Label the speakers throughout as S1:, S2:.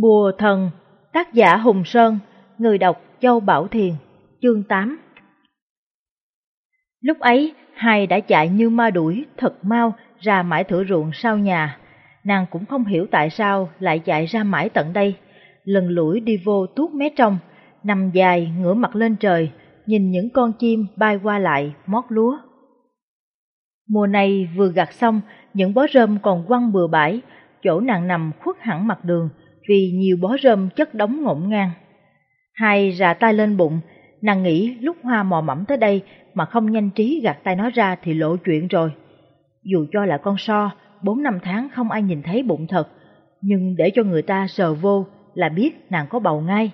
S1: Bùa thần, tác giả Hùng Sơn, người đọc Châu Bảo Thiền, chương 8 Lúc ấy, hai đã chạy như ma đuổi, thật mau ra mãi thửa ruộng sau nhà. Nàng cũng không hiểu tại sao lại chạy ra mãi tận đây. Lần lũi đi vô tuốt mé trong, nằm dài ngửa mặt lên trời, nhìn những con chim bay qua lại mót lúa. Mùa này vừa gặt xong, những bó rơm còn quăng bừa bãi, chỗ nàng nằm khuất hẳn mặt đường vì nhiều bó rơm chất đóng ngổn ngang. Hai rà tay lên bụng, nàng nghĩ lúc hoa mò mẫm tới đây mà không nhanh trí gạt tay nó ra thì lộ chuyện rồi. Dù cho là con so, bốn năm tháng không ai nhìn thấy bụng thật, nhưng để cho người ta sờ vô là biết nàng có bầu ngay.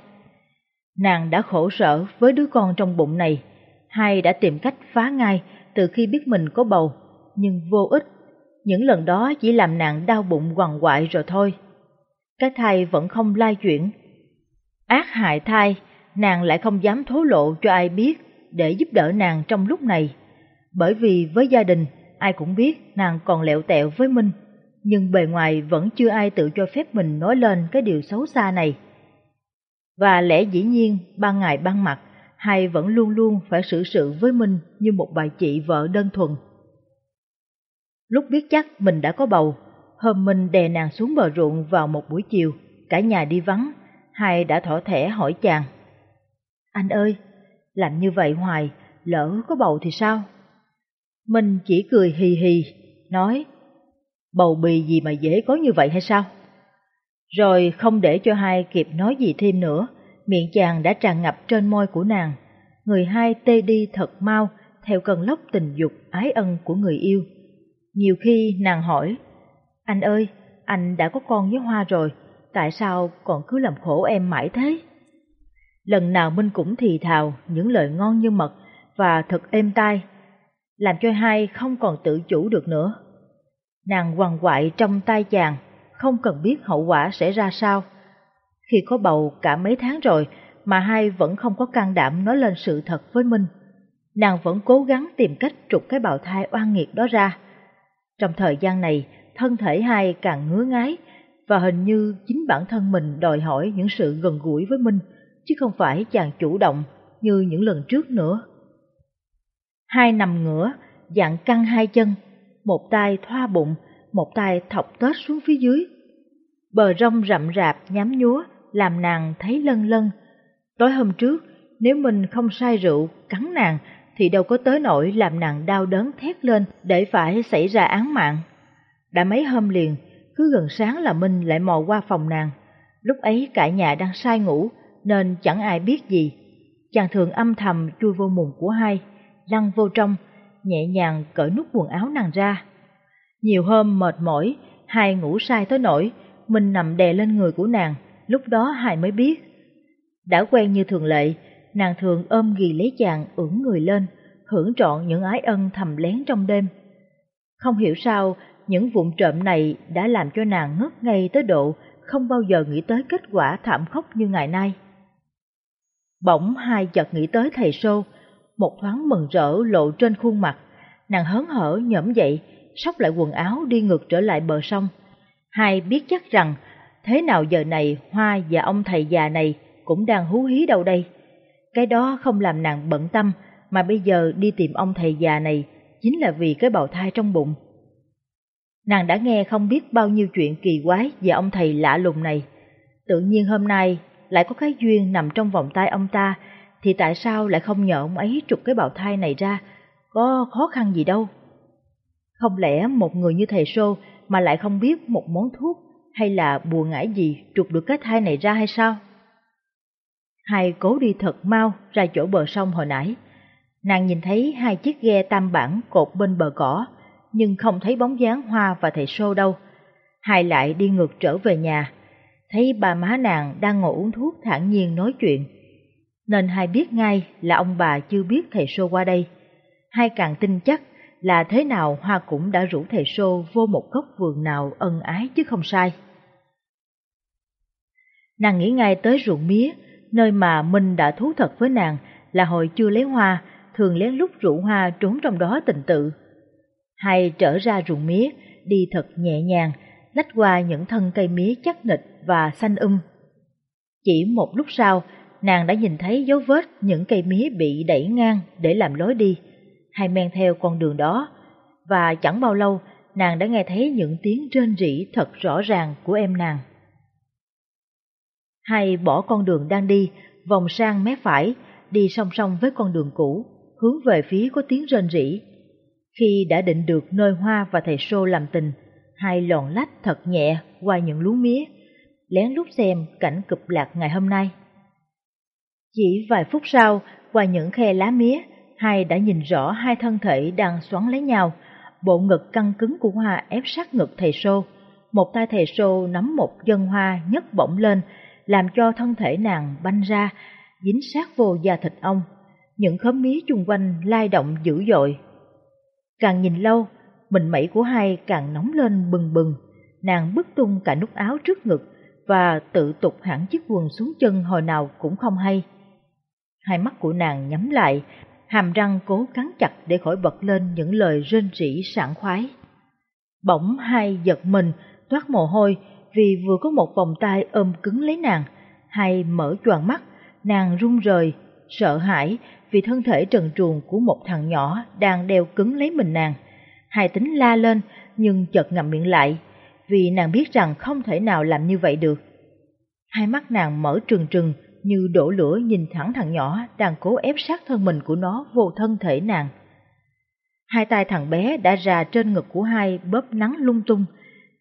S1: Nàng đã khổ sở với đứa con trong bụng này, hai đã tìm cách phá ngay từ khi biết mình có bầu, nhưng vô ích. Những lần đó chỉ làm nàng đau bụng quằn quại rồi thôi. Cái thai vẫn không lai chuyển. Ác hại thai, nàng lại không dám thố lộ cho ai biết để giúp đỡ nàng trong lúc này. Bởi vì với gia đình, ai cũng biết nàng còn lẹo tẹo với Minh, nhưng bề ngoài vẫn chưa ai tự cho phép mình nói lên cái điều xấu xa này. Và lẽ dĩ nhiên, ban ngày ban mặt, hai vẫn luôn luôn phải xử sự với Minh như một bà chị vợ đơn thuần. Lúc biết chắc mình đã có bầu, hôm Minh đè nàng xuống bờ ruộng vào một buổi chiều, cả nhà đi vắng, hai đã thỏ thẻ hỏi chàng. Anh ơi, làm như vậy hoài, lỡ có bầu thì sao? Minh chỉ cười hì hì, nói, bầu bì gì mà dễ có như vậy hay sao? Rồi không để cho hai kịp nói gì thêm nữa, miệng chàng đã tràn ngập trên môi của nàng. Người hai tê đi thật mau theo cơn lốc tình dục ái ân của người yêu. Nhiều khi nàng hỏi, anh ơi, anh đã có con với Hoa rồi, tại sao còn cứ làm khổ em mãi thế? Lần nào Minh cũng thì thào những lời ngon như mật và thật êm tai, làm cho hai không còn tự chủ được nữa. Nàng quằn quại trong tay chàng, không cần biết hậu quả sẽ ra sao. Khi có bầu cả mấy tháng rồi mà hai vẫn không có can đảm nói lên sự thật với Minh. Nàng vẫn cố gắng tìm cách trục cái bào thai oan nghiệt đó ra. Trong thời gian này, thân thể hai càng ngứa ngái và hình như chính bản thân mình đòi hỏi những sự gần gũi với Minh, chứ không phải chàng chủ động như những lần trước nữa. Hai nằm ngửa, dạng căng hai chân, một tay thoa bụng, một tay thọc tết xuống phía dưới. Bờ rong rậm rạp nhám nhúa làm nàng thấy lân lân. Tối hôm trước, nếu mình không say rượu, cắn nàng, thì đâu có tới nỗi làm nàng đau đớn thét lên để phải xảy ra án mạng. Đã mấy hôm liền, cứ gần sáng là Minh lại mò qua phòng nàng. Lúc ấy cả nhà đang say ngủ, nên chẳng ai biết gì. Chàng thường âm thầm chui vô mùng của hai, lăn vô trong, nhẹ nhàng cởi nút quần áo nàng ra. Nhiều hôm mệt mỏi, hai ngủ sai tới nỗi, Minh nằm đè lên người của nàng, lúc đó hai mới biết. Đã quen như thường lệ, nàng thường ôm ghì lấy chàng ưỡn người lên, hưởng trọn những ái ân thầm lén trong đêm. Không hiểu sao, những vụn trộm này đã làm cho nàng ngất ngay tới độ không bao giờ nghĩ tới kết quả thảm khốc như ngày nay. Bỗng hai chợt nghĩ tới thầy Sô, một thoáng mừng rỡ lộ trên khuôn mặt, nàng hớn hở nhổm dậy, sóc lại quần áo đi ngược trở lại bờ sông. Hai biết chắc rằng, thế nào giờ này Hoa và ông thầy già này cũng đang hú hí đâu đây. Cái đó không làm nàng bận tâm, mà bây giờ đi tìm ông thầy già này chính là vì cái bào thai trong bụng. Nàng đã nghe không biết bao nhiêu chuyện kỳ quái về ông thầy lạ lùng này. Tự nhiên hôm nay lại có cái duyên nằm trong vòng tay ông ta, thì tại sao lại không nhờ ông ấy trục cái bào thai này ra? Có khó khăn gì đâu. Không lẽ một người như thầy Sô mà lại không biết một món thuốc hay là bùa ngải gì trục được cái thai này ra hay sao? Hai cố đi thật mau ra chỗ bờ sông hồi nãy. Nàng nhìn thấy hai chiếc ghe tam bản cột bên bờ cỏ, nhưng không thấy bóng dáng Hoa và thầy Sô đâu. Hai lại đi ngược trở về nhà, thấy bà má nàng đang ngồi uống thuốc thản nhiên nói chuyện. Nên hai biết ngay là ông bà chưa biết thầy Sô qua đây. Hai càng tin chắc là thế nào Hoa cũng đã rủ thầy Sô vô một góc vườn nào ân ái chứ không sai. Nàng nghĩ ngay tới ruộng mía, nơi mà Minh đã thú thật với nàng là hồi chưa lấy hoa, thường lén lút rủ hoa trốn trong đó tình tự. Hay trở ra ruộng mía, đi thật nhẹ nhàng, lách qua những thân cây mía chắc nịch và xanh um Chỉ một lúc sau, nàng đã nhìn thấy dấu vết những cây mía bị đẩy ngang để làm lối đi, hay men theo con đường đó, và chẳng bao lâu nàng đã nghe thấy những tiếng rên rỉ thật rõ ràng của em nàng. Hay bỏ con đường đang đi, vòng sang mé phải, đi song song với con đường cũ, hướng về phía có tiếng rên rỉ. Khi đã định được nơi Hoa và thầy Sô làm tình, hai lòn lách thật nhẹ qua những lúa mía, lén lút xem cảnh cụp lạc ngày hôm nay. Chỉ vài phút sau, qua những khe lá mía, hai đã nhìn rõ hai thân thể đang xoắn lấy nhau, bộ ngực căng cứng của Hoa ép sát ngực thầy Sô. Một tay thầy Sô nắm một dân hoa nhấc bổng lên, làm cho thân thể nàng banh ra, dính sát vô da thịt ông. Những khóm mía chung quanh lai động dữ dội. Càng nhìn lâu, mình mẩy của hai càng nóng lên bừng bừng. Nàng bứt tung cả nút áo trước ngực và tự tục hẳn chiếc quần xuống chân hồi nào cũng không hay. Hai mắt của nàng nhắm lại, hàm răng cố cắn chặt để khỏi bật lên những lời rên rỉ sảng khoái. Bỗng hai giật mình, toát mồ hôi vì vừa có một vòng tay ôm cứng lấy nàng, hai mở choàng mắt, nàng run rời, sợ hãi vì thân thể trần truồng của một thằng nhỏ đang đeo cứng lấy mình nàng. Hai tính la lên nhưng chợt ngậm miệng lại, vì nàng biết rằng không thể nào làm như vậy được. Hai mắt nàng mở trừng trừng như đổ lửa nhìn thẳng thằng nhỏ đang cố ép sát thân mình của nó vô thân thể nàng. Hai tay thằng bé đã ra trên ngực của hai bóp nắng lung tung,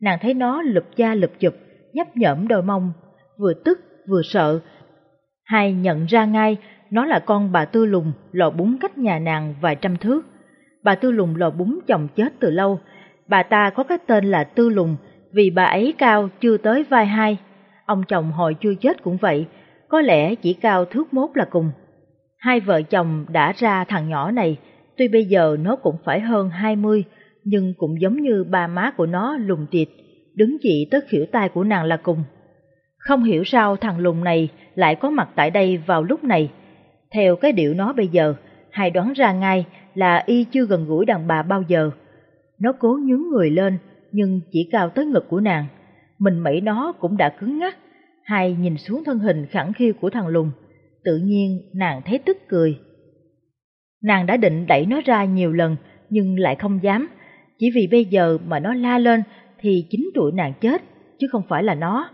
S1: nàng thấy nó lụp da lụp chụp, nhấp nhẫm đôi mông, vừa tức vừa sợ. Hai nhận ra ngay nó là con bà Tư Lùng lò bún cách nhà nàng vài trăm thước. Bà Tư Lùng lò bún chồng chết từ lâu, bà ta có cái tên là Tư Lùng vì bà ấy cao chưa tới vai hai. Ông chồng hồi chưa chết cũng vậy, có lẽ chỉ cao thước mốt là cùng. Hai vợ chồng đã ra thằng nhỏ này, tuy bây giờ nó cũng phải hơn hai mươi, nhưng cũng giống như ba má của nó lùng tiệt, đứng dị tới khỉu tay của nàng là cùng. Không hiểu sao thằng lùng này lại có mặt tại đây vào lúc này. Theo cái điệu nó bây giờ, hai đoán ra ngay là y chưa gần gũi đàn bà bao giờ. Nó cố nhướng người lên, nhưng chỉ cao tới ngực của nàng. Mình mẩy nó cũng đã cứng ngắc, hai nhìn xuống thân hình khẳng khiu của thằng lùng, tự nhiên nàng thấy tức cười. Nàng đã định đẩy nó ra nhiều lần, nhưng lại không dám, chỉ vì bây giờ mà nó la lên thì chính tụi nàng chết, chứ không phải là nó.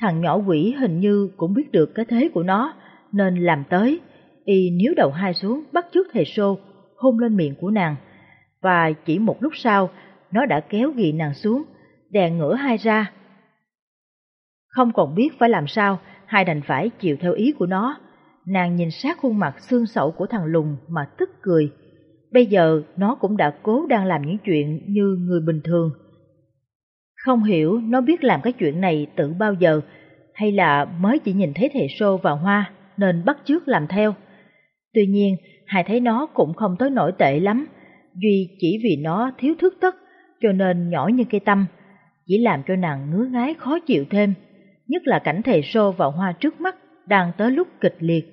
S1: Thằng nhỏ quỷ hình như cũng biết được cái thế của nó, nên làm tới, y níu đầu hai xuống bắt chước thầy sô hôn lên miệng của nàng, và chỉ một lúc sau, nó đã kéo ghi nàng xuống, đè ngửa hai ra, không còn biết phải làm sao, hai đành phải chịu theo ý của nó. Nàng nhìn sát khuôn mặt xương sẩu của thằng lùng mà tức cười. Bây giờ nó cũng đã cố đang làm những chuyện như người bình thường. Không hiểu nó biết làm cái chuyện này từ bao giờ, hay là mới chỉ nhìn thấy thầy Sô và Hoa nên bắt chước làm theo. Tuy nhiên, hai thấy nó cũng không tới nổi tệ lắm, Duy chỉ vì nó thiếu thức tất cho nên nhỏ như cây tâm, chỉ làm cho nàng ngứa ngái khó chịu thêm nhất là cảnh thầy Sô và Hoa trước mắt đang tới lúc kịch liệt.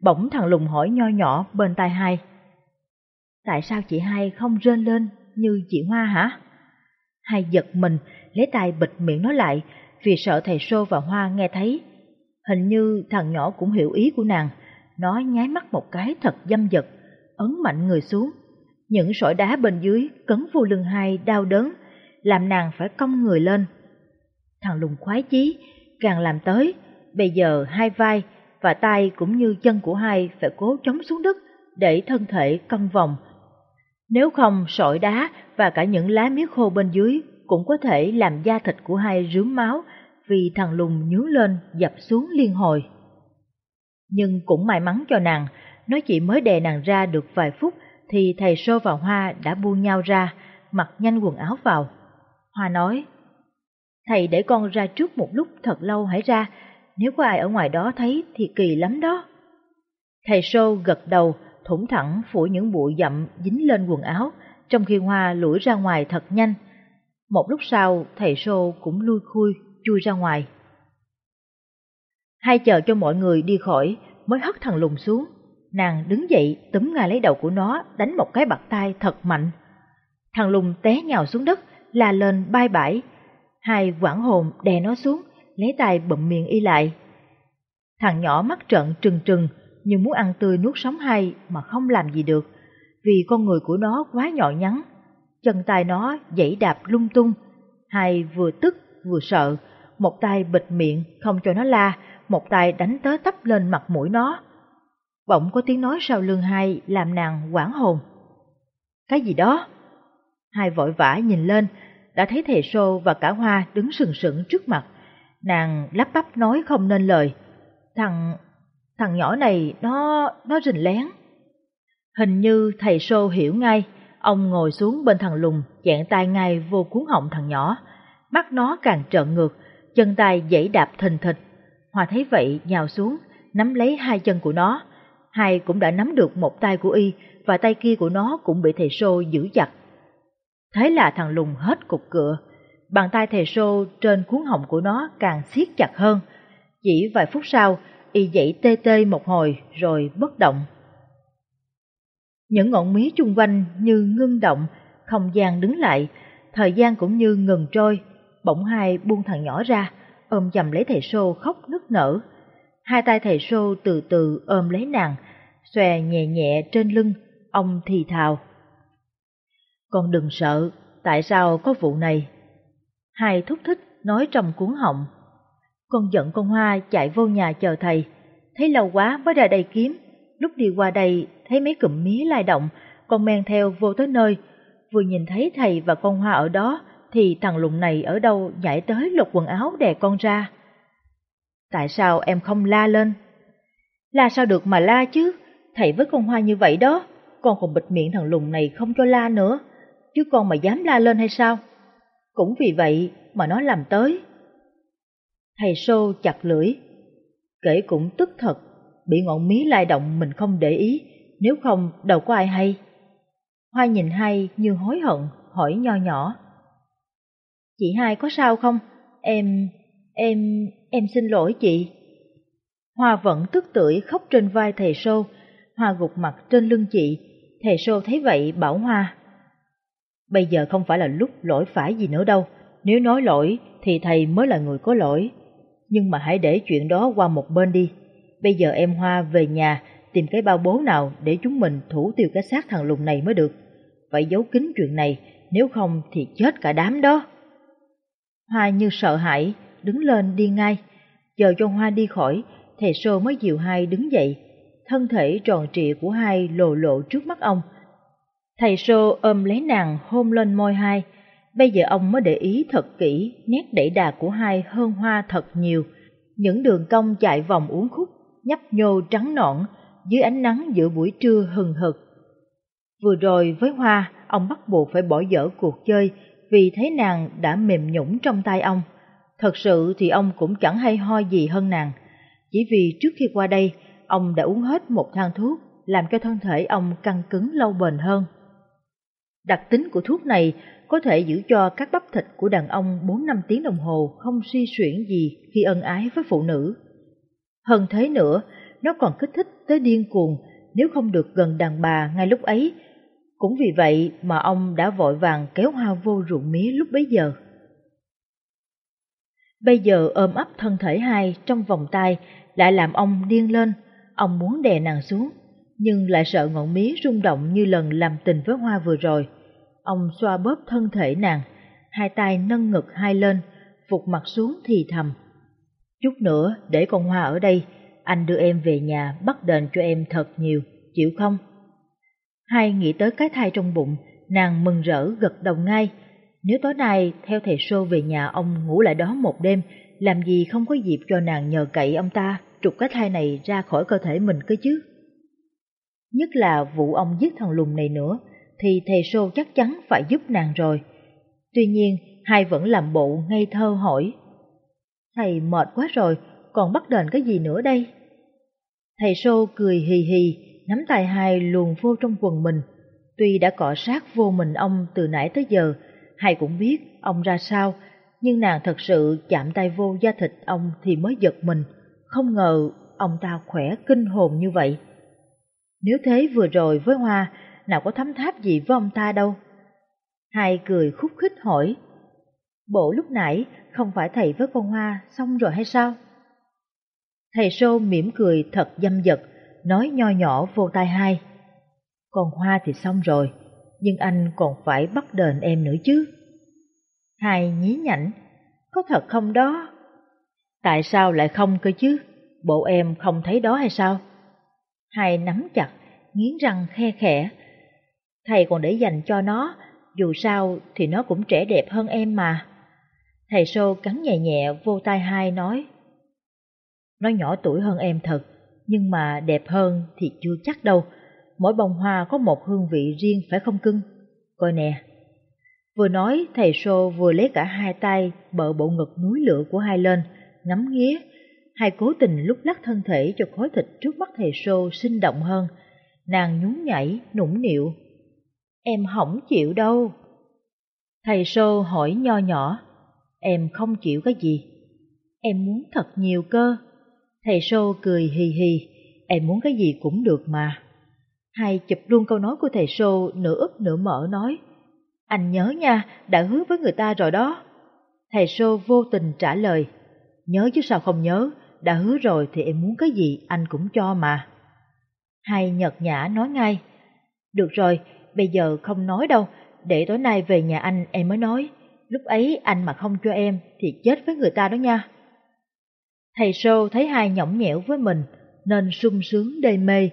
S1: Bỗng thằng Lùng hỏi nho nhỏ bên tai hai. Tại sao chị hai không rên lên như chị Hoa hả? Hai giật mình, lấy tay bịt miệng nó lại vì sợ thầy Sô và Hoa nghe thấy. Hình như thằng nhỏ cũng hiểu ý của nàng, nó nháy mắt một cái thật dâm dật, ấn mạnh người xuống. Những sỏi đá bên dưới cấn vô lưng hai đau đớn, làm nàng phải cong người lên. Thằng Lùng khoái chí, càng làm tới, bây giờ hai vai và tay cũng như chân của hai phải cố chống xuống đất để thân thể cong vòng. Nếu không sỏi đá và cả những lá miếng khô bên dưới cũng có thể làm da thịt của hai rướm máu vì thằng lùng nhướng lên dập xuống liên hồi. Nhưng cũng may mắn cho nàng, nó chỉ mới đè nàng ra được vài phút thì thầy Sô và Hoa đã buông nhau ra, mặc nhanh quần áo vào. Hoa nói, Thầy để con ra trước một lúc thật lâu hãy ra, nếu có ai ở ngoài đó thấy thì kỳ lắm đó. Thầy Sô gật đầu, thủng thẳng phủ những bụi dặm dính lên quần áo, trong khi Hoa lủi ra ngoài thật nhanh. Một lúc sau, thầy Sô cũng lui khui, chui ra ngoài. Hai chờ cho mọi người đi khỏi, mới hất thằng lùng xuống. Nàng đứng dậy, túm ngay lấy đầu của nó, đánh một cái bạc tay thật mạnh. Thằng lùng té nhào xuống đất, la lên bay bãi, Hai quảng hồn đè nó xuống, lấy tay bụm miệng y lại. Thằng nhỏ mắt trợn trừng trừng, như muốn ăn tươi nuốt sống hay mà không làm gì được, vì con người của nó quá nhỏ nhắn. Chân tay nó dãy đạp lung tung, hai vừa tức vừa sợ, một tay bịt miệng không cho nó la, một tay đánh tới tấp lên mặt mũi nó. Bỗng có tiếng nói sau lưng hai làm nàng quảng hồn. Cái gì đó? Hai vội vã nhìn lên, đã thấy thầy Sô và cả Hoa đứng sừng sững trước mặt. Nàng lắp bắp nói không nên lời. Thằng... thằng nhỏ này nó... nó rình lén. Hình như thầy Sô hiểu ngay, ông ngồi xuống bên thằng lùng, chẹn tay ngay vô cuốn họng thằng nhỏ. Mắt nó càng trợn ngược, chân tay dãy đạp thình thịch. hòa thấy vậy nhào xuống, nắm lấy hai chân của nó. Hai cũng đã nắm được một tay của y và tay kia của nó cũng bị thầy Sô giữ chặt. Thế là thằng lùng hết cục cựa, bàn tay thầy Sô trên cuốn họng của nó càng siết chặt hơn. Chỉ vài phút sau, y dậy tê tê một hồi rồi bất động. Những ngọn mí chung quanh như ngưng động, không gian đứng lại, thời gian cũng như ngừng trôi. Bỗng hai buông thằng nhỏ ra, ôm chầm lấy thầy Sô khóc nức nở. Hai tay thầy Sô từ từ ôm lấy nàng, xòe nhẹ nhẹ trên lưng, ông thì thào. Con đừng sợ, tại sao có vụ này? Hai thúc thích nói trong cuốn họng. Con giận con Hoa chạy vô nhà chờ thầy, thấy lâu quá mới ra đây kiếm. Lúc đi qua đây thấy mấy cụm mía lai động, con men theo vô tới nơi. Vừa nhìn thấy thầy và con Hoa ở đó, thì thằng lùng này ở đâu nhảy tới lột quần áo đè con ra. Tại sao em không la lên? La sao được mà la chứ, thầy với con Hoa như vậy đó, con còn bịt miệng thằng lùng này không cho la nữa chứ con mà dám la lên hay sao? Cũng vì vậy mà nó làm tới. Thầy Sô chặt lưỡi. Kể cũng tức thật, bị ngọn mí lai động mình không để ý, nếu không đâu có ai hay. Hoa nhìn hay như hối hận, hỏi nho nhỏ. Chị hai có sao không? Em, em, em xin lỗi chị. Hoa vẫn tức tưởi khóc trên vai thầy Sô, Hoa gục mặt trên lưng chị, thầy Sô thấy vậy bảo Hoa. Bây giờ không phải là lúc lỗi phải gì nữa đâu, nếu nói lỗi thì thầy mới là người có lỗi. Nhưng mà hãy để chuyện đó qua một bên đi. Bây giờ em Hoa về nhà tìm cái bao bố nào để chúng mình thủ tiêu cái xác thằng lùng này mới được. Phải giấu kín chuyện này, nếu không thì chết cả đám đó. Hoa như sợ hãi, đứng lên đi ngay. Chờ cho Hoa đi khỏi, thầy Sô mới dìu hai đứng dậy. Thân thể tròn trịa của hai lộ lộ trước mắt ông, Thầy Sô ôm lấy nàng hôn lên môi hai, bây giờ ông mới để ý thật kỹ nét đẩy đà của hai hơn hoa thật nhiều. Những đường cong chạy vòng uốn khúc, nhấp nhô trắng nõn dưới ánh nắng giữa buổi trưa hừng hực. Vừa rồi với hoa, ông bắt buộc phải bỏ dở cuộc chơi vì thấy nàng đã mềm nhũng trong tay ông. Thật sự thì ông cũng chẳng hay ho gì hơn nàng, chỉ vì trước khi qua đây, ông đã uống hết một thang thuốc làm cho thân thể ông căng cứng lâu bền hơn. Đặc tính của thuốc này có thể giữ cho các bắp thịt của đàn ông 4-5 tiếng đồng hồ không suy xuyển gì khi ân ái với phụ nữ. Hơn thế nữa, nó còn kích thích tới điên cuồng nếu không được gần đàn bà ngay lúc ấy. Cũng vì vậy mà ông đã vội vàng kéo hoa vô ruộng mía lúc bấy giờ. Bây giờ ôm ấp thân thể hai trong vòng tay lại làm ông điên lên, ông muốn đè nàng xuống, nhưng lại sợ ngọn mía rung động như lần làm tình với hoa vừa rồi. Ông xoa bóp thân thể nàng, hai tay nâng ngực hai lên, phục mặt xuống thì thầm. Chút nữa để con Hoa ở đây, anh đưa em về nhà bắt đền cho em thật nhiều, chịu không? Hai nghĩ tới cái thai trong bụng, nàng mừng rỡ gật đầu ngay. Nếu tối nay theo thầy Sô về nhà ông ngủ lại đó một đêm, làm gì không có dịp cho nàng nhờ cậy ông ta trục cái thai này ra khỏi cơ thể mình cơ chứ? Nhất là vụ ông giết thằng lùn này nữa, thì thầy Sô chắc chắn phải giúp nàng rồi. Tuy nhiên, hai vẫn làm bộ ngây thơ hỏi. Thầy mệt quá rồi, còn bắt đền cái gì nữa đây? Thầy Sô cười hì hì, nắm tay hai luồn vô trong quần mình. Tuy đã cọ sát vô mình ông từ nãy tới giờ, hai cũng biết ông ra sao, nhưng nàng thật sự chạm tay vô da thịt ông thì mới giật mình, không ngờ ông ta khỏe kinh hồn như vậy. Nếu thế vừa rồi với Hoa, nào có thấm tháp gì với ông ta đâu. Hai cười khúc khích hỏi, bộ lúc nãy không phải thầy với con Hoa xong rồi hay sao? Thầy Sô mỉm cười thật dâm dật, nói nho nhỏ vô tai hai. Còn Hoa thì xong rồi, nhưng anh còn phải bắt đền em nữa chứ. Hai nhí nhảnh, có thật không đó? Tại sao lại không cơ chứ? Bộ em không thấy đó hay sao? Hai nắm chặt, nghiến răng khe khẽ. Thầy còn để dành cho nó, dù sao thì nó cũng trẻ đẹp hơn em mà. Thầy Sô cắn nhẹ nhẹ vô tai hai nói. Nó nhỏ tuổi hơn em thật, nhưng mà đẹp hơn thì chưa chắc đâu. Mỗi bông hoa có một hương vị riêng phải không cưng? Coi nè. Vừa nói, thầy Sô vừa lấy cả hai tay bợ bộ ngực núi lửa của hai lên, ngắm nghía. Hai cố tình lúc lắc thân thể cho khối thịt trước mắt thầy Sô sinh động hơn. Nàng nhún nhảy, nũng nịu. Em không chịu đâu. Thầy Sô hỏi nho nhỏ. Em không chịu cái gì? Em muốn thật nhiều cơ. Thầy Sô cười hì hì. Em muốn cái gì cũng được mà. Hai chụp luôn câu nói của thầy Sô nửa úp nửa mở nói. Anh nhớ nha, đã hứa với người ta rồi đó. Thầy Sô vô tình trả lời. Nhớ chứ sao không nhớ, đã hứa rồi thì em muốn cái gì anh cũng cho mà. Hai nhật nhã nói ngay. Được rồi, bây giờ không nói đâu, để tối nay về nhà anh em mới nói. Lúc ấy anh mà không cho em thì chết với người ta đó nha. Thầy sâu thấy hai nhõng nhẽo với mình nên sung sướng đê mê.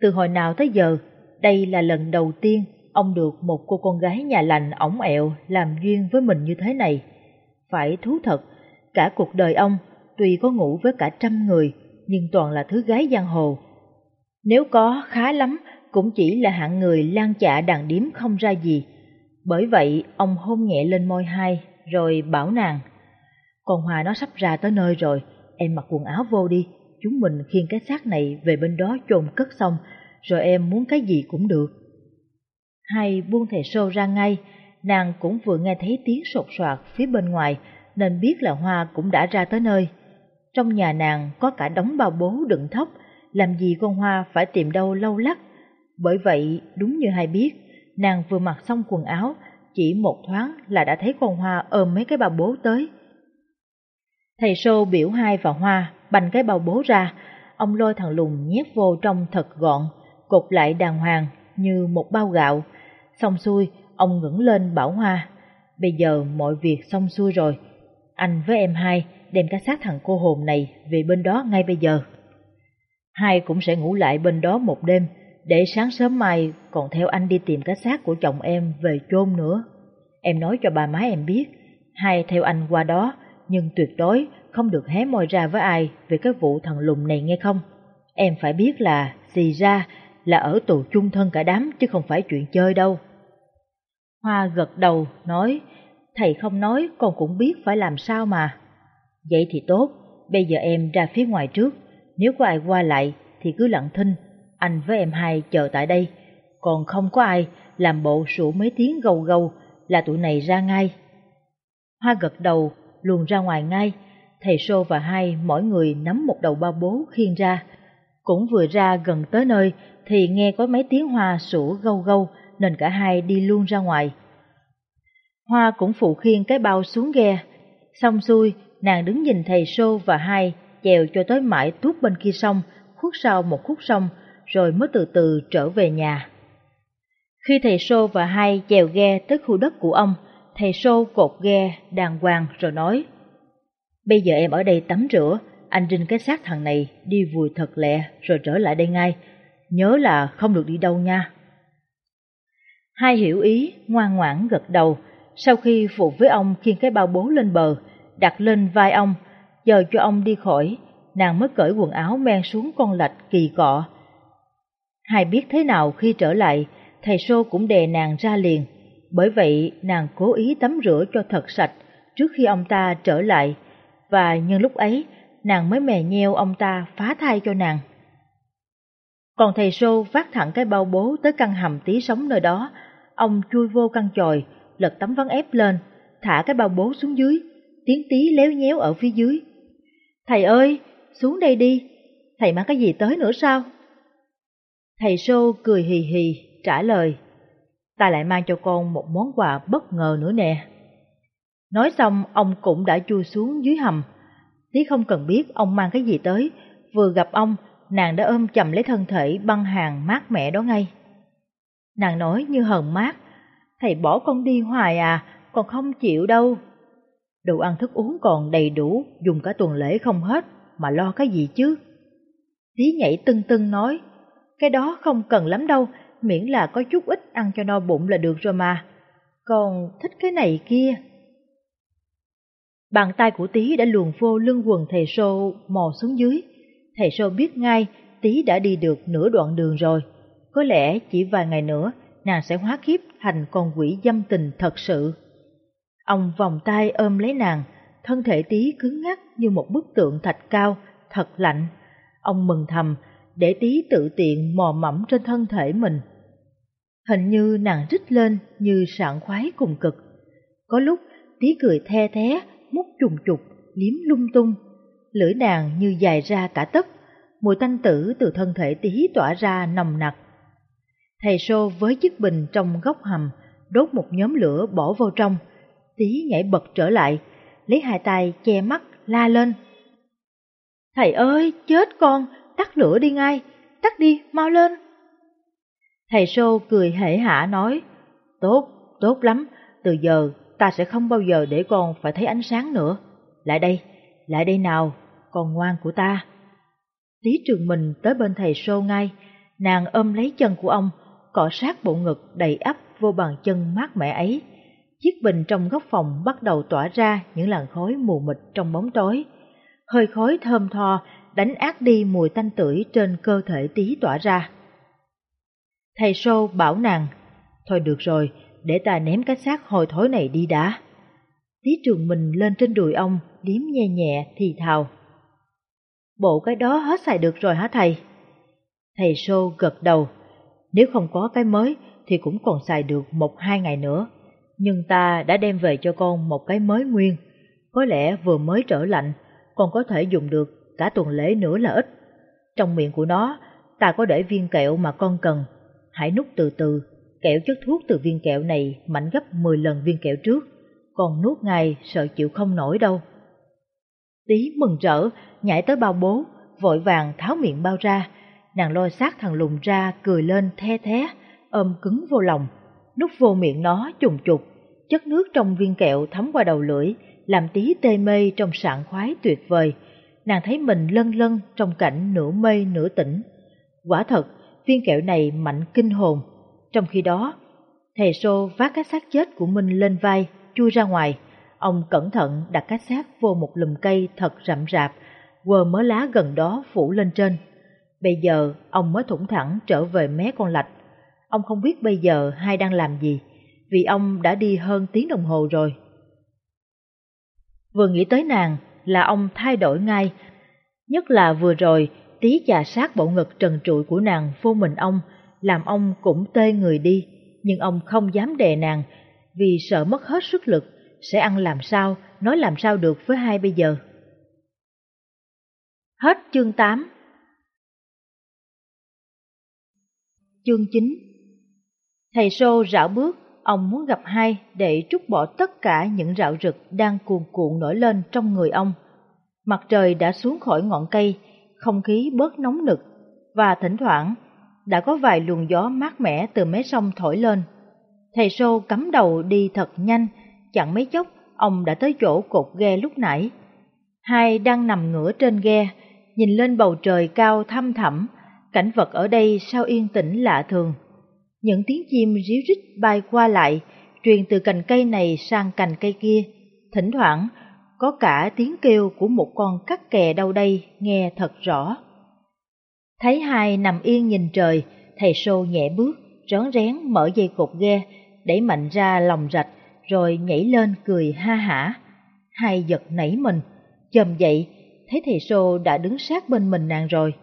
S1: Từ hồi nào tới giờ, đây là lần đầu tiên ông được một cô con gái nhà lành ổng ẹo làm duyên với mình như thế này. Phải thú thật, cả cuộc đời ông tuy có ngủ với cả trăm người nhưng toàn là thứ gái giang hồ. Nếu có khá lắm cũng chỉ là hạng người lan chạ đàn điếm không ra gì. Bởi vậy ông hôn nhẹ lên môi hai rồi bảo nàng Con Hòa nó sắp ra tới nơi rồi, em mặc quần áo vô đi, chúng mình khiêng cái xác này về bên đó chôn cất xong, rồi em muốn cái gì cũng được. Hai buông thầy sâu ra ngay, nàng cũng vừa nghe thấy tiếng sột soạt phía bên ngoài, nên biết là Hoa cũng đã ra tới nơi. Trong nhà nàng có cả đống bao bố đựng thóc, làm gì con Hoa phải tìm đâu lâu lắc. Bởi vậy, đúng như hai biết, nàng vừa mặc xong quần áo, chỉ một thoáng là đã thấy con Hoa ôm mấy cái bao bố tới. Thầy Sô biểu hai và Hoa bành cái bao bố ra, ông lôi thằng Lùng nhét vô trong thật gọn, cột lại đàng hoàng như một bao gạo. Xong xuôi, ông ngẩng lên bảo Hoa, bây giờ mọi việc xong xuôi rồi, anh với em hai đem cái xác thằng cô hồn này về bên đó ngay bây giờ. Hai cũng sẽ ngủ lại bên đó một đêm, để sáng sớm mai còn theo anh đi tìm cái xác của chồng em về chôn nữa. Em nói cho bà má em biết, hai theo anh qua đó, nhưng tuyệt đối không được hé môi ra với ai về cái vụ thằng lùng này nghe không? Em phải biết là xì ra là ở tù chung thân cả đám chứ không phải chuyện chơi đâu. Hoa gật đầu, nói, thầy không nói con cũng biết phải làm sao mà. Vậy thì tốt, bây giờ em ra phía ngoài trước, nếu có ai qua lại thì cứ lặng thinh, anh với em hai chờ tại đây, còn không có ai làm bộ sủa mấy tiếng gâu gâu là tụi này ra ngay. Hoa gật đầu, luồn ra ngoài ngay, thầy Sô và hai mỗi người nắm một đầu bao bố khiêng ra. Cũng vừa ra gần tới nơi thì nghe có mấy tiếng Hoa sủa gâu gâu nên cả hai đi luôn ra ngoài. Hoa cũng phụ khiêng cái bao xuống ghe, xong xuôi nàng đứng nhìn thầy Sô và hai chèo cho tới mãi tuốt bên kia sông, khuất sau một khúc sông, rồi mới từ từ trở về nhà. Khi thầy Sô và hai chèo ghe tới khu đất của ông, thầy Sô cột ghe đàng hoàng rồi nói Bây giờ em ở đây tắm rửa, anh rinh cái xác thằng này đi vùi thật lẹ rồi trở lại đây ngay, nhớ là không được đi đâu nha. Hai hiểu ý, ngoan ngoãn gật đầu, sau khi phụ với ông khiêng cái bao bố lên bờ, đặt lên vai ông, giờ cho ông đi khỏi, nàng mới cởi quần áo men xuống con lạch kỳ cọ. Hai biết thế nào khi trở lại, thầy Sô cũng đè nàng ra liền, bởi vậy nàng cố ý tắm rửa cho thật sạch trước khi ông ta trở lại, và nhân lúc ấy nàng mới mè nheo ông ta phá thai cho nàng. Còn thầy Sô vác thẳng cái bao bố tới căn hầm tí sống nơi đó, ông chui vô căn chòi, lật tấm ván ép lên, thả cái bao bố xuống dưới, tiếng tí léo nhéo ở phía dưới. Thầy ơi, xuống đây đi, thầy mang cái gì tới nữa sao? Thầy Sô cười hì hì, trả lời, ta lại mang cho con một món quà bất ngờ nữa nè. Nói xong, ông cũng đã chui xuống dưới hầm. Tí không cần biết ông mang cái gì tới, vừa gặp ông, nàng đã ôm chầm lấy thân thể băng hàng mát mẻ đó ngay. Nàng nói như hờn mát, thầy bỏ con đi hoài à, còn không chịu đâu. Đồ ăn thức uống còn đầy đủ, dùng cả tuần lễ không hết, mà lo cái gì chứ? Tí nhảy tưng tưng nói, cái đó không cần lắm đâu, miễn là có chút ít ăn cho no bụng là được rồi mà. Còn thích cái này kia. Bàn tay của Tí đã luồn vô lưng quần thầy Sô mò xuống dưới. Thầy Sô biết ngay Tí đã đi được nửa đoạn đường rồi. Có lẽ chỉ vài ngày nữa nàng sẽ hóa kiếp thành con quỷ dâm tình thật sự. Ông vòng tay ôm lấy nàng, thân thể Tí cứng ngắc như một bức tượng thạch cao, thật lạnh. Ông mừng thầm, để Tí tự tiện mò mẫm trên thân thể mình. Hình như nàng rít lên như sảng khoái cùng cực. Có lúc Tí cười the thé, mút trùng trục, liếm lung tung. Lưỡi nàng như dài ra cả tấc, mùi tanh tử từ thân thể Tí tỏa ra nồng nặc. Thầy Sô với chiếc bình trong góc hầm, đốt một nhóm lửa bỏ vào trong. Tí nhảy bật trở lại, lấy hai tay che mắt, la lên. Thầy ơi, chết con, tắt lửa đi ngay, tắt đi, mau lên. Thầy Sô cười hể hả nói, tốt, tốt lắm, từ giờ ta sẽ không bao giờ để con phải thấy ánh sáng nữa. Lại đây, lại đây nào, con ngoan của ta. Tí trường mình tới bên thầy Sô ngay, nàng ôm lấy chân của ông, cọ sát bộ ngực đầy ắp vô bàn chân mát mẻ ấy. Chiếc bình trong góc phòng bắt đầu tỏa ra những làn khói mù mịt trong bóng tối. Hơi khói thơm tho đánh ác đi mùi tanh tưởi trên cơ thể tí tỏa ra. Thầy Sô bảo nàng, thôi được rồi, để ta ném cái xác hồi thối này đi đã. Tí trường mình lên trên đùi ông, liếm nhẹ nhẹ thì thào. Bộ cái đó hết xài được rồi hả thầy? Thầy Sô gật đầu, nếu không có cái mới thì cũng còn xài được một hai ngày nữa. Nhưng ta đã đem về cho con một cái mới nguyên, có lẽ vừa mới trở lạnh, còn có thể dùng được cả tuần lễ nữa là ít. Trong miệng của nó, ta có để viên kẹo mà con cần. Hãy nút từ từ, kẹo chất thuốc từ viên kẹo này mạnh gấp 10 lần viên kẹo trước, còn nuốt ngay sợ chịu không nổi đâu. Tí mừng rỡ, nhảy tới bao bố, vội vàng tháo miệng bao ra, nàng lôi sát thằng lùng ra cười lên the thé, ôm cứng vô lòng, nút vô miệng nó trùng trục, chất nước trong viên kẹo thấm qua đầu lưỡi, làm tí tê mê trong sảng khoái tuyệt vời. Nàng thấy mình lân lân trong cảnh nửa mê nửa tỉnh. Quả thật, viên kẹo này mạnh kinh hồn. Trong khi đó, thầy Sô vác cái xác chết của Minh lên vai, chui ra ngoài. Ông cẩn thận đặt cái xác vô một lùm cây thật rậm rạp, quờ mớ lá gần đó phủ lên trên. Bây giờ ông mới thủng thẳng trở về mé con lạch. Ông không biết bây giờ hai đang làm gì, vì ông đã đi hơn tiếng đồng hồ rồi. Vừa nghĩ tới nàng là ông thay đổi ngay, nhất là vừa rồi tí chà sát bộ ngực trần trụi của nàng vô mình ông, làm ông cũng tê người đi, nhưng ông không dám đè nàng, vì sợ mất hết sức lực, sẽ ăn làm sao, nói làm sao được với hai bây giờ. Hết chương 8 Chương 9 Thầy Sô rảo bước, ông muốn gặp hai để trút bỏ tất cả những rạo rực đang cuồn cuộn nổi lên trong người ông. Mặt trời đã xuống khỏi ngọn cây, không khí bớt nóng nực, và thỉnh thoảng đã có vài luồng gió mát mẻ từ mé sông thổi lên. Thầy Sô cắm đầu đi thật nhanh, chẳng mấy chốc ông đã tới chỗ cột ghe lúc nãy. Hai đang nằm ngửa trên ghe, nhìn lên bầu trời cao thăm thẳm, cảnh vật ở đây sao yên tĩnh lạ thường. Những tiếng chim ríu rít bay qua lại, truyền từ cành cây này sang cành cây kia, thỉnh thoảng có cả tiếng kêu của một con cắt kè đâu đây nghe thật rõ. Thấy hai nằm yên nhìn trời, thầy sô nhẹ bước, rón rén mở dây cột ghe, đẩy mạnh ra lòng rạch, rồi nhảy lên cười ha hả. Hai giật nảy mình, chồm dậy, thấy thầy sô đã đứng sát bên mình nàng rồi.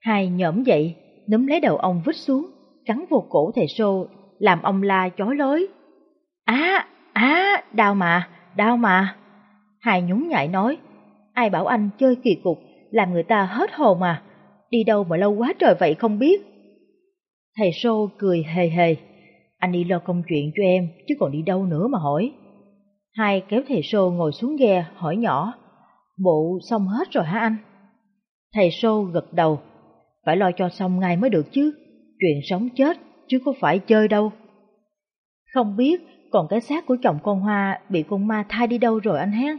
S1: Hai nhõm dậy, núm lấy đầu ông vứt xuống, cắn vô cổ thầy sô, làm ông la chói lối. Á, á, đau mà, đau mà. Hai nhún nhảy nói, ai bảo anh chơi kỳ cục, làm người ta hết hồn mà, đi đâu mà lâu quá trời vậy không biết. Thầy Sô cười hề hề, anh đi lo công chuyện cho em, chứ còn đi đâu nữa mà hỏi. Hai kéo thầy Sô ngồi xuống ghe, hỏi nhỏ, bộ xong hết rồi hả anh? Thầy Sô gật đầu, phải lo cho xong ngay mới được chứ, chuyện sống chết chứ có phải chơi đâu. Không biết còn cái xác của chồng con Hoa bị con ma thai đi đâu rồi anh hen?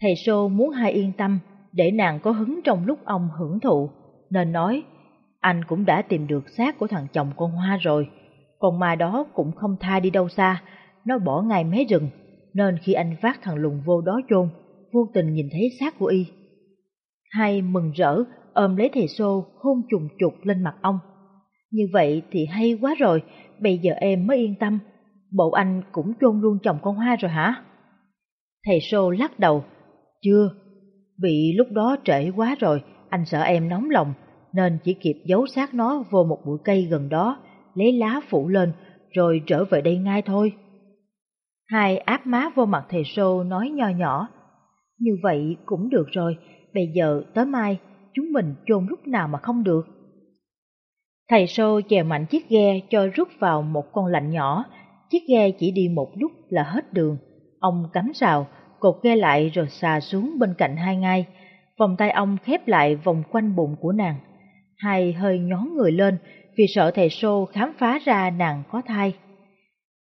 S1: Thầy Sô muốn hai yên tâm để nàng có hứng trong lúc ông hưởng thụ, nên nói anh cũng đã tìm được xác của thằng chồng con Hoa rồi, con ma đó cũng không tha đi đâu xa, nó bỏ ngay mé rừng, nên khi anh vác thằng lùng vô đó chôn, vô tình nhìn thấy xác của y. Hai mừng rỡ ôm lấy thầy Sô hôn trùng trục lên mặt ông. Như vậy thì hay quá rồi, bây giờ em mới yên tâm. Bộ anh cũng chôn luôn chồng con Hoa rồi hả? Thầy Sô lắc đầu. Chưa, bị lúc đó trễ quá rồi, anh sợ em nóng lòng, nên chỉ kịp giấu xác nó vô một bụi cây gần đó, lấy lá phủ lên, rồi trở về đây ngay thôi. Hai áp má vô mặt thầy Sô nói nho nhỏ. Như vậy cũng được rồi, bây giờ tới mai chúng mình chôn lúc nào mà không được. Thầy Sô chèo mạnh chiếc ghe cho rút vào một con lạnh nhỏ, chiếc ghe chỉ đi một lúc là hết đường. Ông cắm rào, cột ghe lại rồi xà xuống bên cạnh hai ngai. Vòng tay ông khép lại vòng quanh bụng của nàng. Hai hơi nhón người lên vì sợ thầy Sô khám phá ra nàng có thai.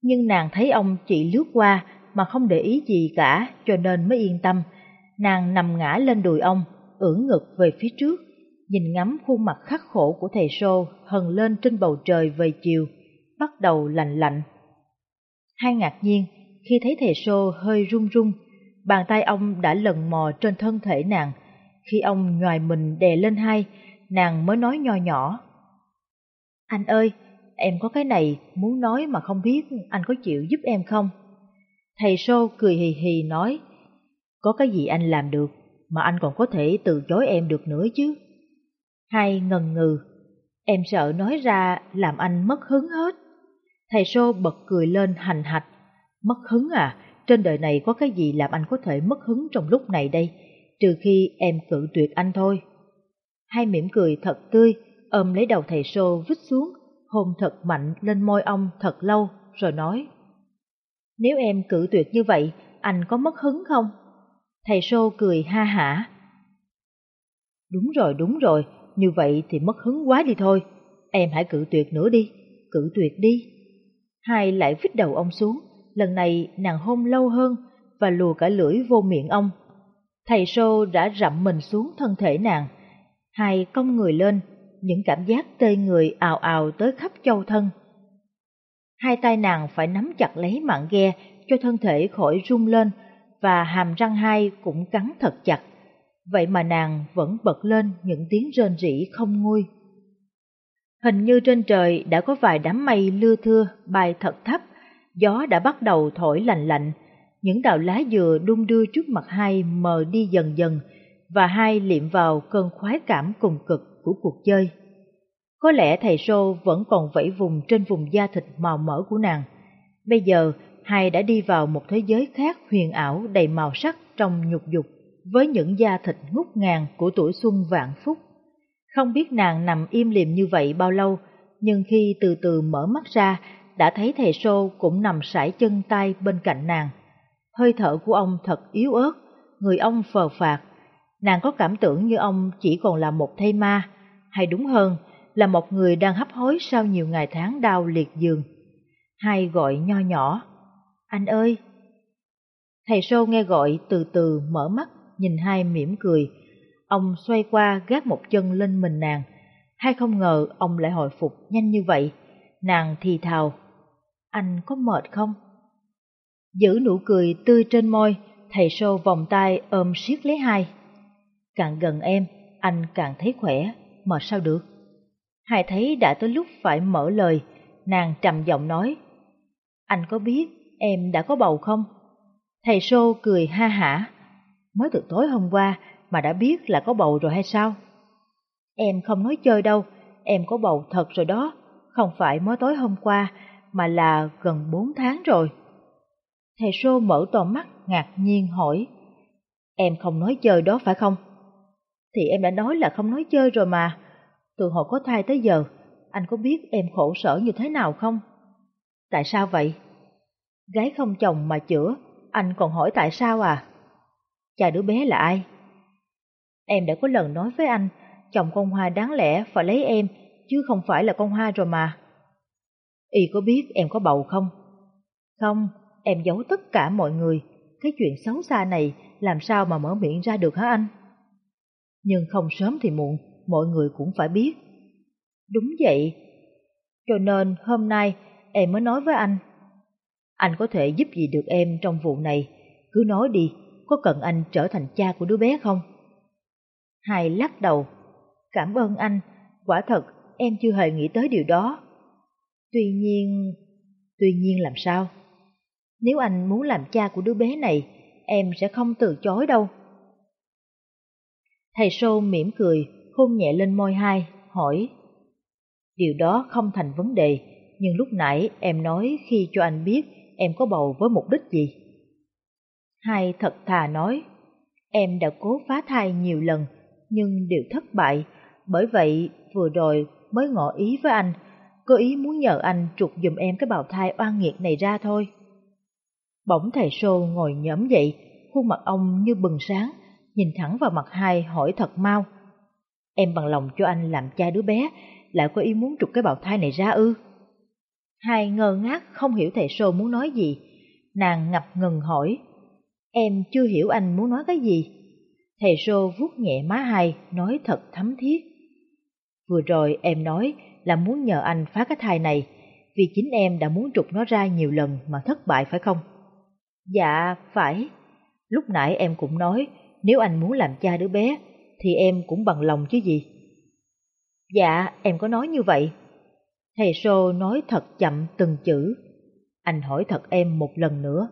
S1: Nhưng nàng thấy ông chỉ lướt qua mà không để ý gì cả cho nên mới yên tâm. Nàng nằm ngã lên đùi ông, ưỡn ngực về phía trước, nhìn ngắm khuôn mặt khắc khổ của thầy Sô hần lên trên bầu trời về chiều, bắt đầu lạnh lạnh. Hai ngạc nhiên khi thấy thầy Sô hơi run run, bàn tay ông đã lần mò trên thân thể nàng. Khi ông nhòi mình đè lên hai, nàng mới nói nho nhỏ. Anh ơi, em có cái này muốn nói mà không biết anh có chịu giúp em không? Thầy Sô cười hì hì nói, có cái gì anh làm được mà anh còn có thể từ chối em được nữa chứ? Hay ngần ngừ, em sợ nói ra làm anh mất hứng hết. Thầy Sô bật cười lên hành hạch, mất hứng à, trên đời này có cái gì làm anh có thể mất hứng trong lúc này đây, trừ khi em cự tuyệt anh thôi. Hai mỉm cười thật tươi, ôm lấy đầu thầy Sô vứt xuống, hôn thật mạnh lên môi ông thật lâu, rồi nói. Nếu em cự tuyệt như vậy, anh có mất hứng không? Thầy Sô cười ha hả. Đúng rồi, đúng rồi, như vậy thì mất hứng quá đi thôi. Em hãy cự tuyệt nữa đi, cự tuyệt đi. Hai lại vứt đầu ông xuống, lần này nàng hôn lâu hơn và lùa cả lưỡi vô miệng ông. Thầy Sô đã rậm mình xuống thân thể nàng. Hai cong người lên, những cảm giác tê người ào ào tới khắp châu thân. Hai tay nàng phải nắm chặt lấy mạng ghe cho thân thể khỏi rung lên và hàm răng hai cũng cắn thật chặt. Vậy mà nàng vẫn bật lên những tiếng rên rỉ không nguôi. Hình như trên trời đã có vài đám mây lưa thưa bay thật thấp, gió đã bắt đầu thổi lạnh lạnh, những đạo lá dừa đung đưa trước mặt hai mờ đi dần dần và hai liệm vào cơn khoái cảm cùng cực của cuộc chơi. Có lẽ thầy Sô vẫn còn vẫy vùng trên vùng da thịt màu mỡ của nàng. Bây giờ, hai đã đi vào một thế giới khác huyền ảo đầy màu sắc trong nhục dục với những da thịt ngút ngàn của tuổi xuân vạn phúc. Không biết nàng nằm im liềm như vậy bao lâu, nhưng khi từ từ mở mắt ra, đã thấy thầy Sô cũng nằm sải chân tay bên cạnh nàng. Hơi thở của ông thật yếu ớt, người ông phờ phạt. Nàng có cảm tưởng như ông chỉ còn là một thây ma, hay đúng hơn là một người đang hấp hối sau nhiều ngày tháng đau liệt giường. Hai gọi nho nhỏ, anh ơi! Thầy Sô nghe gọi từ từ mở mắt, nhìn hai mỉm cười. Ông xoay qua gác một chân lên mình nàng. Hai không ngờ ông lại hồi phục nhanh như vậy. Nàng thì thào, anh có mệt không? Giữ nụ cười tươi trên môi, thầy Sô vòng tay ôm siết lấy hai. Càng gần em, anh càng thấy khỏe, mà sao được? Hai thấy đã tới lúc phải mở lời, nàng trầm giọng nói. Anh có biết em đã có bầu không? Thầy Sô cười ha hả. Mới từ tối hôm qua mà đã biết là có bầu rồi hay sao? Em không nói chơi đâu, em có bầu thật rồi đó, không phải mới tối hôm qua mà là gần bốn tháng rồi. Thầy Sô mở to mắt ngạc nhiên hỏi, em không nói chơi đó phải không? Thì em đã nói là không nói chơi rồi mà, từ hồi có thai tới giờ, anh có biết em khổ sở như thế nào không? Tại sao vậy? Gái không chồng mà chữa, anh còn hỏi tại sao à? Cha đứa bé là ai? Em đã có lần nói với anh, chồng con Hoa đáng lẽ phải lấy em, chứ không phải là con Hoa rồi mà. Y có biết em có bầu không? Không, em giấu tất cả mọi người. Cái chuyện xấu xa này làm sao mà mở miệng ra được hả anh? Nhưng không sớm thì muộn, mọi người cũng phải biết. Đúng vậy. Cho nên hôm nay em mới nói với anh. Anh có thể giúp gì được em trong vụ này, cứ nói đi, có cần anh trở thành cha của đứa bé không? Hai lắc đầu. Cảm ơn anh, quả thật em chưa hề nghĩ tới điều đó. Tuy nhiên... Tuy nhiên làm sao? Nếu anh muốn làm cha của đứa bé này, em sẽ không từ chối đâu. Thầy Sô mỉm cười, hôn nhẹ lên môi hai, hỏi. Điều đó không thành vấn đề, nhưng lúc nãy em nói khi cho anh biết em có bầu với mục đích gì? Hai thật thà nói, em đã cố phá thai nhiều lần, nhưng đều thất bại, bởi vậy vừa rồi mới ngỏ ý với anh, có ý muốn nhờ anh trục giùm em cái bào thai oan nghiệt này ra thôi. Bỗng thầy Sô ngồi nhõm dậy, khuôn mặt ông như bừng sáng, nhìn thẳng vào mặt hai hỏi thật mau. Em bằng lòng cho anh làm cha đứa bé, lại có ý muốn trục cái bào thai này ra ư? Hai ngơ ngác không hiểu thầy Sô muốn nói gì, nàng ngập ngừng hỏi. Em chưa hiểu anh muốn nói cái gì. Thầy Sô vuốt nhẹ má hai, nói thật thấm thiết. Vừa rồi em nói là muốn nhờ anh phá cái thai này, vì chính em đã muốn trục nó ra nhiều lần mà thất bại phải không? Dạ, phải. Lúc nãy em cũng nói, nếu anh muốn làm cha đứa bé, thì em cũng bằng lòng chứ gì. Dạ, em có nói như vậy. Thầy Sô nói thật chậm từng chữ. Anh hỏi thật em một lần nữa.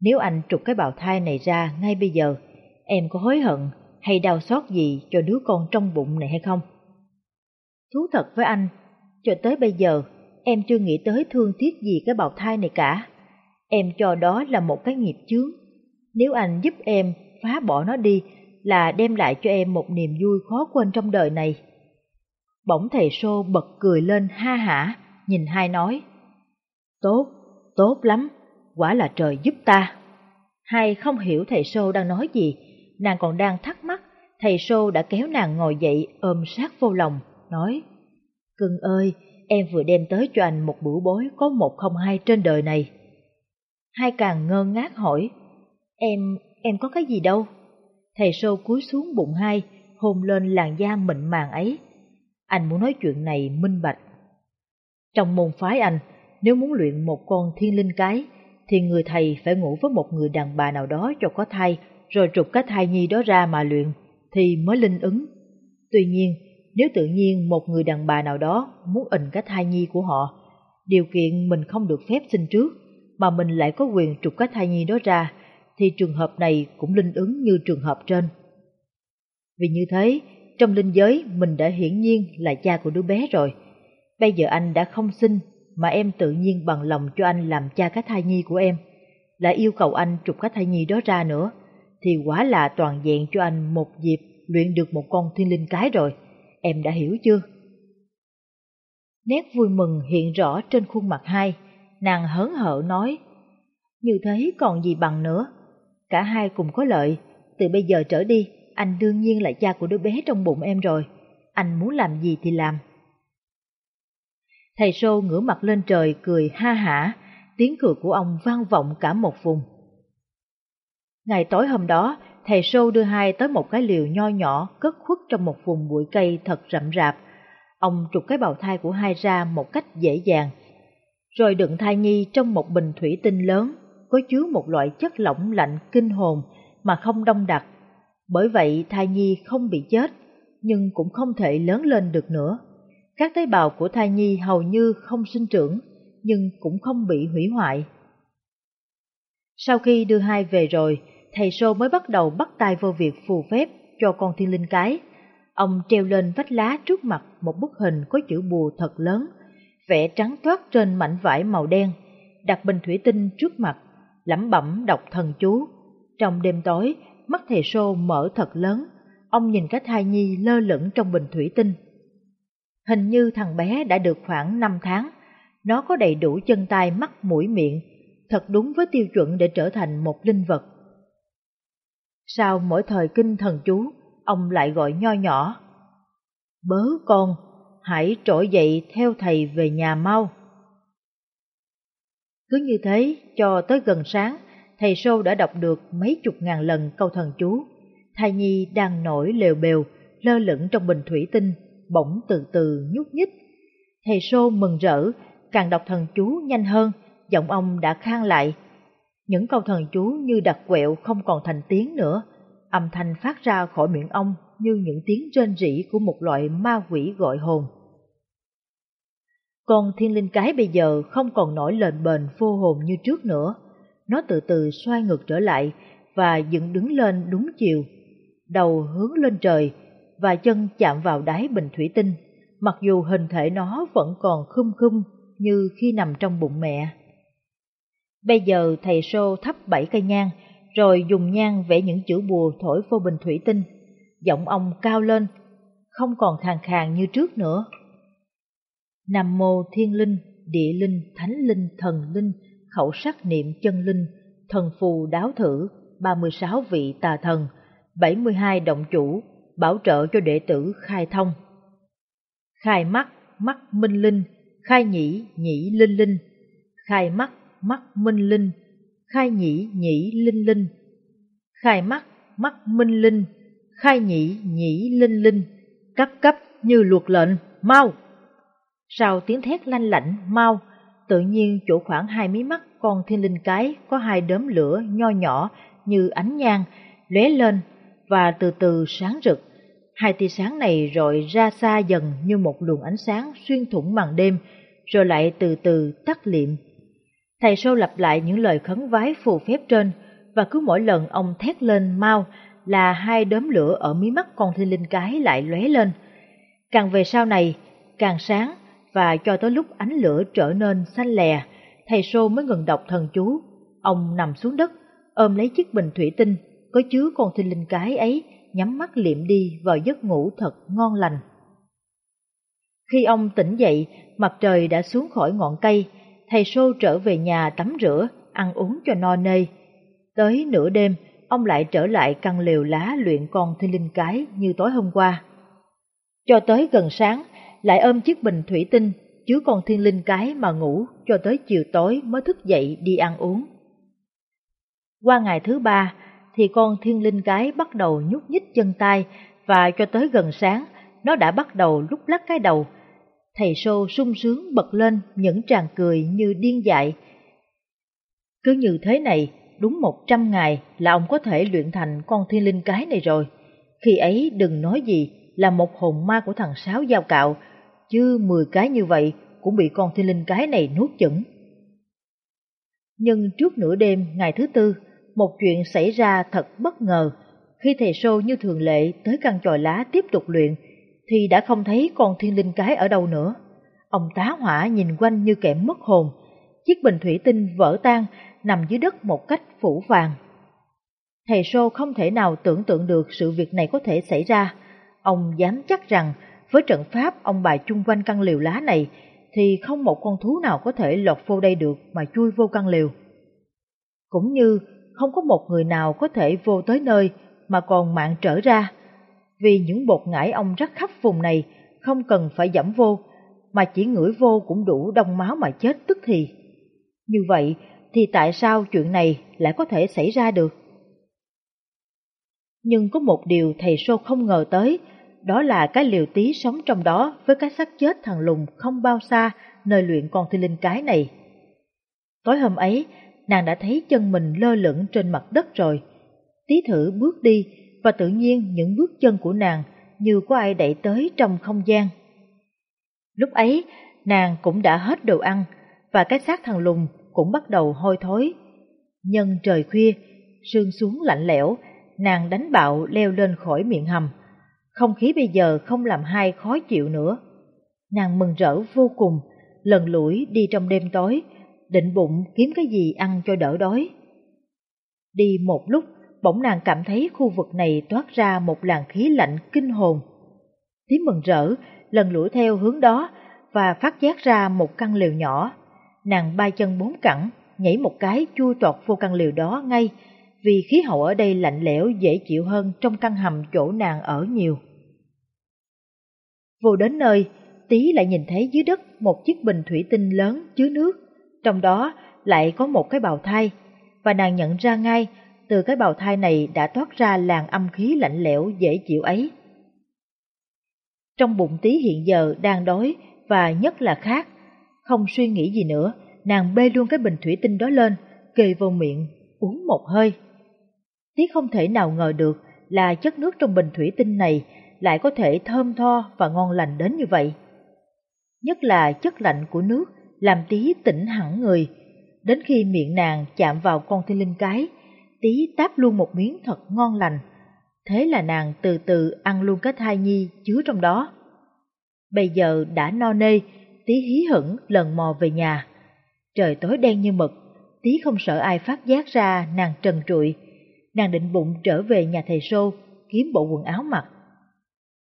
S1: Nếu anh trục cái bào thai này ra ngay bây giờ, em có hối hận hay đau xót gì cho đứa con trong bụng này hay không? Thú thật với anh, cho tới bây giờ, em chưa nghĩ tới thương tiếc gì cái bào thai này cả. Em cho đó là một cái nghiệp chướng. Nếu anh giúp em phá bỏ nó đi là đem lại cho em một niềm vui khó quên trong đời này. Bỗng thầy Sô bật cười lên ha hả, nhìn hai nói. Tốt, tốt lắm, quả là trời giúp ta. Hai không hiểu thầy Sô đang nói gì, nàng còn đang thắc mắc, thầy Sô đã kéo nàng ngồi dậy ôm sát vô lòng, nói. Cưng ơi, em vừa đem tới cho anh một bữa bối có một không hai trên đời này. Hai càng ngơ ngác hỏi, em, em có cái gì đâu? Thầy Sô cúi xuống bụng hai, hôn lên làn da mịn màng ấy. Anh muốn nói chuyện này minh bạch. Trong môn phái anh, nếu muốn luyện một con thiên linh cái, thì người thầy phải ngủ với một người đàn bà nào đó cho có thai, rồi trục cái thai nhi đó ra mà luyện, thì mới linh ứng. Tuy nhiên, nếu tự nhiên một người đàn bà nào đó muốn ình cái thai nhi của họ, điều kiện mình không được phép sinh trước, mà mình lại có quyền trục cái thai nhi đó ra, thì trường hợp này cũng linh ứng như trường hợp trên. Vì như thế, trong linh giới mình đã hiển nhiên là cha của đứa bé rồi. Bây giờ anh đã không sinh, mà em tự nhiên bằng lòng cho anh làm cha cái thai nhi của em, lại yêu cầu anh trục cái thai nhi đó ra nữa, thì quả là toàn diện cho anh một dịp luyện được một con thiên linh cái rồi. Em đã hiểu chưa? Nét vui mừng hiện rõ trên khuôn mặt hai, nàng hớn hở nói, như thế còn gì bằng nữa, cả hai cùng có lợi, từ bây giờ trở đi, anh đương nhiên là cha của đứa bé trong bụng em rồi, anh muốn làm gì thì làm. Thầy Sô ngửa mặt lên trời cười ha hả, tiếng cười của ông vang vọng cả một vùng. Ngày tối hôm đó, thầy sâu đưa hai tới một cái liều nho nhỏ cất khuất trong một vùng bụi cây thật rậm rạp. Ông trục cái bào thai của hai ra một cách dễ dàng, rồi đựng thai nhi trong một bình thủy tinh lớn, có chứa một loại chất lỏng lạnh kinh hồn mà không đông đặc. Bởi vậy thai nhi không bị chết, nhưng cũng không thể lớn lên được nữa. Các tế bào của thai nhi hầu như không sinh trưởng, nhưng cũng không bị hủy hoại. Sau khi đưa hai về rồi, thầy Sô mới bắt đầu bắt tay vô việc phù phép cho con thiên linh cái. Ông treo lên vách lá trước mặt một bức hình có chữ bùa thật lớn, vẽ trắng toát trên mảnh vải màu đen, đặt bình thủy tinh trước mặt, lẩm bẩm đọc thần chú. Trong đêm tối, mắt thầy Sô mở thật lớn, ông nhìn cái thai nhi lơ lửng trong bình thủy tinh. Hình như thằng bé đã được khoảng 5 tháng, nó có đầy đủ chân tay mắt mũi miệng, thật đúng với tiêu chuẩn để trở thành một linh vật sao mỗi thời kinh thần chú, ông lại gọi nho nhỏ. Bớ con, hãy trỗi dậy theo thầy về nhà mau. Cứ như thế, cho tới gần sáng, thầy Sô đã đọc được mấy chục ngàn lần câu thần chú. Thai nhi đang nổi lều bều, lơ lửng trong bình thủy tinh, bỗng từ từ nhúc nhích. Thầy Sô mừng rỡ, càng đọc thần chú nhanh hơn, giọng ông đã khang lại. Những câu thần chú như đặc quẹo không còn thành tiếng nữa, âm thanh phát ra khỏi miệng ông như những tiếng rên rỉ của một loại ma quỷ gọi hồn. Con thiên linh cái bây giờ không còn nổi lệnh bền vô hồn như trước nữa. Nó từ từ xoay ngược trở lại và dựng đứng lên đúng chiều, đầu hướng lên trời và chân chạm vào đáy bình thủy tinh, mặc dù hình thể nó vẫn còn khum khum như khi nằm trong bụng mẹ. Bây giờ thầy Sô thắp bảy cây nhang, rồi dùng nhang vẽ những chữ bùa thổi vô bình thủy tinh. Giọng ông cao lên, không còn khàn khàn như trước nữa. Nam mô thiên linh, địa linh, thánh linh, thần linh, khẩu sắc niệm chân linh, thần phù đáo thử, 36 vị tà thần, 72 động chủ, bảo trợ cho đệ tử khai thông. Khai mắt, mắt minh linh, khai nhĩ, nhĩ linh linh, khai mắt, mắt minh linh, khai nhĩ, nhĩ linh linh, khai mắt, mắt minh linh, khai nhĩ, nhĩ linh linh, cấp cấp như luật lệnh, mau! Sau tiếng thét lanh lảnh, mau, tự nhiên chỗ khoảng hai mí mắt con thiên linh cái có hai đốm lửa nho nhỏ như ánh nhang, lóe lên và từ từ sáng rực. Hai tia sáng này rọi ra xa dần như một luồng ánh sáng xuyên thủng màn đêm, rồi lại từ từ tắt liệm. Thầy sâu lặp lại những lời khấn vái phù phép trên, và cứ mỗi lần ông thét lên mau là hai đốm lửa ở mí mắt con thiên linh cái lại lóe lên. Càng về sau này, càng sáng, và cho tới lúc ánh lửa trở nên xanh lè, thầy Sô mới ngừng đọc thần chú. Ông nằm xuống đất, ôm lấy chiếc bình thủy tinh, có chứa con thiên linh cái ấy, nhắm mắt liệm đi vào giấc ngủ thật ngon lành. Khi ông tỉnh dậy, mặt trời đã xuống khỏi ngọn cây, thầy Sô trở về nhà tắm rửa, ăn uống cho no nê. Tới nửa đêm, ông lại trở lại căn lều lá luyện con thiên linh cái như tối hôm qua. Cho tới gần sáng, lại ôm chiếc bình thủy tinh chứa con thiên linh cái mà ngủ cho tới chiều tối mới thức dậy đi ăn uống. Qua ngày thứ ba thì con thiên linh cái bắt đầu nhúc nhích chân tay và cho tới gần sáng nó đã bắt đầu lúc lắc cái đầu. Thầy Sô sung sướng bật lên những tràng cười như điên dại. Cứ như thế này, đúng một trăm ngày là ông có thể luyện thành con thiên linh cái này rồi. Khi ấy đừng nói gì là một hồn ma của thằng Sáu Giao Cạo chứ 10 cái như vậy cũng bị con thiên linh cái này nuốt chửng. Nhưng trước nửa đêm ngày thứ tư, một chuyện xảy ra thật bất ngờ. Khi thầy Sô như thường lệ tới căn tròi lá tiếp tục luyện, thì đã không thấy con thiên linh cái ở đâu nữa. Ông tá hỏa nhìn quanh như kẻ mất hồn, chiếc bình thủy tinh vỡ tan nằm dưới đất một cách phủ vàng. Thầy Sô không thể nào tưởng tượng được sự việc này có thể xảy ra. Ông dám chắc rằng với trận pháp ông bài chung quanh căn liều lá này thì không một con thú nào có thể lọt vô đây được mà chui vô căn liều. Cũng như không có một người nào có thể vô tới nơi mà còn mạng trở ra, vì những bột ngải ông rắc khắp vùng này không cần phải giảm vô, mà chỉ ngửi vô cũng đủ đông máu mà chết tức thì. Như vậy thì tại sao chuyện này lại có thể xảy ra được? Nhưng có một điều thầy Sô không ngờ tới đó là cái liều tí sống trong đó với cái xác chết thằng lùng không bao xa nơi luyện con thi linh cái này. Tối hôm ấy, nàng đã thấy chân mình lơ lửng trên mặt đất rồi. Tí thử bước đi và tự nhiên những bước chân của nàng như có ai đẩy tới trong không gian. Lúc ấy, nàng cũng đã hết đồ ăn và cái xác thằng lùng cũng bắt đầu hôi thối. Nhân trời khuya, sương xuống lạnh lẽo, nàng đánh bạo leo lên khỏi miệng hầm không khí bây giờ không làm hai khó chịu nữa. Nàng mừng rỡ vô cùng, lần lũi đi trong đêm tối, định bụng kiếm cái gì ăn cho đỡ đói. Đi một lúc, bỗng nàng cảm thấy khu vực này toát ra một làn khí lạnh kinh hồn. Tí mừng rỡ, lần lũi theo hướng đó và phát giác ra một căn liều nhỏ. Nàng ba chân bốn cẳng, nhảy một cái chui tọt vô căn liều đó ngay vì khí hậu ở đây lạnh lẽo dễ chịu hơn trong căn hầm chỗ nàng ở nhiều. Vô đến nơi, tí lại nhìn thấy dưới đất một chiếc bình thủy tinh lớn chứa nước, trong đó lại có một cái bào thai, và nàng nhận ra ngay từ cái bào thai này đã thoát ra làn âm khí lạnh lẽo dễ chịu ấy. Trong bụng tí hiện giờ đang đói và nhất là khát, không suy nghĩ gì nữa, nàng bê luôn cái bình thủy tinh đó lên, kề vào miệng, uống một hơi. Tí không thể nào ngờ được là chất nước trong bình thủy tinh này lại có thể thơm tho và ngon lành đến như vậy. Nhất là chất lạnh của nước làm tí tỉnh hẳn người, đến khi miệng nàng chạm vào con thiên linh cái, tí táp luôn một miếng thật ngon lành. Thế là nàng từ từ ăn luôn cái thai nhi chứa trong đó. Bây giờ đã no nê, tí hí hửng lần mò về nhà. Trời tối đen như mực, tí không sợ ai phát giác ra nàng trần trụi. Nàng định bụng trở về nhà thầy Sô, kiếm bộ quần áo mặc.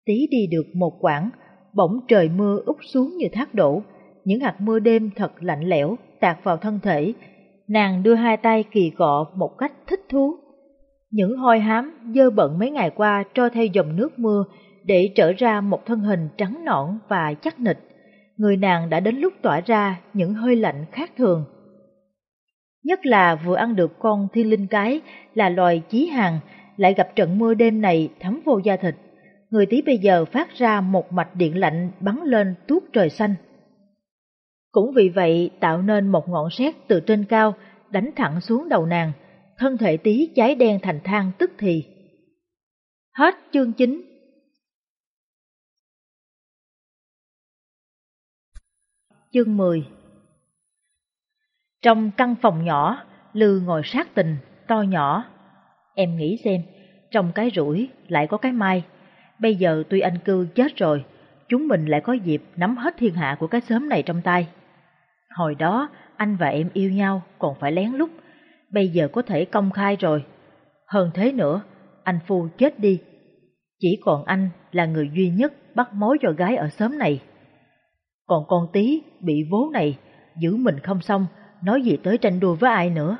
S1: Tí đi được một quãng, bỗng trời mưa úp xuống như thác đổ, những hạt mưa đêm thật lạnh lẽo tạt vào thân thể. Nàng đưa hai tay kỳ cọ một cách thích thú. Những hôi hám dơ bẩn mấy ngày qua cho theo dòng nước mưa để trở ra một thân hình trắng nõn và chắc nịch. Người nàng đã đến lúc tỏa ra những hơi lạnh khác thường. Nhất là vừa ăn được con thiên linh cái là loài chí hàng, lại gặp trận mưa đêm này thấm vô da thịt. Người tí bây giờ phát ra một mạch điện lạnh bắn lên tuốt trời xanh. Cũng vì vậy tạo nên một ngọn sét từ trên cao đánh thẳng xuống đầu nàng, thân thể tí cháy đen thành than tức thì. Hết chương 9 Chương 10 Trong căn phòng nhỏ, Lư ngồi sát tình, to nhỏ. Em nghĩ xem, trong cái rủi lại có cái mai. Bây giờ tuy anh cư chết rồi, chúng mình lại có dịp nắm hết thiên hạ của cái xóm này trong tay. Hồi đó, anh và em yêu nhau còn phải lén lút, bây giờ có thể công khai rồi. Hơn thế nữa, anh Phu chết đi. Chỉ còn anh là người duy nhất bắt mối cho gái ở xóm này. Còn con tí bị vố này, giữ mình không xong, nói gì tới tranh đua với ai nữa.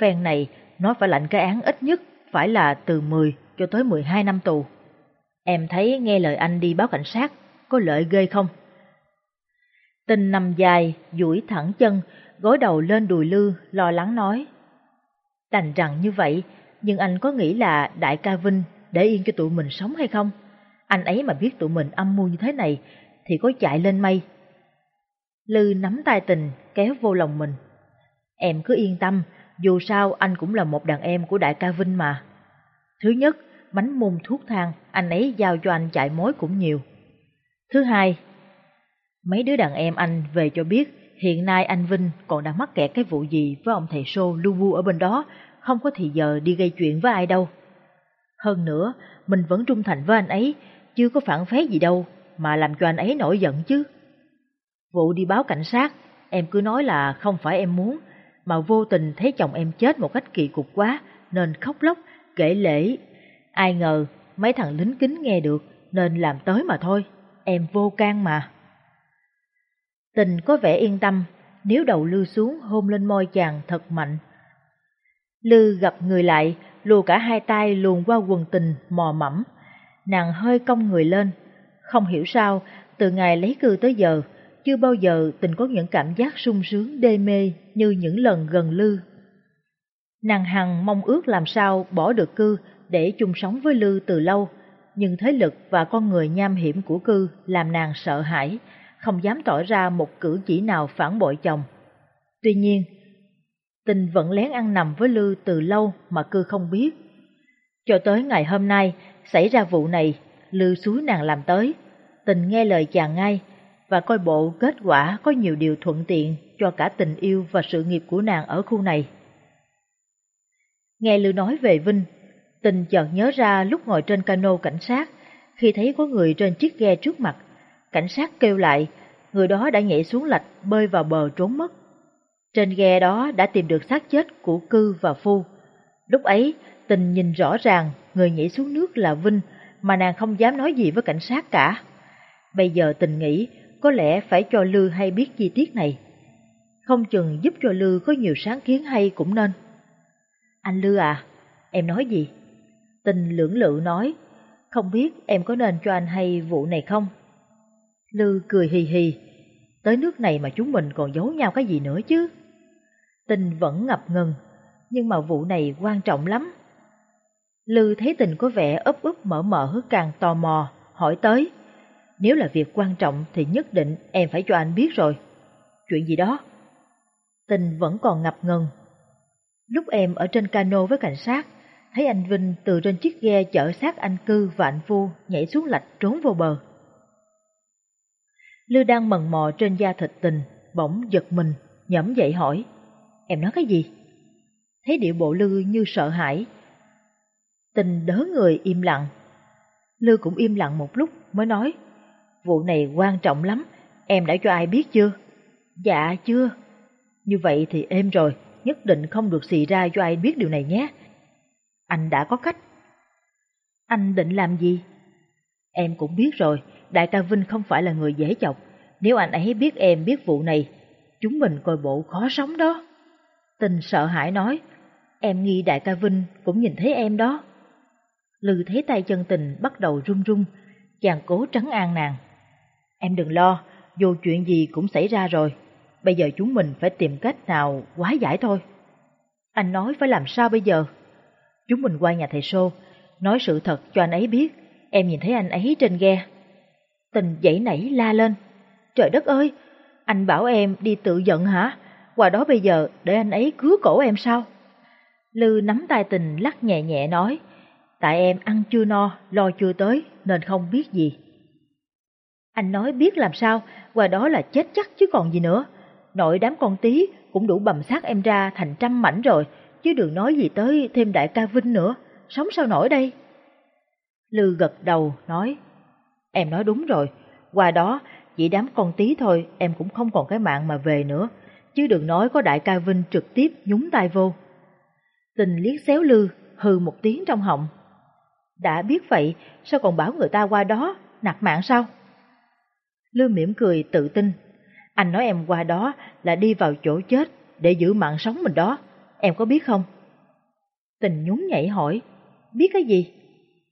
S1: Phen này, nó phải lạnh cái án ít nhất phải là từ 10 cho tới 12 năm tù. Em thấy nghe lời anh đi báo cảnh sát, có lợi ghê không? Tình nằm dài, duỗi thẳng chân, gối đầu lên đùi lư, lo lắng nói. Đành rằng như vậy, nhưng anh có nghĩ là đại ca Vinh để yên cho tụi mình sống hay không? Anh ấy mà biết tụi mình âm mưu như thế này, thì có chạy lên mây. Lư nắm tay tình, kéo vô lòng mình. Em cứ yên tâm, dù sao anh cũng là một đàn em của đại ca Vinh mà. Thứ nhất, bánh môn thuốc thang, anh ấy giao cho anh chạy mối cũng nhiều. Thứ hai, mấy đứa đàn em anh về cho biết hiện nay anh Vinh còn đang mắc kẹt cái vụ gì với ông thầy Sô Lu Bu ở bên đó, không có thì giờ đi gây chuyện với ai đâu. Hơn nữa, mình vẫn trung thành với anh ấy, chưa có phản phế gì đâu, mà làm cho anh ấy nổi giận chứ. Vụ đi báo cảnh sát, em cứ nói là không phải em muốn, mà vô tình thấy chồng em chết một cách kỳ cục quá, nên khóc lóc, kể lễ. Ai ngờ, mấy thằng lính kính nghe được, nên làm tới mà thôi, em vô can mà. Tình có vẻ yên tâm, nếu đầu Lư xuống hôn lên môi chàng thật mạnh. Lư gặp người lại, lùa cả hai tay luồn qua quần tình mò mẫm. Nàng hơi cong người lên. Không hiểu sao, từ ngày lấy cư tới giờ, chưa bao giờ tình có những cảm giác sung sướng đê mê như những lần gần Lư. Nàng hằng mong ước làm sao bỏ được cư để chung sống với Lư từ lâu, nhưng thế lực và con người nham hiểm của cư làm nàng sợ hãi, không dám tỏ ra một cử chỉ nào phản bội chồng. Tuy nhiên, tình vẫn lén ăn nằm với Lư từ lâu mà cư không biết. Cho tới ngày hôm nay, xảy ra vụ này, Lư suối nàng làm tới. Tình nghe lời chàng ngay, và coi bộ kết quả có nhiều điều thuận tiện cho cả tình yêu và sự nghiệp của nàng ở khu này. Nghe Lư nói về Vinh, tình chợt nhớ ra lúc ngồi trên cano cảnh sát, khi thấy có người trên chiếc ghe trước mặt, cảnh sát kêu lại, người đó đã nhảy xuống lạch bơi vào bờ trốn mất. Trên ghe đó đã tìm được xác chết của cư và phu. Lúc ấy, tình nhìn rõ ràng người nhảy xuống nước là Vinh mà nàng không dám nói gì với cảnh sát cả. Bây giờ tình nghĩ có lẽ phải cho Lư hay biết chi tiết này. Không chừng giúp cho Lư có nhiều sáng kiến hay cũng nên. Anh Lư à, em nói gì? Tình lưỡng lự nói, không biết em có nên cho anh hay vụ này không? Lư cười hì hì, tới nước này mà chúng mình còn giấu nhau cái gì nữa chứ? Tình vẫn ngập ngừng, nhưng mà vụ này quan trọng lắm. Lư thấy tình có vẻ ấp ấp mở mở càng tò mò, hỏi tới. Nếu là việc quan trọng thì nhất định em phải cho anh biết rồi. Chuyện gì đó? Tình vẫn còn ngập ngừng. Lúc em ở trên cano với cảnh sát, thấy anh Vinh từ trên chiếc ghe chở xác anh Cư và anh Phu nhảy xuống lạch trốn vào bờ. Lư đang mần mò trên da thịt tình, bỗng giật mình, nhẫm dậy hỏi. Em nói cái gì? Thấy điệu bộ Lư như sợ hãi. Tình đớ người im lặng. Lư cũng im lặng một lúc mới nói. Vụ này quan trọng lắm, em đã cho ai biết chưa? Dạ chưa. Như vậy thì êm rồi, nhất định không được xì ra cho ai biết điều này nhé. Anh đã có cách. Anh định làm gì? Em cũng biết rồi, đại ca Vinh không phải là người dễ chọc. Nếu anh ấy biết em biết vụ này, chúng mình coi bộ khó sống đó. Tình sợ hãi nói, em nghi đại ca Vinh cũng nhìn thấy em đó. Lư thấy tay chân tình bắt đầu run run, chàng cố trấn an nàng. Em đừng lo, dù chuyện gì cũng xảy ra rồi, bây giờ chúng mình phải tìm cách nào quá giải thôi. Anh nói phải làm sao bây giờ? Chúng mình qua nhà thầy Sô, nói sự thật cho anh ấy biết, em nhìn thấy anh ấy trên ghe. Tình dãy nảy la lên. Trời đất ơi, anh bảo em đi tự giận hả? Qua đó bây giờ để anh ấy cứa cổ em sao? Lư nắm tay tình lắc nhẹ nhẹ nói, tại em ăn chưa no, lo chưa tới nên không biết gì. Anh nói biết làm sao, qua đó là chết chắc chứ còn gì nữa. Nội đám con tí cũng đủ bầm xác em ra thành trăm mảnh rồi, chứ đừng nói gì tới thêm đại ca Vinh nữa, sống sao nổi đây? Lư gật đầu, nói, em nói đúng rồi, qua đó chỉ đám con tí thôi em cũng không còn cái mạng mà về nữa, chứ đừng nói có đại ca Vinh trực tiếp nhúng tay vô. Tình liếc xéo Lư, hừ một tiếng trong họng. Đã biết vậy, sao còn bảo người ta qua đó, nạt mạng sao? Lư mỉm cười tự tin. Anh nói em qua đó là đi vào chỗ chết để giữ mạng sống mình đó, em có biết không? Tình nhún nhảy hỏi, biết cái gì?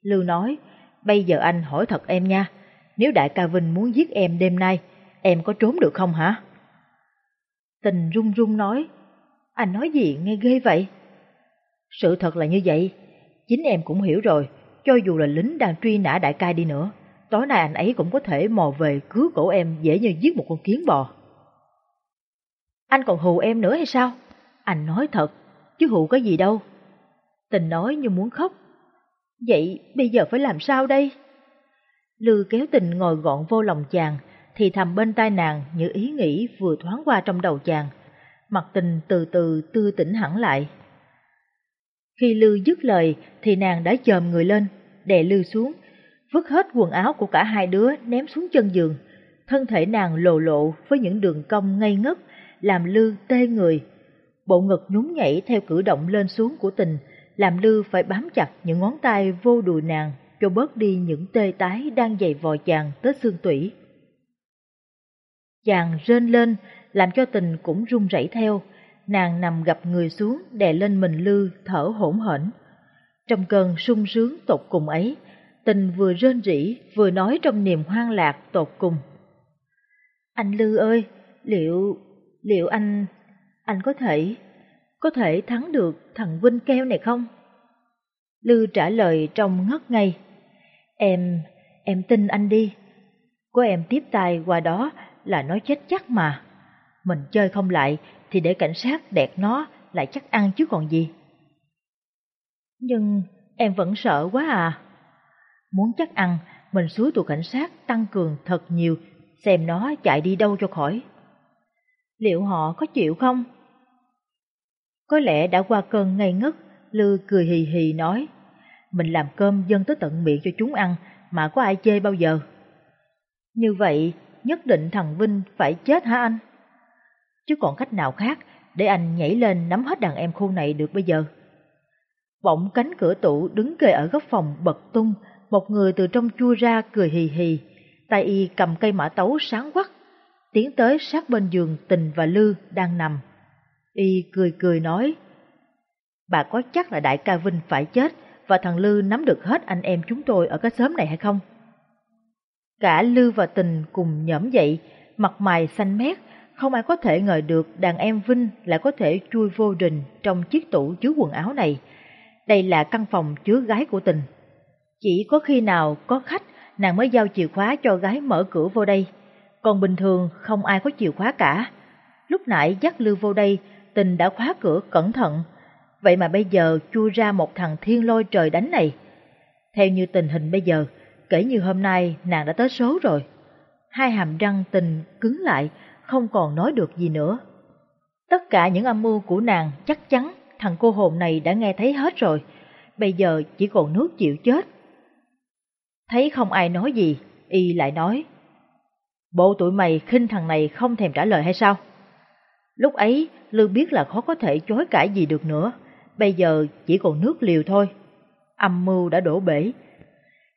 S1: Lưu nói, bây giờ anh hỏi thật em nha, nếu đại ca Vinh muốn giết em đêm nay, em có trốn được không hả? Tình run run nói, anh nói gì nghe ghê vậy? Sự thật là như vậy, chính em cũng hiểu rồi, cho dù là lính đang truy nã đại ca đi nữa, tối nay anh ấy cũng có thể mò về cứu cổ em dễ như giết một con kiến bò. Anh còn hù em nữa hay sao? Anh nói thật, chứ hù có gì đâu. Tình nói như muốn khóc. Vậy bây giờ phải làm sao đây? Lư kéo tình ngồi gọn vô lòng chàng, thì thầm bên tai nàng như ý nghĩ vừa thoáng qua trong đầu chàng. Mặt tình từ từ tư tỉnh hẳn lại. Khi Lư dứt lời thì nàng đã chồm người lên, đè Lư xuống, vứt hết quần áo của cả hai đứa ném xuống chân giường. Thân thể nàng lồ lộ với những đường cong ngây ngất, làm Lư tê người. Bộ ngực nhún nhảy theo cử động lên xuống của tình, làm Lư phải bám chặt những ngón tay vô đùi nàng cho bớt đi những tê tái đang dày vò chàng tới xương tủy. Chàng rên lên, làm cho tình cũng run rẩy theo, nàng nằm gặp người xuống đè lên mình Lư thở hổn hển. Trong cơn sung sướng tột cùng ấy, tình vừa rên rỉ vừa nói trong niềm hoang lạc tột cùng. Anh Lư ơi, liệu, liệu anh, anh có thể, có thể thắng được thằng Vinh Keo này không? Lư trả lời trong ngất ngây. Em, em tin anh đi. Có em tiếp tay qua đó là nó chết chắc mà. Mình chơi không lại thì để cảnh sát đẹp nó lại chắc ăn chứ còn gì. Nhưng em vẫn sợ quá à. Muốn chắc ăn, mình suối tụi cảnh sát tăng cường thật nhiều, xem nó chạy đi đâu cho khỏi. Liệu họ có chịu không? Có lẽ đã qua cơn ngây ngất, Lư cười hì hì nói, mình làm cơm dân tới tận miệng cho chúng ăn mà có ai chê bao giờ. Như vậy, nhất định thằng Vinh phải chết hả anh? Chứ còn cách nào khác để anh nhảy lên nắm hết đàn em khu này được bây giờ? Bỗng cánh cửa tủ đứng kề ở góc phòng bật tung, một người từ trong chua ra cười hì hì, tay y cầm cây mã tấu sáng quắc, tiến tới sát bên giường tình và lư đang nằm. Y cười cười nói, Bà có chắc là đại ca Vinh phải chết và thằng Lư nắm được hết anh em chúng tôi ở cái xóm này hay không? Cả Lư và Tình cùng nhõm dậy, mặt mày xanh mét, không ai có thể ngờ được đàn em Vinh lại có thể chui vô đình trong chiếc tủ chứa quần áo này. Đây là căn phòng chứa gái của Tình. Chỉ có khi nào có khách, nàng mới giao chìa khóa cho gái mở cửa vô đây. Còn bình thường không ai có chìa khóa cả. Lúc nãy dắt Lư vô đây, Tình đã khóa cửa cẩn thận. Vậy mà bây giờ chui ra một thằng thiên lôi trời đánh này. Theo như tình hình bây giờ, kể như hôm nay nàng đã tới số rồi. Hai hàm răng tình cứng lại, không còn nói được gì nữa. Tất cả những âm mưu của nàng chắc chắn thằng cô hồn này đã nghe thấy hết rồi, bây giờ chỉ còn nước chịu chết. Thấy không ai nói gì, y lại nói, Bộ tụi mày khinh thằng này không thèm trả lời hay sao? Lúc ấy, Lư biết là khó có thể chối cãi gì được nữa, bây giờ chỉ còn nước liều thôi. Âm mưu đã đổ bể.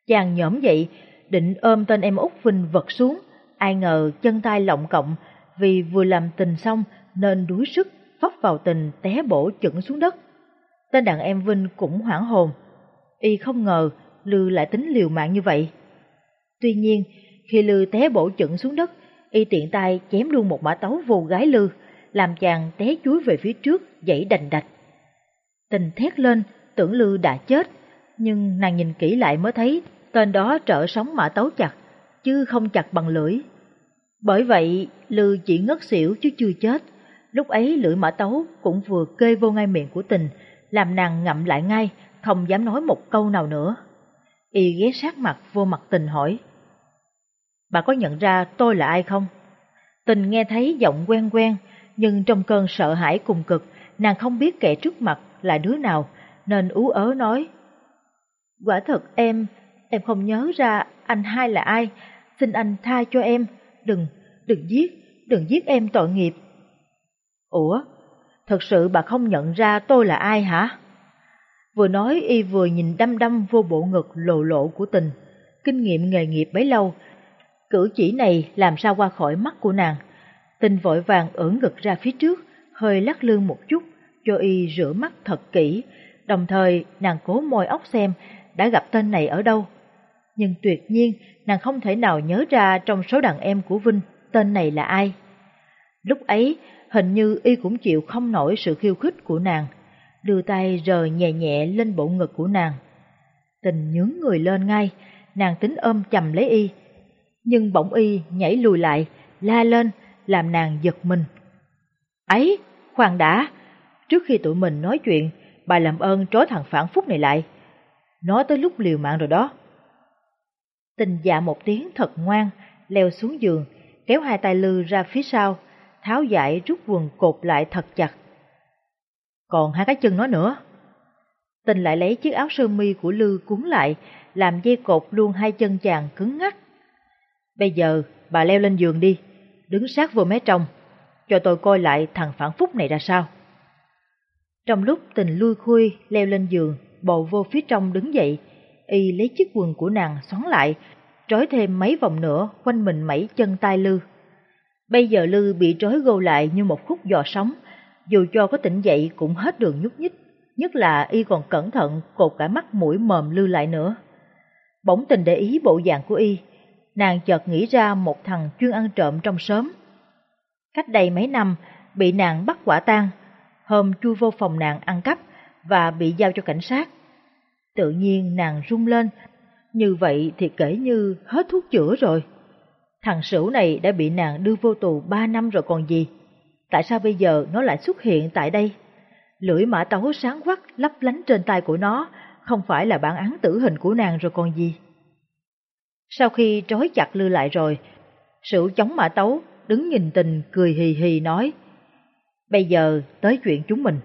S1: Chàng nhõm dậy, định ôm tên em út Vinh vật xuống, ai ngờ chân tay lộng cộng, vì vừa làm tình xong nên đuối sức, vấp vào tình té bổ chững xuống đất. Tên đàn em Vinh cũng hoảng hồn, y không ngờ Lư lại tính liều mạng như vậy. Tuy nhiên, khi Lư té bổ chững xuống đất, y tiện tay chém luôn một mã tấu vô gái Lư, làm chàng té chuối về phía trước, dãy đành đạch. Tình thét lên, tưởng Lư đã chết, nhưng nàng nhìn kỹ lại mới thấy tên đó trợ sóng mã tấu chặt, chứ không chặt bằng lưỡi. Bởi vậy, Lư chỉ ngất xỉu chứ chưa chết. Lúc ấy lưỡi mã tấu cũng vừa kê vô ngay miệng của tình, làm nàng ngậm lại ngay, không dám nói một câu nào nữa. Y ghé sát mặt vô mặt tình hỏi. Bà có nhận ra tôi là ai không? Tình nghe thấy giọng quen quen, nhưng trong cơn sợ hãi cùng cực, nàng không biết kẻ trước mặt là đứa nào, nên ú ớ nói. Quả thật em, em không nhớ ra anh hai là ai, xin anh tha cho em, đừng, đừng giết, đừng giết em tội nghiệp. Ủa, thật sự bà không nhận ra tôi là ai hả? Vừa nói y vừa nhìn đăm đăm vô bộ ngực lộ lộ của tình, kinh nghiệm nghề nghiệp bấy lâu, cử chỉ này làm sao qua khỏi mắt của nàng. Tình vội vàng ưỡn ngực ra phía trước, hơi lắc lương một chút, cho y rửa mắt thật kỹ, đồng thời nàng cố môi óc xem đã gặp tên này ở đâu. Nhưng tuyệt nhiên, nàng không thể nào nhớ ra trong số đàn em của Vinh tên này là ai. Lúc ấy, hình như y cũng chịu không nổi sự khiêu khích của nàng, đưa tay rờ nhẹ nhẹ lên bộ ngực của nàng. Tình nhướng người lên ngay, nàng tính ôm chầm lấy y, nhưng bỗng y nhảy lùi lại, la lên, làm nàng giật mình. Ấy, khoan đã, trước khi tụi mình nói chuyện, bà làm ơn trói thằng phản phúc này lại. Nói tới lúc liều mạng rồi đó. Tình dạ một tiếng thật ngoan, leo xuống giường, kéo hai tay lư ra phía sau, tháo dại rút quần cột lại thật chặt. Còn hai cái chân nó nữa. Tình lại lấy chiếc áo sơ mi của Lư cuốn lại, làm dây cột luôn hai chân chàng cứng ngắc. Bây giờ bà leo lên giường đi, đứng sát vô mé trong, cho tôi coi lại thằng phản phúc này ra sao. Trong lúc tình lui khui leo lên giường, bầu vô phía trong đứng dậy, y lấy chiếc quần của nàng xoắn lại, trói thêm mấy vòng nữa quanh mình mẩy chân tay Lư. Bây giờ Lư bị trói gô lại như một khúc giò sóng, dù cho có tỉnh dậy cũng hết đường nhúc nhích, nhất là y còn cẩn thận cột cả mắt mũi mồm Lư lại nữa. Bỗng tình để ý bộ dạng của y, nàng chợt nghĩ ra một thằng chuyên ăn trộm trong xóm. Cách đây mấy năm, bị nàng bắt quả tang, hôm chui vô phòng nàng ăn cắp và bị giao cho cảnh sát. Tự nhiên nàng rung lên, như vậy thì kể như hết thuốc chữa rồi. Thằng Sửu này đã bị nàng đưa vô tù ba năm rồi còn gì. Tại sao bây giờ nó lại xuất hiện tại đây? Lưỡi mã tấu sáng quắc lấp lánh trên tay của nó, không phải là bản án tử hình của nàng rồi còn gì. Sau khi trói chặt lư lại rồi, Sửu chống mã tấu, đứng nhìn tình cười hì hì nói, Bây giờ tới chuyện chúng mình.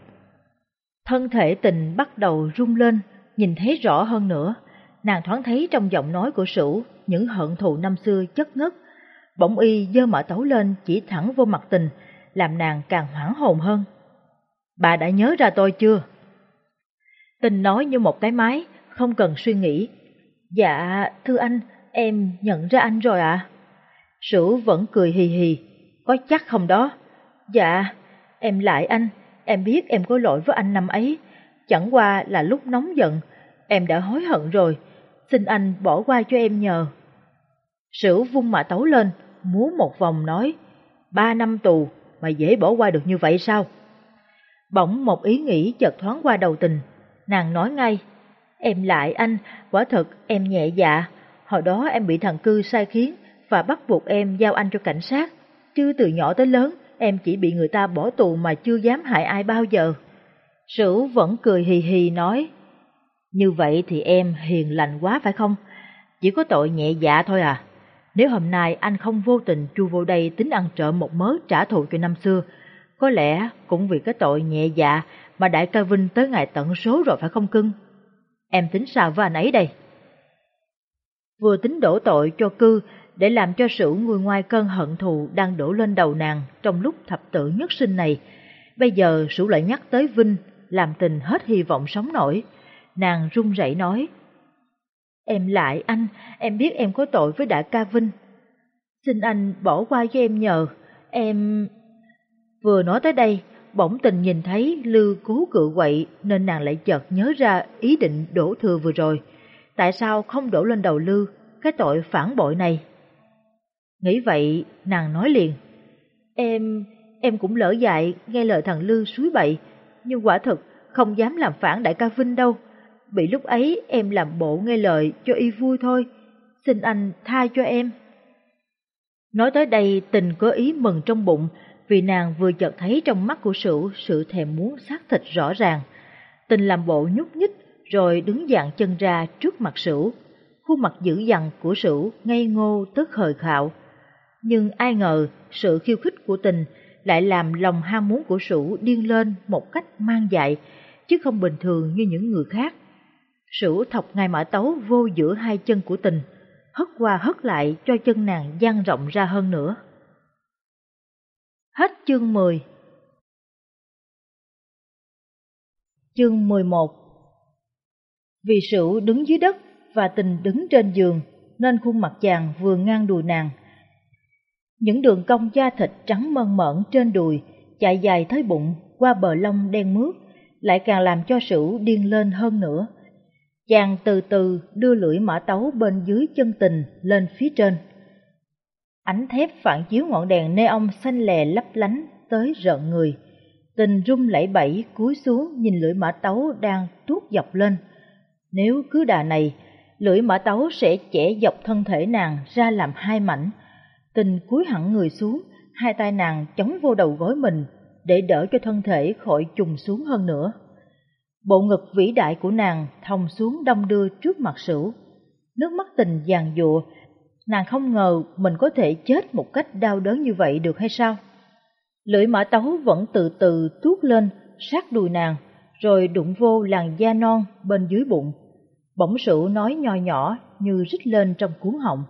S1: Thân thể tình bắt đầu rung lên, nhìn thấy rõ hơn nữa. Nàng thoáng thấy trong giọng nói của Sửu những hận thù năm xưa chất ngất. Bỗng y dơ mã tấu lên chỉ thẳng vô mặt tình, làm nàng càng hoảng hồn hơn. Bà đã nhớ ra tôi chưa? Tình nói như một cái máy, không cần suy nghĩ. Dạ, thưa anh, em nhận ra anh rồi ạ. À? Sửu vẫn cười hì hì, có chắc không đó? Dạ, em lại anh, em biết em có lỗi với anh năm ấy, Chẳng qua là lúc nóng giận, em đã hối hận rồi, xin anh bỏ qua cho em nhờ. Sửu vung mã tấu lên, múa một vòng nói, ba năm tù mà dễ bỏ qua được như vậy sao? Bỗng một ý nghĩ chợt thoáng qua đầu tình, nàng nói ngay, em lại anh, quả thật em nhẹ dạ, hồi đó em bị thằng cư sai khiến và bắt buộc em giao anh cho cảnh sát, chứ từ nhỏ tới lớn em chỉ bị người ta bỏ tù mà chưa dám hại ai bao giờ. Sửu vẫn cười hì hì nói, như vậy thì em hiền lành quá phải không? Chỉ có tội nhẹ dạ thôi à. Nếu hôm nay anh không vô tình chu vô đây tính ăn trộm một mớ trả thù cho năm xưa, có lẽ cũng vì cái tội nhẹ dạ mà đại ca Vinh tới ngày tận số rồi phải không cưng? Em tính sao với anh ấy đây? Vừa tính đổ tội cho cư để làm cho sự người ngoài cơn hận thù đang đổ lên đầu nàng trong lúc thập tử nhất sinh này. Bây giờ Sủ lại nhắc tới Vinh, làm tình hết hy vọng sống nổi. Nàng run rẩy nói, Em lại anh, em biết em có tội với đại ca Vinh. Xin anh bỏ qua cho em nhờ, em... Vừa nói tới đây, bỗng tình nhìn thấy Lư cố cự quậy nên nàng lại chợt nhớ ra ý định đổ thừa vừa rồi. Tại sao không đổ lên đầu Lư cái tội phản bội này? Nghĩ vậy, nàng nói liền. Em, em cũng lỡ dại nghe lời thằng Lư suối bậy, nhưng quả thực không dám làm phản đại ca Vinh đâu. Bị lúc ấy em làm bộ nghe lời cho y vui thôi, xin anh tha cho em. Nói tới đây tình có ý mừng trong bụng vì nàng vừa chợt thấy trong mắt của Sửu sự thèm muốn xác thịt rõ ràng. Tình làm bộ nhúc nhích rồi đứng dạng chân ra trước mặt Sửu. Khuôn mặt dữ dằn của Sửu ngây ngô tức hời khạo. Nhưng ai ngờ sự khiêu khích của tình lại làm lòng ham muốn của Sửu điên lên một cách mang dại, chứ không bình thường như những người khác. Sửu thọc ngay mã tấu vô giữa hai chân của tình, hất qua hất lại cho chân nàng dang rộng ra hơn nữa. Hết chương 10 Chương 11 vì Sửu đứng dưới đất và tình đứng trên giường, nên khuôn mặt chàng vừa ngang đùi nàng. Những đường cong da thịt trắng mơn mởn trên đùi, chạy dài tới bụng, qua bờ lông đen mướt, lại càng làm cho Sửu điên lên hơn nữa. Chàng từ từ đưa lưỡi mã tấu bên dưới chân tình lên phía trên. Ánh thép phản chiếu ngọn đèn neon xanh lè lấp lánh tới rợn người. Tình rung lẫy bẫy cúi xuống nhìn lưỡi mã tấu đang tuốt dọc lên. Nếu cứ đà này, lưỡi mã tấu sẽ chẻ dọc thân thể nàng ra làm hai mảnh. Tình cúi hẳn người xuống, hai tay nàng chống vô đầu gối mình để đỡ cho thân thể khỏi trùng xuống hơn nữa. Bộ ngực vĩ đại của nàng thòng xuống đông đưa trước mặt sửu. Nước mắt tình giàn dụa, nàng không ngờ mình có thể chết một cách đau đớn như vậy được hay sao? Lưỡi mã tấu vẫn từ từ tuốt lên, sát đùi nàng, rồi đụng vô làn da non bên dưới bụng. Bỗng sửu nói nho nhỏ như rít lên trong cuốn họng.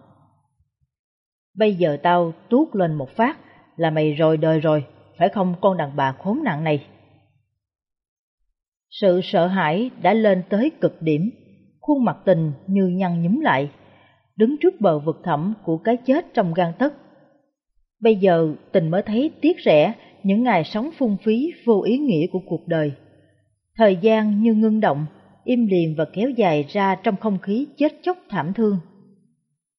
S1: Bây giờ tao tuốt lên một phát là mày rồi đời rồi, phải không con đàn bà khốn nạn này? Sự sợ hãi đã lên tới cực điểm, khuôn mặt tình như nhăn nhúm lại, đứng trước bờ vực thẳm của cái chết trong gan tấc. Bây giờ tình mới thấy tiếc rẻ những ngày sống phung phí vô ý nghĩa của cuộc đời. Thời gian như ngưng động, im lìm và kéo dài ra trong không khí chết chóc thảm thương.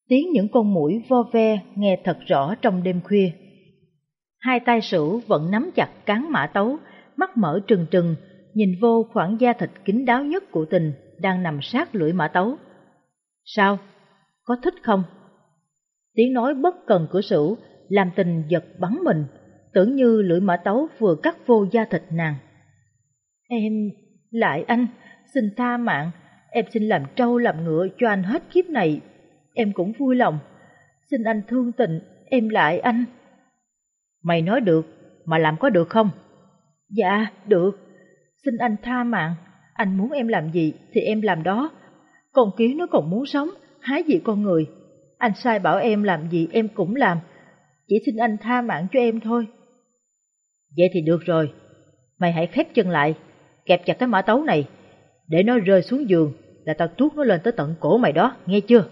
S1: Tiếng những con mũi vo ve nghe thật rõ trong đêm khuya. Hai tay sửu vẫn nắm chặt cán mã tấu, mắt mở trừng trừng, nhìn vô khoảng da thịt kín đáo nhất của tình đang nằm sát lưỡi mã tấu. Sao? Có thích không? Tiếng nói bất cần của sửu làm tình giật bắn mình, tưởng như lưỡi mã tấu vừa cắt vô da thịt nàng. Em, lại anh, xin tha mạng, em xin làm trâu làm ngựa cho anh hết kiếp này, em cũng vui lòng. Xin anh thương tình, em lại anh. Mày nói được, mà làm có được không? Dạ, được. Xin anh tha mạng, anh muốn em làm gì thì em làm đó. Con kiến nó còn muốn sống, hái gì con người. Anh sai bảo em làm gì em cũng làm. Chỉ xin anh tha mạng cho em thôi. Vậy thì được rồi. Mày hãy khép chân lại, kẹp chặt cái mã tấu này, để nó rơi xuống giường là tao tuốt nó lên tới tận cổ mày đó, nghe chưa?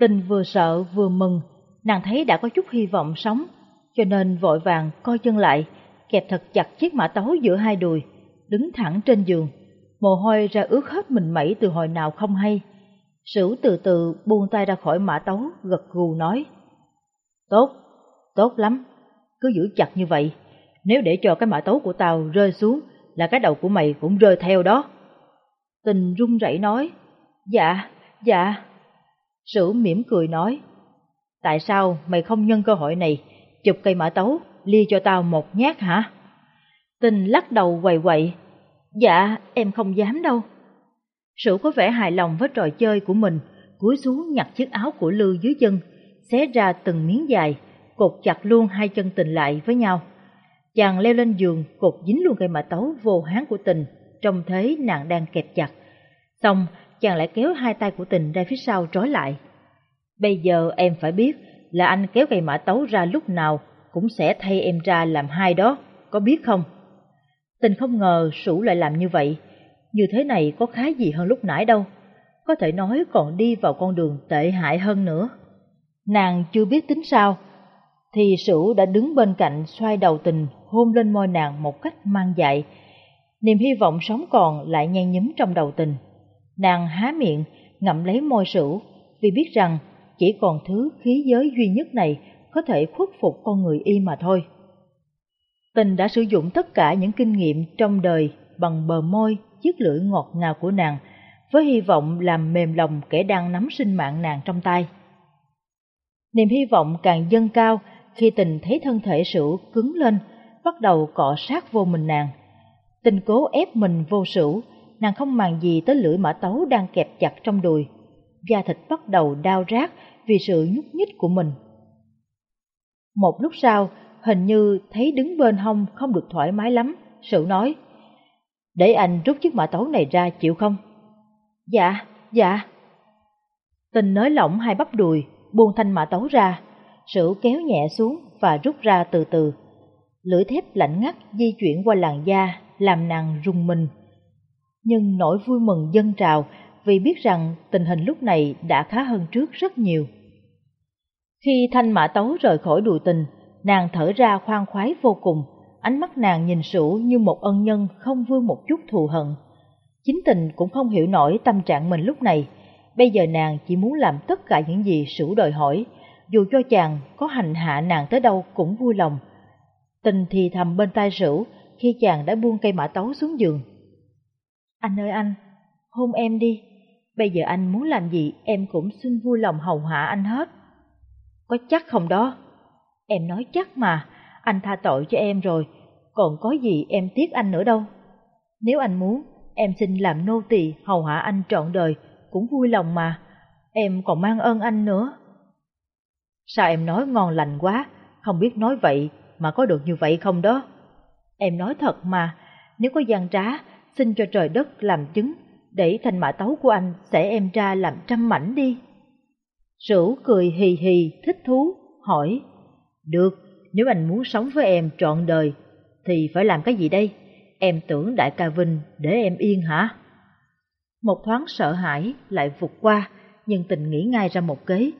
S1: Tình vừa sợ vừa mừng, nàng thấy đã có chút hy vọng sống, cho nên vội vàng co chân lại, kẹp thật chặt chiếc mã tấu giữa hai đùi, đứng thẳng trên giường, mồ hôi ra ướt hết mình mẩy từ hồi nào không hay. Sửu từ từ buông tay ra khỏi mã tấu, gật gù nói. Tốt, tốt lắm, cứ giữ chặt như vậy. Nếu để cho cái mã tấu của tao rơi xuống, là cái đầu của mày cũng rơi theo đó. Tình run rẩy nói, dạ, dạ. Sử mỉm cười nói, tại sao mày không nhân cơ hội này, chụp cây mã tấu, lia cho tao một nhát hả? Tình lắc đầu quầy quậy, dạ, em không dám đâu. Sử có vẻ hài lòng với trò chơi của mình, cúi xuống nhặt chiếc áo của Lư dưới chân, xé ra từng miếng dài, cột chặt luôn hai chân tình lại với nhau. Chàng leo lên giường, cột dính luôn cây mã tấu vô hán của tình, trông thấy nàng đang kẹp chặt. Xong, chàng lại kéo hai tay của tình ra phía sau trói lại. Bây giờ em phải biết là anh kéo cây mã tấu ra lúc nào cũng sẽ thay em ra làm hai đó, có biết không? Tình không ngờ Sủ lại làm như vậy, như thế này có khá gì hơn lúc nãy đâu, có thể nói còn đi vào con đường tệ hại hơn nữa. Nàng chưa biết tính sao, thì Sủ đã đứng bên cạnh xoay đầu tình hôn lên môi nàng một cách mang dại. Niềm hy vọng sống còn lại nhan nhúm trong đầu tình. Nàng há miệng, ngậm lấy môi Sủ, vì biết rằng chỉ còn thứ khí giới duy nhất này có thể khuất phục con người y mà thôi. Tình đã sử dụng tất cả những kinh nghiệm trong đời bằng bờ môi, chiếc lưỡi ngọt ngào của nàng, với hy vọng làm mềm lòng kẻ đang nắm sinh mạng nàng trong tay. Niềm hy vọng càng dâng cao khi tình thấy thân thể sửu cứng lên, bắt đầu cọ sát vô mình nàng. Tình cố ép mình vô sửu, nàng không màng gì tới lưỡi mã tấu đang kẹp chặt trong đùi. Da thịt bắt đầu đau rát vì sự nhúc nhích của mình. Một lúc sau, hình như thấy đứng bên hông không được thoải mái lắm, sự nói, để anh rút chiếc mã tấu này ra chịu không? Dạ, dạ. Tình nới lỏng hai bắp đùi, buông thanh mã tấu ra, Sửu kéo nhẹ xuống và rút ra từ từ. Lưỡi thép lạnh ngắt di chuyển qua làn da, làm nàng rung mình. Nhưng nỗi vui mừng dâng trào vì biết rằng tình hình lúc này đã khá hơn trước rất nhiều. Khi thanh mã tấu rời khỏi đùi tình, nàng thở ra khoan khoái vô cùng, ánh mắt nàng nhìn Sửu như một ân nhân không vương một chút thù hận. Chính tình cũng không hiểu nổi tâm trạng mình lúc này, bây giờ nàng chỉ muốn làm tất cả những gì Sửu đòi hỏi, dù cho chàng có hành hạ nàng tới đâu cũng vui lòng. Tình thì thầm bên tai rượu khi chàng đã buông cây mã tấu xuống giường. Anh ơi anh, hôn em đi, bây giờ anh muốn làm gì em cũng xin vui lòng hầu hạ anh hết. Có chắc không đó? Em nói chắc mà, anh tha tội cho em rồi, còn có gì em tiếc anh nữa đâu. Nếu anh muốn, em xin làm nô tỳ hầu hạ anh trọn đời, cũng vui lòng mà, em còn mang ơn anh nữa. Sao em nói ngon lành quá, không biết nói vậy mà có được như vậy không đó? Em nói thật mà, nếu có gian trá, xin cho trời đất làm chứng, để thành mã tấu của anh sẽ em ra làm trăm mảnh đi. Sửu cười hì hì, thích thú, hỏi, được, nếu anh muốn sống với em trọn đời, thì phải làm cái gì đây? Em tưởng đại ca Vinh để em yên hả? Một thoáng sợ hãi lại vụt qua, nhưng tình nghĩ ngay ra một kế.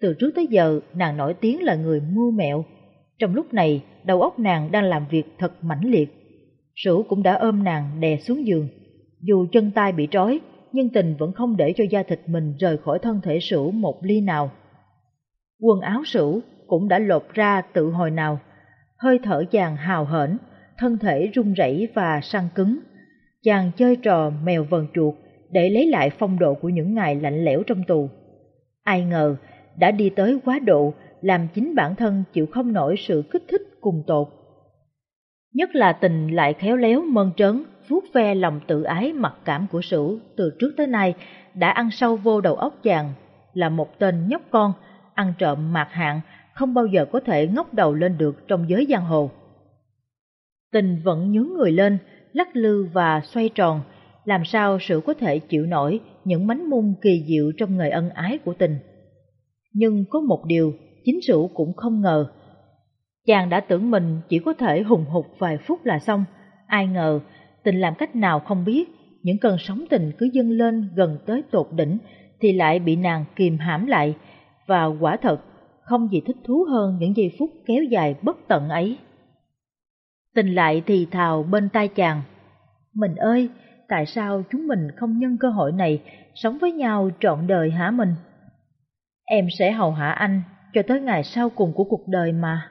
S1: Từ trước tới giờ, nàng nổi tiếng là người mưu mẹo. Trong lúc này, đầu óc nàng đang làm việc thật mãnh liệt. Sửu cũng đã ôm nàng đè xuống giường. Dù chân tay bị trói, nhưng tình vẫn không để cho da thịt mình rời khỏi thân thể Sửu một ly nào. Quần áo Sửu cũng đã lột ra tự hồi nào. Hơi thở chàng hào hển, thân thể run rẩy và săn cứng. Chàng chơi trò mèo vần chuột để lấy lại phong độ của những ngày lạnh lẽo trong tù. Ai ngờ đã đi tới quá độ làm chính bản thân chịu không nổi sự kích thích cùng tột. Nhất là tình lại khéo léo mơn trớn, vuốt ve lòng tự ái mặc cảm của Sửu từ trước tới nay đã ăn sâu vô đầu óc chàng, là một tên nhóc con, ăn trộm mạc hạng, không bao giờ có thể ngóc đầu lên được trong giới giang hồ. Tình vẫn nhướng người lên, lắc lư và xoay tròn, làm sao sự có thể chịu nổi những mánh mung kỳ diệu trong người ân ái của tình. Nhưng có một điều, chính rượu cũng không ngờ. Chàng đã tưởng mình chỉ có thể hùng hục vài phút là xong, ai ngờ tình làm cách nào không biết, những cơn sóng tình cứ dâng lên gần tới tột đỉnh thì lại bị nàng kìm hãm lại, và quả thật không gì thích thú hơn những giây phút kéo dài bất tận ấy. Tình lại thì thào bên tai chàng, Mình ơi, tại sao chúng mình không nhân cơ hội này sống với nhau trọn đời hả mình? Em sẽ hầu hạ anh cho tới ngày sau cùng của cuộc đời mà.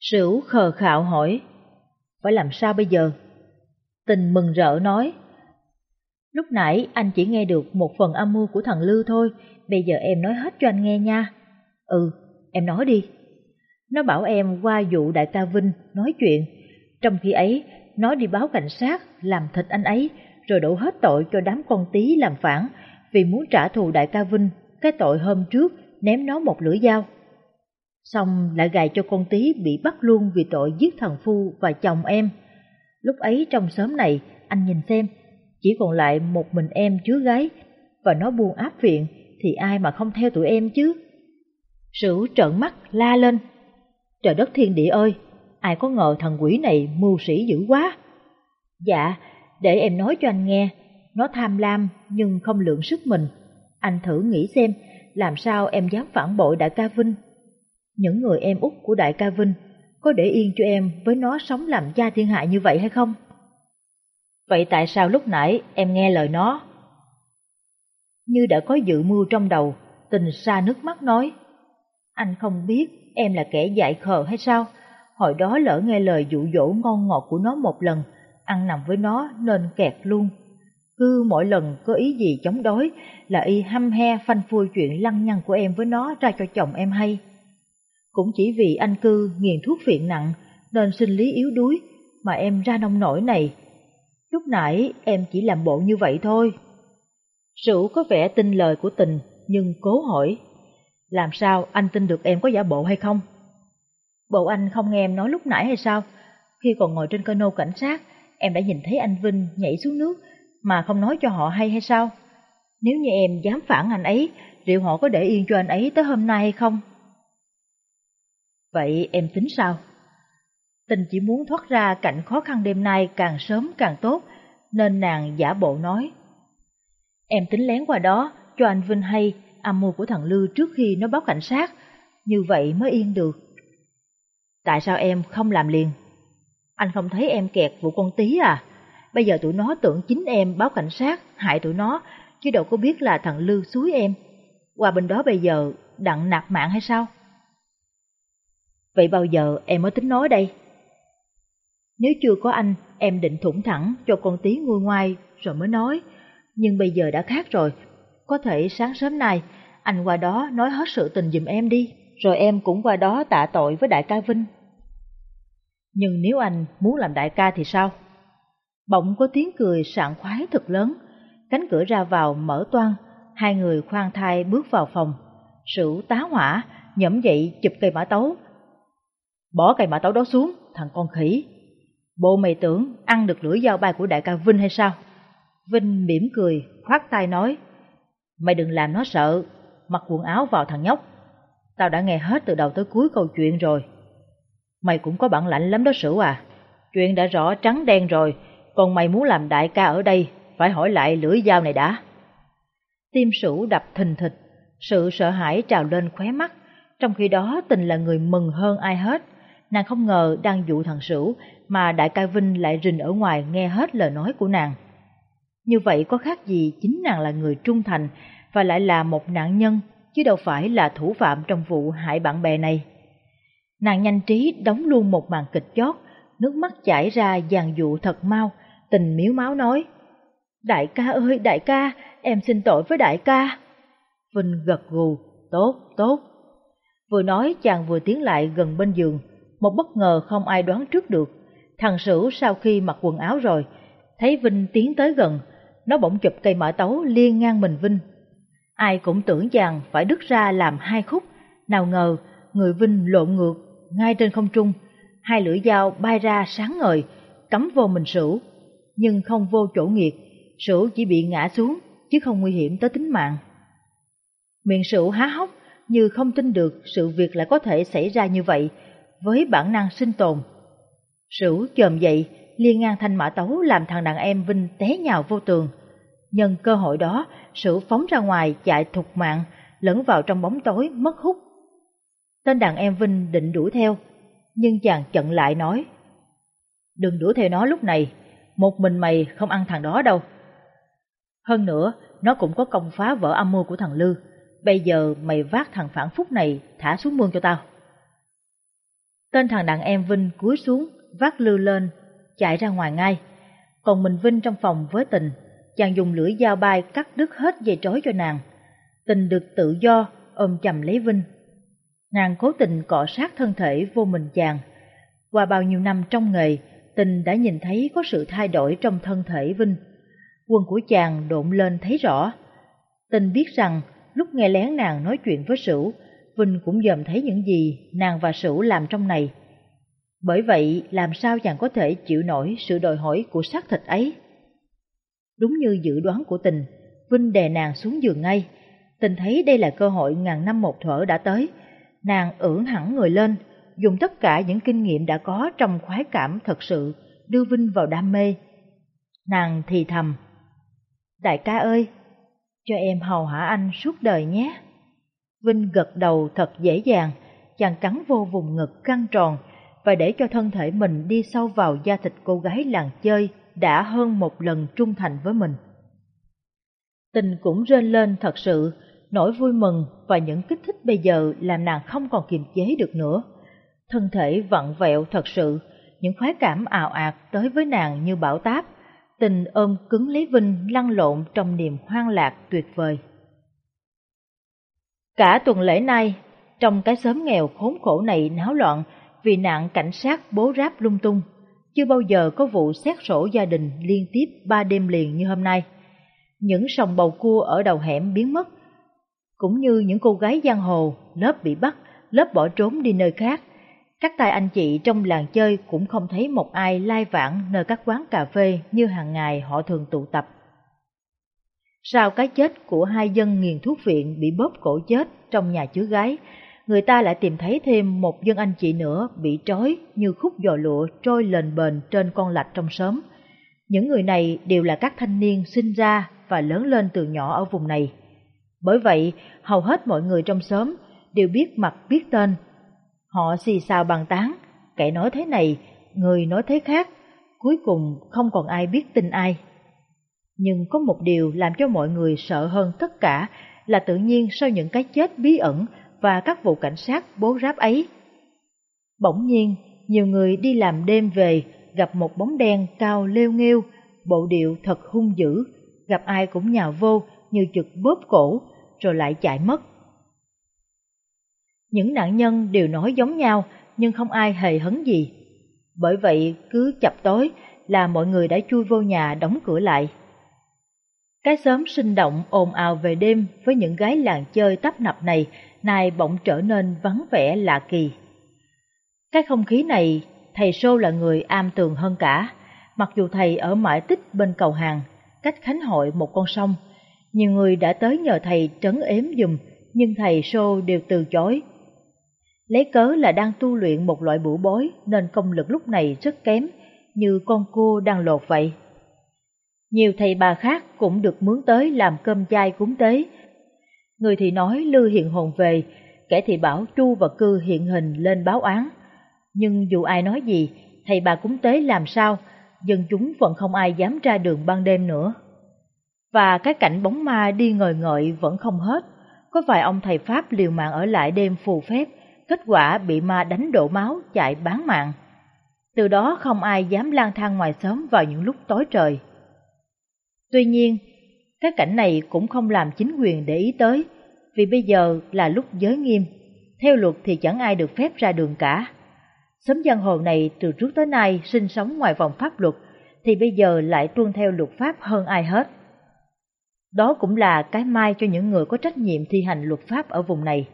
S1: Sửu khờ khạo hỏi, phải làm sao bây giờ? Tình mừng rỡ nói, lúc nãy anh chỉ nghe được một phần âm mưu của thằng Lưu thôi, bây giờ em nói hết cho anh nghe nha. Ừ, em nói đi. Nó bảo em qua vụ đại ca Vinh nói chuyện, trong khi ấy nó đi báo cảnh sát làm thịt anh ấy rồi đổ hết tội cho đám con tí làm phản vì muốn trả thù đại ca Vinh cái tội hôm trước ném nó một lưỡi dao. Xong lại gài cho con tí bị bắt luôn vì tội giết thằng Phu và chồng em. Lúc ấy trong xóm này, anh nhìn xem, chỉ còn lại một mình em chứa gái và nó buông áp viện thì ai mà không theo tụi em chứ. Sửu trợn mắt la lên. Trời đất thiên địa ơi, ai có ngờ thằng quỷ này mưu sĩ dữ quá. Dạ, để em nói cho anh nghe, nó tham lam nhưng không lượng sức mình. Anh thử nghĩ xem, làm sao em dám phản bội đại ca Vinh? Những người em út của đại ca Vinh có để yên cho em với nó sống làm cha thiên hạ như vậy hay không? Vậy tại sao lúc nãy em nghe lời nó? Như đã có dự mưu trong đầu, tình xa nước mắt nói. Anh không biết em là kẻ dại khờ hay sao? Hồi đó lỡ nghe lời dụ dỗ ngon ngọt của nó một lần, ăn nằm với nó nên kẹt luôn. Cứ mỗi lần có ý gì chống đối là y hăm he phanh phui chuyện lăng nhăng của em với nó ra cho chồng em hay. Cũng chỉ vì anh cư nghiền thuốc phiện nặng nên sinh lý yếu đuối mà em ra nông nổi này. Lúc nãy em chỉ làm bộ như vậy thôi. Sửu có vẻ tin lời của tình nhưng cố hỏi. Làm sao anh tin được em có giả bộ hay không? Bộ anh không nghe em nói lúc nãy hay sao? Khi còn ngồi trên cano cảnh sát, em đã nhìn thấy anh Vinh nhảy xuống nước mà không nói cho họ hay hay sao? Nếu như em dám phản anh ấy, liệu họ có để yên cho anh ấy tới hôm nay hay không? Vậy em tính sao? Tình chỉ muốn thoát ra cảnh khó khăn đêm nay càng sớm càng tốt, nên nàng giả bộ nói. Em tính lén qua đó, cho anh Vinh hay âm mưu của thằng Lư trước khi nó báo cảnh sát, như vậy mới yên được. Tại sao em không làm liền? Anh không thấy em kẹt vụ con tí à? Bây giờ tụi nó tưởng chính em báo cảnh sát, hại tụi nó, chứ đâu có biết là thằng Lư suối em. Qua bên đó bây giờ đặng nạt mạng hay sao? Vậy bao giờ em mới tính nói đây? Nếu chưa có anh, em định thủng thẳng cho con tí nguôi ngoai rồi mới nói. Nhưng bây giờ đã khác rồi, có thể sáng sớm nay anh qua đó nói hết sự tình giùm em đi, rồi em cũng qua đó tạ tội với đại ca Vinh. Nhưng nếu anh muốn làm đại ca thì sao? Bỗng có tiếng cười sảng khoái thật lớn, cánh cửa ra vào mở toang, hai người khoan thai bước vào phòng. Sửu tá hỏa, nhẫm dậy chụp cây mã tấu. Bỏ cây mã tấu đó xuống, thằng con khỉ. Bộ mày tưởng ăn được lưỡi dao bay của đại ca Vinh hay sao? Vinh mỉm cười, khoát tay nói. Mày đừng làm nó sợ, mặc quần áo vào thằng nhóc. Tao đã nghe hết từ đầu tới cuối câu chuyện rồi. Mày cũng có bản lãnh lắm đó Sửu à. Chuyện đã rõ trắng đen rồi, còn mày muốn làm đại ca ở đây, phải hỏi lại lưỡi dao này đã. Tim sủ đập thình thịch, sự sợ hãi trào lên khóe mắt, trong khi đó tình là người mừng hơn ai hết. Nàng không ngờ đang dụ thằng Sửu mà đại ca Vinh lại rình ở ngoài nghe hết lời nói của nàng. Như vậy có khác gì chính nàng là người trung thành và lại là một nạn nhân, chứ đâu phải là thủ phạm trong vụ hại bạn bè này. Nàng nhanh trí đóng luôn một màn kịch chót, nước mắt chảy ra dàn dụ thật mau, tình miếu máu nói. Đại ca ơi, đại ca, em xin tội với đại ca. Vinh gật gù, tốt, tốt. Vừa nói chàng vừa tiến lại gần bên giường, một bất ngờ không ai đoán trước được. Thằng Sửu sau khi mặc quần áo rồi, thấy Vinh tiến tới gần, nó bỗng chụp cây mã tấu liên ngang mình Vinh. Ai cũng tưởng chàng phải đứt ra làm hai khúc, nào ngờ người Vinh lộn ngược ngay trên không trung, hai lưỡi dao bay ra sáng ngời, cắm vô mình Sửu, nhưng không vô chỗ nghiệt, Sửu chỉ bị ngã xuống, chứ không nguy hiểm tới tính mạng. Miệng Sửu há hốc, như không tin được sự việc lại có thể xảy ra như vậy, với bản năng sinh tồn. Sửu chồm dậy, liên ngang thanh mã tấu làm thằng đàn em Vinh té nhào vô tường. Nhân cơ hội đó, Sửu phóng ra ngoài chạy thục mạng, lẫn vào trong bóng tối mất hút Tên đàn em Vinh định đuổi theo, nhưng chàng chặn lại nói, Đừng đuổi theo nó lúc này, một mình mày không ăn thằng đó đâu. Hơn nữa, nó cũng có công phá vỡ âm mưu của thằng Lư. Bây giờ mày vác thằng phản phúc này thả xuống mương cho tao. Tên thằng đàn em Vinh cúi xuống, vác Lư lên, chạy ra ngoài ngay. Còn mình Vinh trong phòng với tình, chàng dùng lưỡi dao bay cắt đứt hết dây trói cho nàng. Tình được tự do, ôm chầm lấy Vinh. Nàng cố tình cọ sát thân thể vô mình chàng. Qua bao nhiêu năm trong nghề, tình đã nhìn thấy có sự thay đổi trong thân thể Vinh. Quân của chàng độn lên thấy rõ. Tình biết rằng lúc nghe lén nàng nói chuyện với Sửu, Vinh cũng dòm thấy những gì nàng và Sửu làm trong này. Bởi vậy, làm sao chàng có thể chịu nổi sự đòi hỏi của xác thịt ấy? Đúng như dự đoán của tình, Vinh đè nàng xuống giường ngay. Tình thấy đây là cơ hội ngàn năm một thở đã tới. Nàng ưỡn hẳn người lên, dùng tất cả những kinh nghiệm đã có trong khoái cảm thật sự, đưa Vinh vào đam mê. Nàng thì thầm, Đại ca ơi, cho em hầu hạ anh suốt đời nhé. Vinh gật đầu thật dễ dàng, chàng cắn vô vùng ngực căng tròn và để cho thân thể mình đi sâu vào da thịt cô gái làng chơi đã hơn một lần trung thành với mình. Tình cũng rên lên thật sự, nỗi vui mừng và những kích thích bây giờ làm nàng không còn kiềm chế được nữa. Thân thể vặn vẹo thật sự, những khoái cảm ảo ạt tới với nàng như bão táp, tình ôm cứng lấy Vinh lăn lộn trong niềm hoang lạc tuyệt vời. Cả tuần lễ nay, trong cái xóm nghèo khốn khổ này náo loạn vì nạn cảnh sát bố ráp lung tung, chưa bao giờ có vụ xét sổ gia đình liên tiếp ba đêm liền như hôm nay. Những sòng bầu cua ở đầu hẻm biến mất, cũng như những cô gái giang hồ, lớp bị bắt, lớp bỏ trốn đi nơi khác. Các tay anh chị trong làng chơi cũng không thấy một ai lai vãng nơi các quán cà phê như hàng ngày họ thường tụ tập. Sau cái chết của hai dân nghiền thuốc viện bị bóp cổ chết trong nhà chứa gái, người ta lại tìm thấy thêm một dân anh chị nữa bị trói như khúc giò lụa trôi lềnh bềnh trên con lạch trong xóm. Những người này đều là các thanh niên sinh ra và lớn lên từ nhỏ ở vùng này. Bởi vậy, hầu hết mọi người trong xóm đều biết mặt biết tên. Họ xì xào bàn tán, kẻ nói thế này, người nói thế khác, cuối cùng không còn ai biết tin ai. Nhưng có một điều làm cho mọi người sợ hơn tất cả là tự nhiên sau những cái chết bí ẩn và các vụ cảnh sát bố ráp ấy. Bỗng nhiên, nhiều người đi làm đêm về gặp một bóng đen cao lêu nghêu, bộ điệu thật hung dữ, gặp ai cũng nhào vô như chực bóp cổ, rồi lại chạy mất. Những nạn nhân đều nói giống nhau, nhưng không ai hề hấn gì. Bởi vậy, cứ chập tối là mọi người đã chui vô nhà đóng cửa lại. Cái xóm sinh động ồn ào về đêm với những gái làng chơi tấp nập này nay bỗng trở nên vắng vẻ lạ kỳ. Cái không khí này, thầy Sô là người am tường hơn cả, mặc dù thầy ở mãi tích bên cầu hàng, cách Khánh Hội một con sông. Nhiều người đã tới nhờ thầy trấn ếm dùm, nhưng thầy Sô đều từ chối. Lấy cớ là đang tu luyện một loại bủ bối nên công lực lúc này rất kém, như con cua đang lột vậy. Nhiều thầy bà khác cũng được mướn tới làm cơm chay cúng tế. Người thì nói Lư hiện hồn về, kẻ thì bảo Chu và Cư hiện hình lên báo án. Nhưng dù ai nói gì, thầy bà cúng tế làm sao, dân chúng vẫn không ai dám ra đường ban đêm nữa. Và cái cảnh bóng ma đi ngời ngợi vẫn không hết, có vài ông thầy Pháp liều mạng ở lại đêm phù phép, kết quả bị ma đánh đổ máu chạy bán mạng. Từ đó không ai dám lang thang ngoài xóm vào những lúc tối trời. Tuy nhiên, cái cảnh này cũng không làm chính quyền để ý tới, vì bây giờ là lúc giới nghiêm, theo luật thì chẳng ai được phép ra đường cả. Xóm giang hồ này từ trước tới nay sinh sống ngoài vòng pháp luật, thì bây giờ lại tuân theo luật pháp hơn ai hết. Đó cũng là cái mai cho những người có trách nhiệm thi hành luật pháp ở vùng này.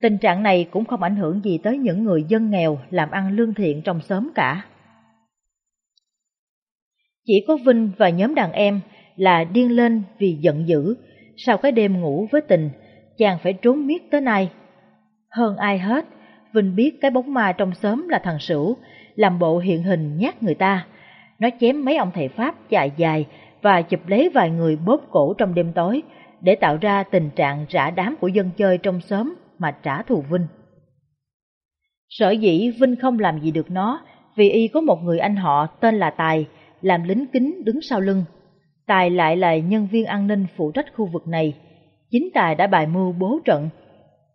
S1: Tình trạng này cũng không ảnh hưởng gì tới những người dân nghèo làm ăn lương thiện trong xóm cả. Chỉ có Vinh và nhóm đàn em là điên lên vì giận dữ, sau cái đêm ngủ với tình, chàng phải trốn miết tới nay. Hơn ai hết, Vinh biết cái bóng ma trong xóm là thằng Sửu, làm bộ hiện hình nhát người ta. Nó chém mấy ông thầy Pháp dài dài và chụp lấy vài người bóp cổ trong đêm tối để tạo ra tình trạng rã đám của dân chơi trong xóm mà trả thù Vinh. Sở dĩ Vinh không làm gì được nó vì y có một người anh họ tên là Tài làm lính kính đứng sau lưng. Tài lại là nhân viên an ninh phụ trách khu vực này. Chính Tài đã bài mưu bố trận,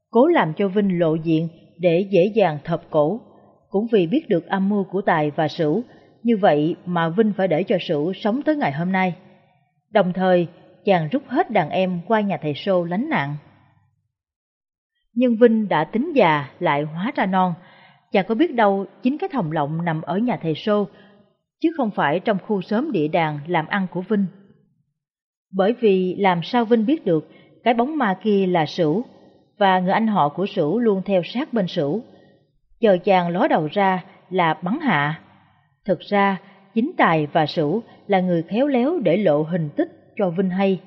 S1: cố làm cho Vinh lộ diện để dễ dàng thập cổ. Cũng vì biết được âm mưu của Tài và Sửu, như vậy mà Vinh phải để cho Sửu sống tới ngày hôm nay. Đồng thời, chàng rút hết đàn em qua nhà thầy Sô lánh nạn. Nhưng Vinh đã tính già lại hóa ra non, chàng có biết đâu chính cái thòng lọng nằm ở nhà thầy Sô, chứ không phải trong khu xóm địa đàng làm ăn của Vinh. Bởi vì làm sao Vinh biết được cái bóng ma kia là Sửu, và người anh họ của Sửu luôn theo sát bên Sửu. Chờ chàng ló đầu ra là bắn hạ. Thực ra, chính Tài và Sửu là người khéo léo để lộ hình tích cho Vinh hay.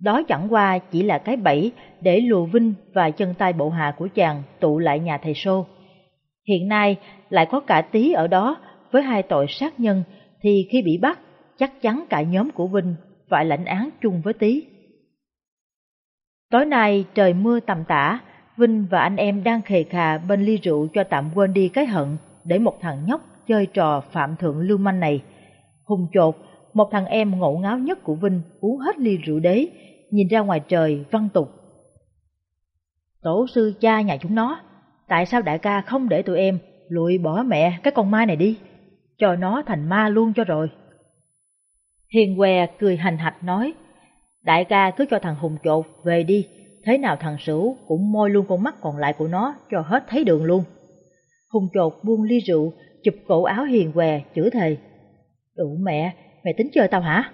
S1: Đó chẳng qua chỉ là cái bẫy để lùa Vinh và chân tay bộ hạ của chàng tụ lại nhà thầy Sô. Hiện nay lại có cả tí ở đó với hai tội sát nhân thì khi bị bắt chắc chắn cả nhóm của Vinh phải lãnh án chung với tí. Tối nay trời mưa tầm tã, Vinh và anh em đang khề khà bên ly rượu cho tạm quên đi cái hận để một thằng nhóc chơi trò phạm thượng lưu manh này. Hùng chột, một thằng em ngộ ngáo nhất của Vinh uống hết ly rượu đế, nhìn ra ngoài trời văn tục. Tổ sư cha nhà chúng nó, tại sao đại ca không để tụi em lụi bỏ mẹ cái con ma này đi, cho nó thành ma luôn cho rồi. Hiền què cười hành hạch nói, đại ca cứ cho thằng Hùng chột về đi, thế nào thằng Sửu cũng môi luôn con mắt còn lại của nó cho hết thấy đường luôn. Hùng chột buông ly rượu, chụp cổ áo hiền què, chửi thề. Đủ mẹ, mẹ tính chơi tao hả?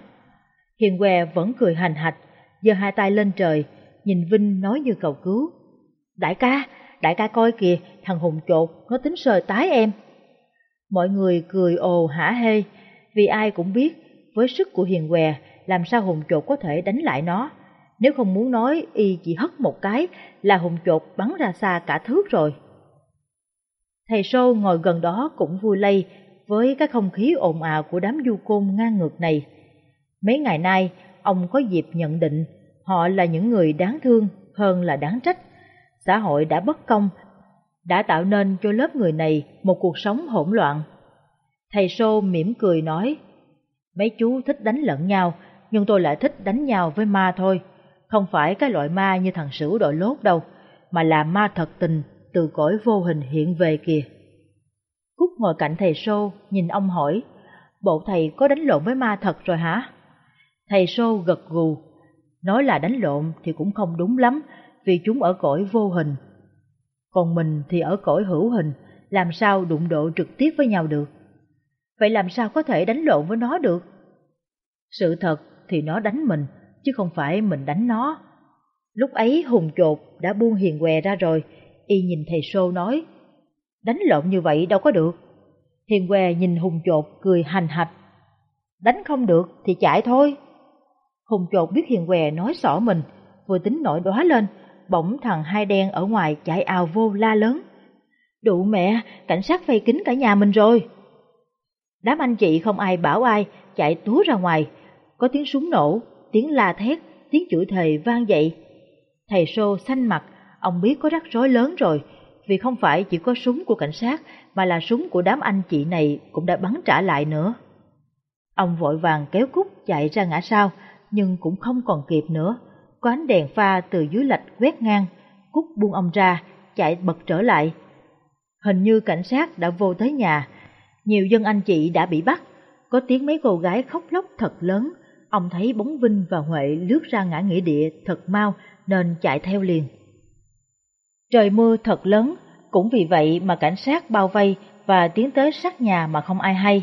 S1: Hiền què vẫn cười hành hạch, giơ hai tay lên trời, nhìn Vinh nói như cầu cứu. Đại ca, đại ca coi kìa, thằng Hùng chột, nó tính sờ tái em. Mọi người cười ồ hả hê, vì ai cũng biết, với sức của hiền què, làm sao Hùng chột có thể đánh lại nó. Nếu không muốn nói, y chỉ hất một cái là Hùng chột bắn ra xa cả thước rồi. Thầy Sô ngồi gần đó cũng vui lây với cái không khí ồn ào của đám du côn ngang ngược này. Mấy ngày nay, ông có dịp nhận định họ là những người đáng thương hơn là đáng trách. Xã hội đã bất công, đã tạo nên cho lớp người này một cuộc sống hỗn loạn. Thầy Sô mỉm cười nói, mấy chú thích đánh lẫn nhau, nhưng tôi lại thích đánh nhau với ma thôi. Không phải cái loại ma như thằng Sửu đội lốt đâu, mà là ma thật tình từ cõi vô hình hiện về kìa. Cúc ngồi cạnh thầy Sô, nhìn ông hỏi, bộ thầy có đánh lộn với ma thật rồi hả? Thầy Sô gật gù, nói là đánh lộn thì cũng không đúng lắm, vì chúng ở cõi vô hình. Còn mình thì ở cõi hữu hình, làm sao đụng độ trực tiếp với nhau được? Vậy làm sao có thể đánh lộn với nó được? Sự thật thì nó đánh mình, chứ không phải mình đánh nó. Lúc ấy hùng chột đã buông hiền què ra rồi, y nhìn thầy Sô nói, đánh lộn như vậy đâu có được. Hiền què nhìn hùng chột cười hành hạch, đánh không được thì chạy thôi. Hùng chột biết hiền què nói xỏ mình, vừa tính nổi đóa lên, bỗng thằng hai đen ở ngoài chạy ào vô la lớn. Đụ mẹ, cảnh sát vây kín cả nhà mình rồi. Đám anh chị không ai bảo ai, chạy túa ra ngoài, có tiếng súng nổ, tiếng la thét, tiếng chửi thề vang dậy. Thầy Sô xanh mặt, ông biết có rắc rối lớn rồi, vì không phải chỉ có súng của cảnh sát, mà là súng của đám anh chị này cũng đã bắn trả lại nữa. Ông vội vàng kéo cúc chạy ra ngã sau, nhưng cũng không còn kịp nữa. Có ánh đèn pha từ dưới lạch quét ngang, cúc buông ông ra, chạy bật trở lại. Hình như cảnh sát đã vô tới nhà, nhiều dân anh chị đã bị bắt, có tiếng mấy cô gái khóc lóc thật lớn, ông thấy bóng Vinh và Huệ lướt ra ngã nghĩa địa thật mau nên chạy theo liền. Trời mưa thật lớn, cũng vì vậy mà cảnh sát bao vây và tiến tới sát nhà mà không ai hay.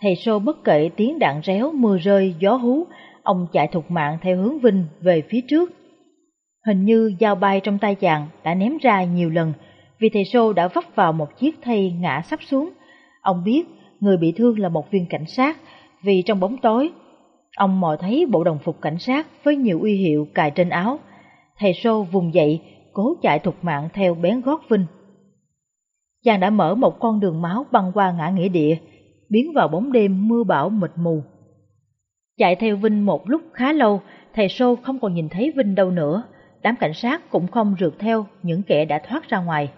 S1: Thầy Sô bất kể tiếng đạn réo, mưa rơi, gió hú, ông chạy thục mạng theo hướng Vinh về phía trước. Hình như dao bay trong tay chàng đã ném ra nhiều lần, vì thầy Sô đã vấp vào một chiếc thây ngã sắp xuống. Ông biết người bị thương là một viên cảnh sát, vì trong bóng tối, ông mò thấy bộ đồng phục cảnh sát với nhiều uy hiệu cài trên áo. Thầy Sô vùng dậy, cố chạy thục mạng theo bén gót Vinh. Chàng đã mở một con đường máu băng qua ngã nghĩa địa, biến vào bóng đêm mưa bão mịt mù. Chạy theo Vinh một lúc khá lâu, thầy Sô không còn nhìn thấy Vinh đâu nữa, đám cảnh sát cũng không rượt theo những kẻ đã thoát ra ngoài.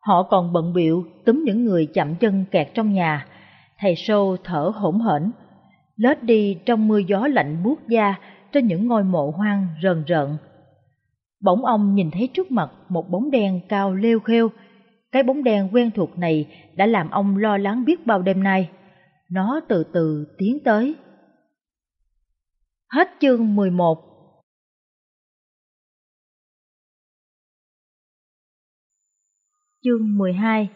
S1: Họ còn bận biệu túm những người chậm chân kẹt trong nhà. Thầy Sô thở hổn hển, lết đi trong mưa gió lạnh buốt da trên những ngôi mộ hoang rần rợn. Bỗng ông nhìn thấy trước mặt một bóng đen cao lêu khêu. Cái bóng đen quen thuộc này đã làm ông lo lắng biết bao đêm nay. Nó từ từ tiến tới. Hết chương 11 Chương 12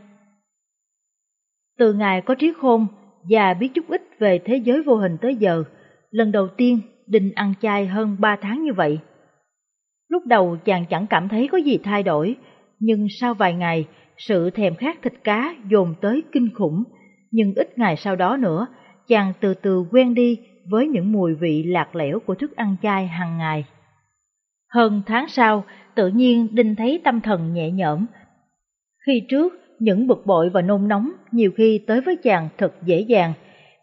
S1: Từ ngày có trí khôn và biết chút ít về thế giới vô hình tới giờ, lần đầu tiên Đinh ăn chay hơn 3 tháng như vậy. Lúc đầu chàng chẳng cảm thấy có gì thay đổi, nhưng sau vài ngày, sự thèm khát thịt cá dồn tới kinh khủng, nhưng ít ngày sau đó nữa, chàng từ từ quen đi với những mùi vị lạc lẽo của thức ăn chay hàng ngày. Hơn tháng sau, tự nhiên Đinh thấy tâm thần nhẹ nhõm. Khi trước, những bực bội và nôn nóng nhiều khi tới với chàng thật dễ dàng,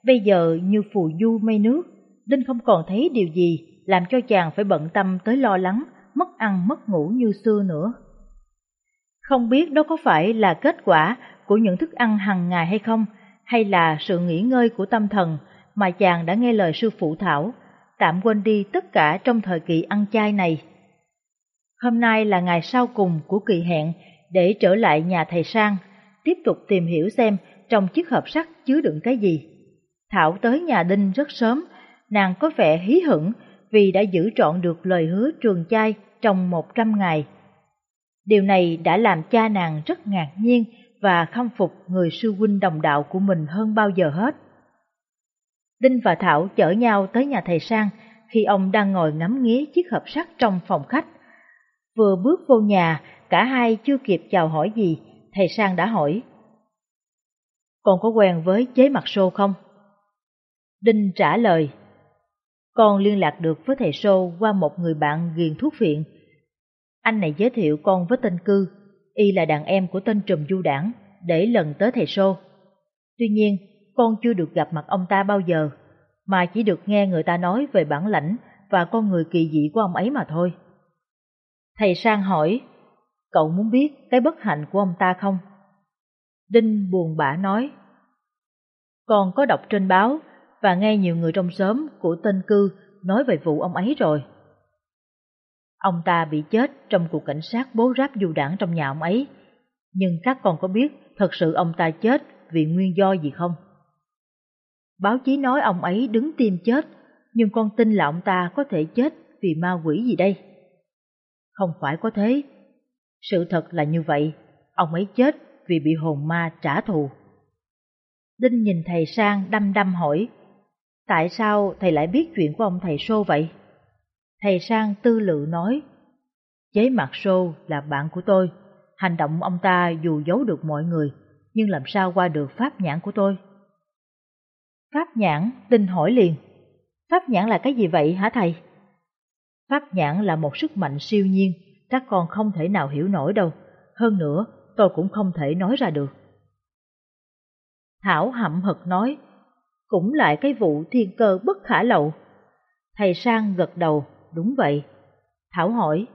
S1: bây giờ như phù du mây nước, Đinh không còn thấy điều gì làm cho chàng phải bận tâm tới lo lắng, mất ăn mất ngủ như xưa nữa. Không biết đó có phải là kết quả của những thức ăn hàng ngày hay không, hay là sự nghỉ ngơi của tâm thần mà chàng đã nghe lời sư phụ Thảo, tạm quên đi tất cả trong thời kỳ ăn chay này. Hôm nay là ngày sau cùng của kỳ hẹn để trở lại nhà thầy Sang, tiếp tục tìm hiểu xem trong chiếc hộp sắt chứa đựng cái gì. Thảo tới nhà Đinh rất sớm, nàng có vẻ hí hửng vì đã giữ trọn được lời hứa trường chay trong một trăm ngày. Điều này đã làm cha nàng rất ngạc nhiên và khâm phục người sư huynh đồng đạo của mình hơn bao giờ hết. Đinh và Thảo chở nhau tới nhà thầy Sang khi ông đang ngồi ngắm nghía chiếc hộp sắt trong phòng khách. Vừa bước vô nhà, cả hai chưa kịp chào hỏi gì, thầy Sang đã hỏi. Con có quen với chế mặt sô không? Đinh trả lời. Con liên lạc được với thầy Sô qua một người bạn ghiền thuốc phiện. Anh này giới thiệu con với tên cư, y là đàn em của tên trùm du đảng, để lần tới thầy Sô. Tuy nhiên, con chưa được gặp mặt ông ta bao giờ, mà chỉ được nghe người ta nói về bản lãnh và con người kỳ dị của ông ấy mà thôi. Thầy Sang hỏi, cậu muốn biết cái bất hạnh của ông ta không? Đinh buồn bã nói, con có đọc trên báo và nghe nhiều người trong xóm của tên cư nói về vụ ông ấy rồi. Ông ta bị chết trong cuộc cảnh sát bố ráp du đảng trong nhà ông ấy, nhưng các con có biết thật sự ông ta chết vì nguyên do gì không? Báo chí nói ông ấy đứng tim chết, nhưng con tin là ông ta có thể chết vì ma quỷ gì đây? Không phải có thế. Sự thật là như vậy, ông ấy chết vì bị hồn ma trả thù. Đinh nhìn thầy sang đăm đăm hỏi, tại sao thầy lại biết chuyện của ông thầy Sô vậy? Thầy sang tư lự nói, chế mặt Sô là bạn của tôi, hành động ông ta dù giấu được mọi người, nhưng làm sao qua được pháp nhãn của tôi? Pháp nhãn, Đinh hỏi liền. Pháp nhãn là cái gì vậy hả thầy? Pháp nhãn là một sức mạnh siêu nhiên, các con không thể nào hiểu nổi đâu. Hơn nữa, tôi cũng không thể nói ra được. Thảo hậm hực nói, cũng lại cái vụ thiên cơ bất khả lậu. Thầy Sang gật đầu, đúng vậy. Thảo hỏi,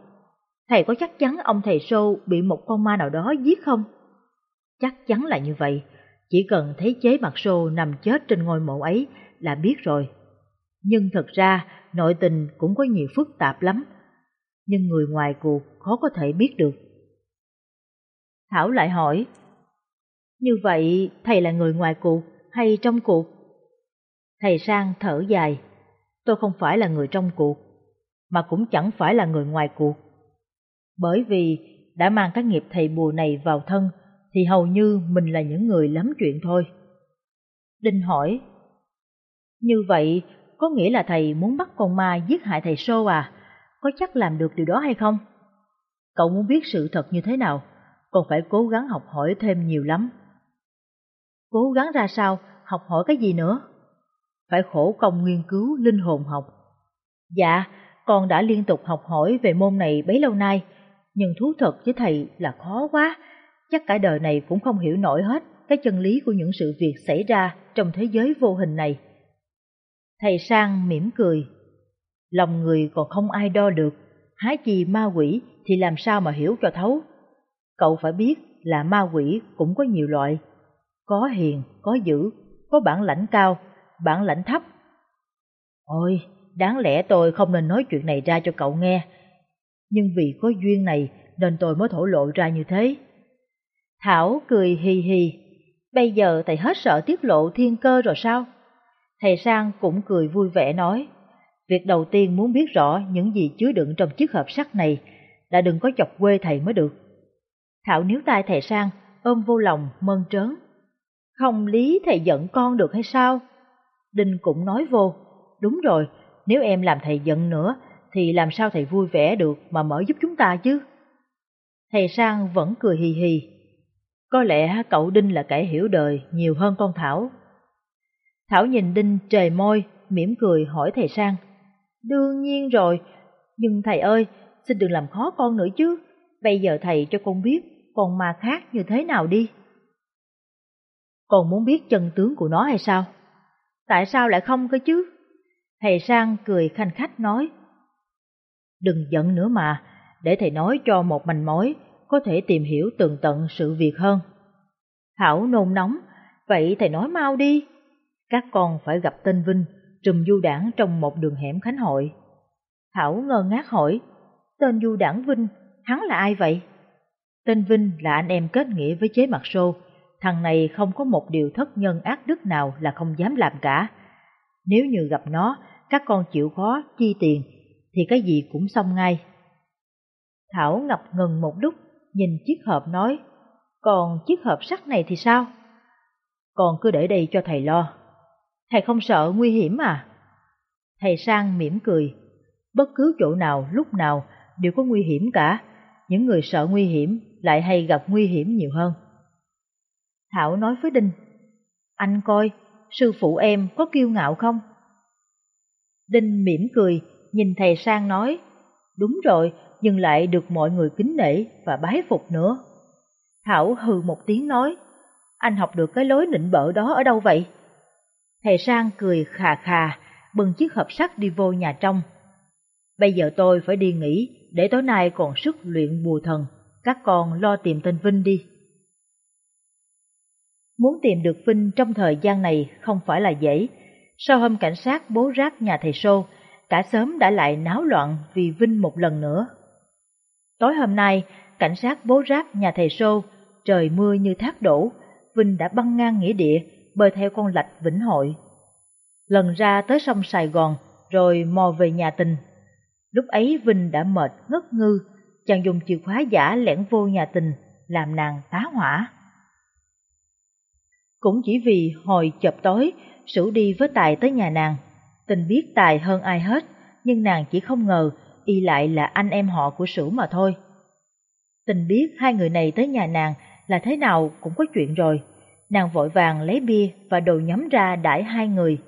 S1: thầy có chắc chắn ông thầy Sô bị một con ma nào đó giết không? Chắc chắn là như vậy, chỉ cần thấy chế mặt Sô nằm chết trên ngôi mộ ấy là biết rồi. Nhưng thật ra nội tình cũng có nhiều phức tạp lắm, nhưng người ngoài cuộc khó có thể biết được. Thảo lại hỏi, như vậy thầy là người ngoài cuộc hay trong cuộc? Thầy Sang thở dài, tôi không phải là người trong cuộc, mà cũng chẳng phải là người ngoài cuộc. Bởi vì đã mang cái nghiệp thầy bùa này vào thân thì hầu như mình là những người lắm chuyện thôi. Đinh hỏi, như vậy có nghĩa là thầy muốn bắt con ma giết hại thầy Sô à? Có chắc làm được điều đó hay không? Cậu muốn biết sự thật như thế nào, còn phải cố gắng học hỏi thêm nhiều lắm. Cố gắng ra sao, học hỏi cái gì nữa? Phải khổ công nghiên cứu linh hồn học. Dạ, con đã liên tục học hỏi về môn này bấy lâu nay, nhưng thú thật với thầy là khó quá, chắc cả đời này cũng không hiểu nổi hết cái chân lý của những sự việc xảy ra trong thế giới vô hình này. Thầy Sang mỉm cười. Lòng người còn không ai đo được, hái chi ma quỷ thì làm sao mà hiểu cho thấu. Cậu phải biết là ma quỷ cũng có nhiều loại, có hiền, có dữ, có bản lãnh cao, bản lãnh thấp. Ôi, đáng lẽ tôi không nên nói chuyện này ra cho cậu nghe, nhưng vì có duyên này nên tôi mới thổ lộ ra như thế. Thảo cười hì hì, bây giờ thầy hết sợ tiết lộ thiên cơ rồi sao? Thầy Sang cũng cười vui vẻ nói, việc đầu tiên muốn biết rõ những gì chứa đựng trong chiếc hộp sắt này, là đừng có chọc quê thầy mới được. Thảo níu tay thầy Sang, ôm vô lòng, mơn trớn. Không lý thầy giận con được hay sao? Đinh cũng nói vô, đúng rồi, nếu em làm thầy giận nữa, thì làm sao thầy vui vẻ được mà mở giúp chúng ta chứ? Thầy Sang vẫn cười hì hì. Có lẽ cậu Đinh là kẻ hiểu đời nhiều hơn con Thảo. Thảo nhìn Đinh trề môi, mỉm cười hỏi thầy Sang. Đương nhiên rồi, nhưng thầy ơi, xin đừng làm khó con nữa chứ. Bây giờ thầy cho con biết con ma khác như thế nào đi. Con muốn biết chân tướng của nó hay sao? Tại sao lại không cơ chứ? Thầy Sang cười khanh khách nói. Đừng giận nữa mà, để thầy nói cho một manh mối, có thể tìm hiểu tường tận sự việc hơn. Thảo nôn nóng, vậy thầy nói mau đi. Các con phải gặp tên Vinh, trùm du đảng trong một đường hẻm Khánh Hội. Thảo ngơ ngác hỏi, tên du đảng Vinh, hắn là ai vậy? Tên Vinh là anh em kết nghĩa với chế mặt sô, thằng này không có một điều thất nhân ác đức nào là không dám làm cả. Nếu như gặp nó, các con chịu khó chi tiền, thì cái gì cũng xong ngay. Thảo ngập ngừng một lúc, nhìn chiếc hộp nói, còn chiếc hộp sắt này thì sao? Còn cứ để đây cho thầy lo. Thầy không sợ nguy hiểm à? Thầy Sang mỉm cười, bất cứ chỗ nào, lúc nào đều có nguy hiểm cả, những người sợ nguy hiểm lại hay gặp nguy hiểm nhiều hơn. Thảo nói với Đinh, anh coi, sư phụ em có kiêu ngạo không? Đinh mỉm cười, nhìn thầy Sang nói, đúng rồi, nhưng lại được mọi người kính nể và bái phục nữa. Thảo hừ một tiếng nói, anh học được cái lối nịnh bợ đó ở đâu vậy? Thầy Sang cười khà khà, bưng chiếc hộp sắt đi vô nhà trong. Bây giờ tôi phải đi nghỉ, để tối nay còn sức luyện bùa thần, các con lo tìm tên Vinh đi. Muốn tìm được Vinh trong thời gian này không phải là dễ. Sau hôm cảnh sát bố ráp nhà thầy Sô, cả sớm đã lại náo loạn vì Vinh một lần nữa. Tối hôm nay, cảnh sát bố ráp nhà thầy Sô, trời mưa như thác đổ, Vinh đã băng ngang nghĩa địa, bơi theo con lạch Vĩnh Hội. Lần ra tới sông Sài Gòn, rồi mò về nhà tình. Lúc ấy Vinh đã mệt ngất ngư, chàng dùng chìa khóa giả lẻn vô nhà tình, làm nàng tá hỏa. Cũng chỉ vì hồi chập tối, Sửu đi với Tài tới nhà nàng. Tình biết Tài hơn ai hết, nhưng nàng chỉ không ngờ y lại là anh em họ của Sửu mà thôi. Tình biết hai người này tới nhà nàng là thế nào cũng có chuyện rồi. Nàng vội vàng lấy bia và đồ nhắm ra đãi hai người.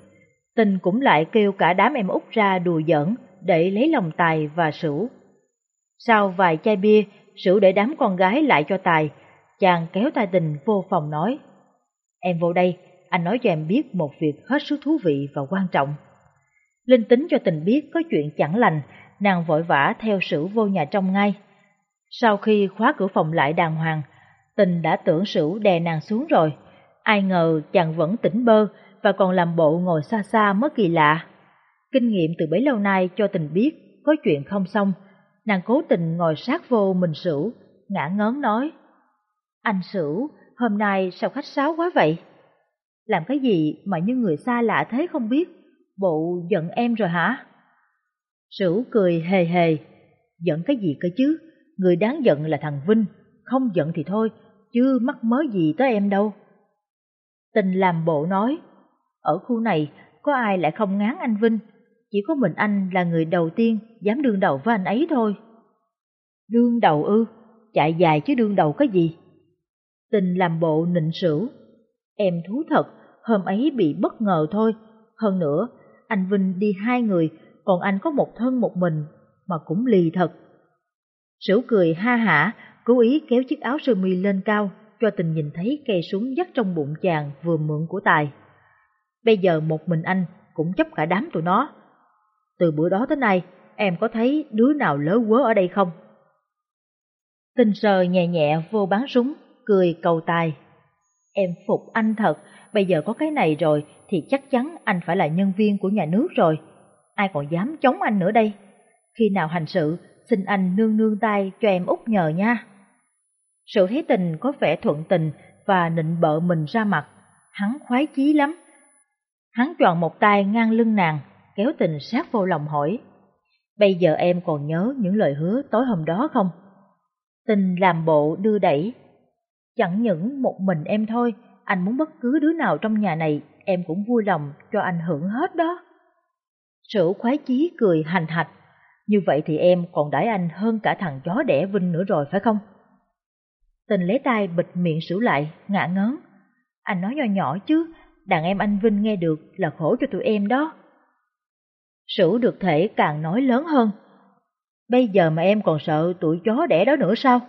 S1: Tình cũng lại kêu cả đám em út ra đùa giỡn để lấy lòng Tài và Sửu. Sau vài chai bia, Sửu để đám con gái lại cho Tài, chàng kéo tay tình vô phòng nói. Em vô đây, anh nói cho em biết một việc hết sức thú vị và quan trọng. Linh tính cho tình biết có chuyện chẳng lành, nàng vội vã theo Sửu vô nhà trong ngay. Sau khi khóa cửa phòng lại đàng hoàng, tình đã tưởng Sửu đè nàng xuống rồi. Ai ngờ chàng vẫn tỉnh bơ và còn làm bộ ngồi xa xa mất kỳ lạ. Kinh nghiệm từ bấy lâu nay cho tình biết có chuyện không xong, nàng cố tình ngồi sát vô mình Sửu, ngã ngớn nói. Anh Sửu, hôm nay sao khách sáo quá vậy? Làm cái gì mà như người xa lạ thế không biết, bộ giận em rồi hả? Sửu cười hề hề, giận cái gì cơ chứ, người đáng giận là thằng Vinh, không giận thì thôi, chứ mắc mớ gì tới em đâu. Tình làm bộ nói, ở khu này có ai lại không ngán anh Vinh, chỉ có mình anh là người đầu tiên dám đương đầu với anh ấy thôi. Đương đầu ư, chạy dài chứ đương đầu cái gì? Tình làm bộ nịnh sửu. Em thú thật, hôm ấy bị bất ngờ thôi. Hơn nữa, anh Vinh đi hai người, còn anh có một thân một mình, mà cũng lì thật. Sửu cười ha hả, cố ý kéo chiếc áo sơ mi lên cao, cho tình nhìn thấy cây súng dắt trong bụng chàng vừa mượn của tài. Bây giờ một mình anh cũng chấp cả đám tụi nó. Từ bữa đó tới nay, em có thấy đứa nào lớ quớ ở đây không? Tình sờ nhẹ nhẹ vô bán súng, cười cầu tài. Em phục anh thật, Bây giờ có cái này rồi thì chắc chắn anh phải là nhân viên của nhà nước rồi. Ai còn dám chống anh nữa đây? Khi nào hành sự, xin anh nương nương tay cho em út nhờ nha. Sự thấy tình có vẻ thuận tình và nịnh bợ mình ra mặt, hắn khoái chí lắm. Hắn tròn một tay ngang lưng nàng, kéo tình sát vô lòng hỏi. Bây giờ em còn nhớ những lời hứa tối hôm đó không? Tình làm bộ đưa đẩy. Chẳng những một mình em thôi, anh muốn bất cứ đứa nào trong nhà này, em cũng vui lòng cho anh hưởng hết đó. Sửu khoái chí cười hành hạch, như vậy thì em còn đãi anh hơn cả thằng chó đẻ Vinh nữa rồi phải không? Tình lấy tay bịt miệng Sửu lại, ngã ngớn. Anh nói nhỏ nhỏ chứ, đàn em anh Vinh nghe được là khổ cho tụi em đó. Sửu được thể càng nói lớn hơn. Bây giờ mà em còn sợ tụi chó đẻ đó nữa sao?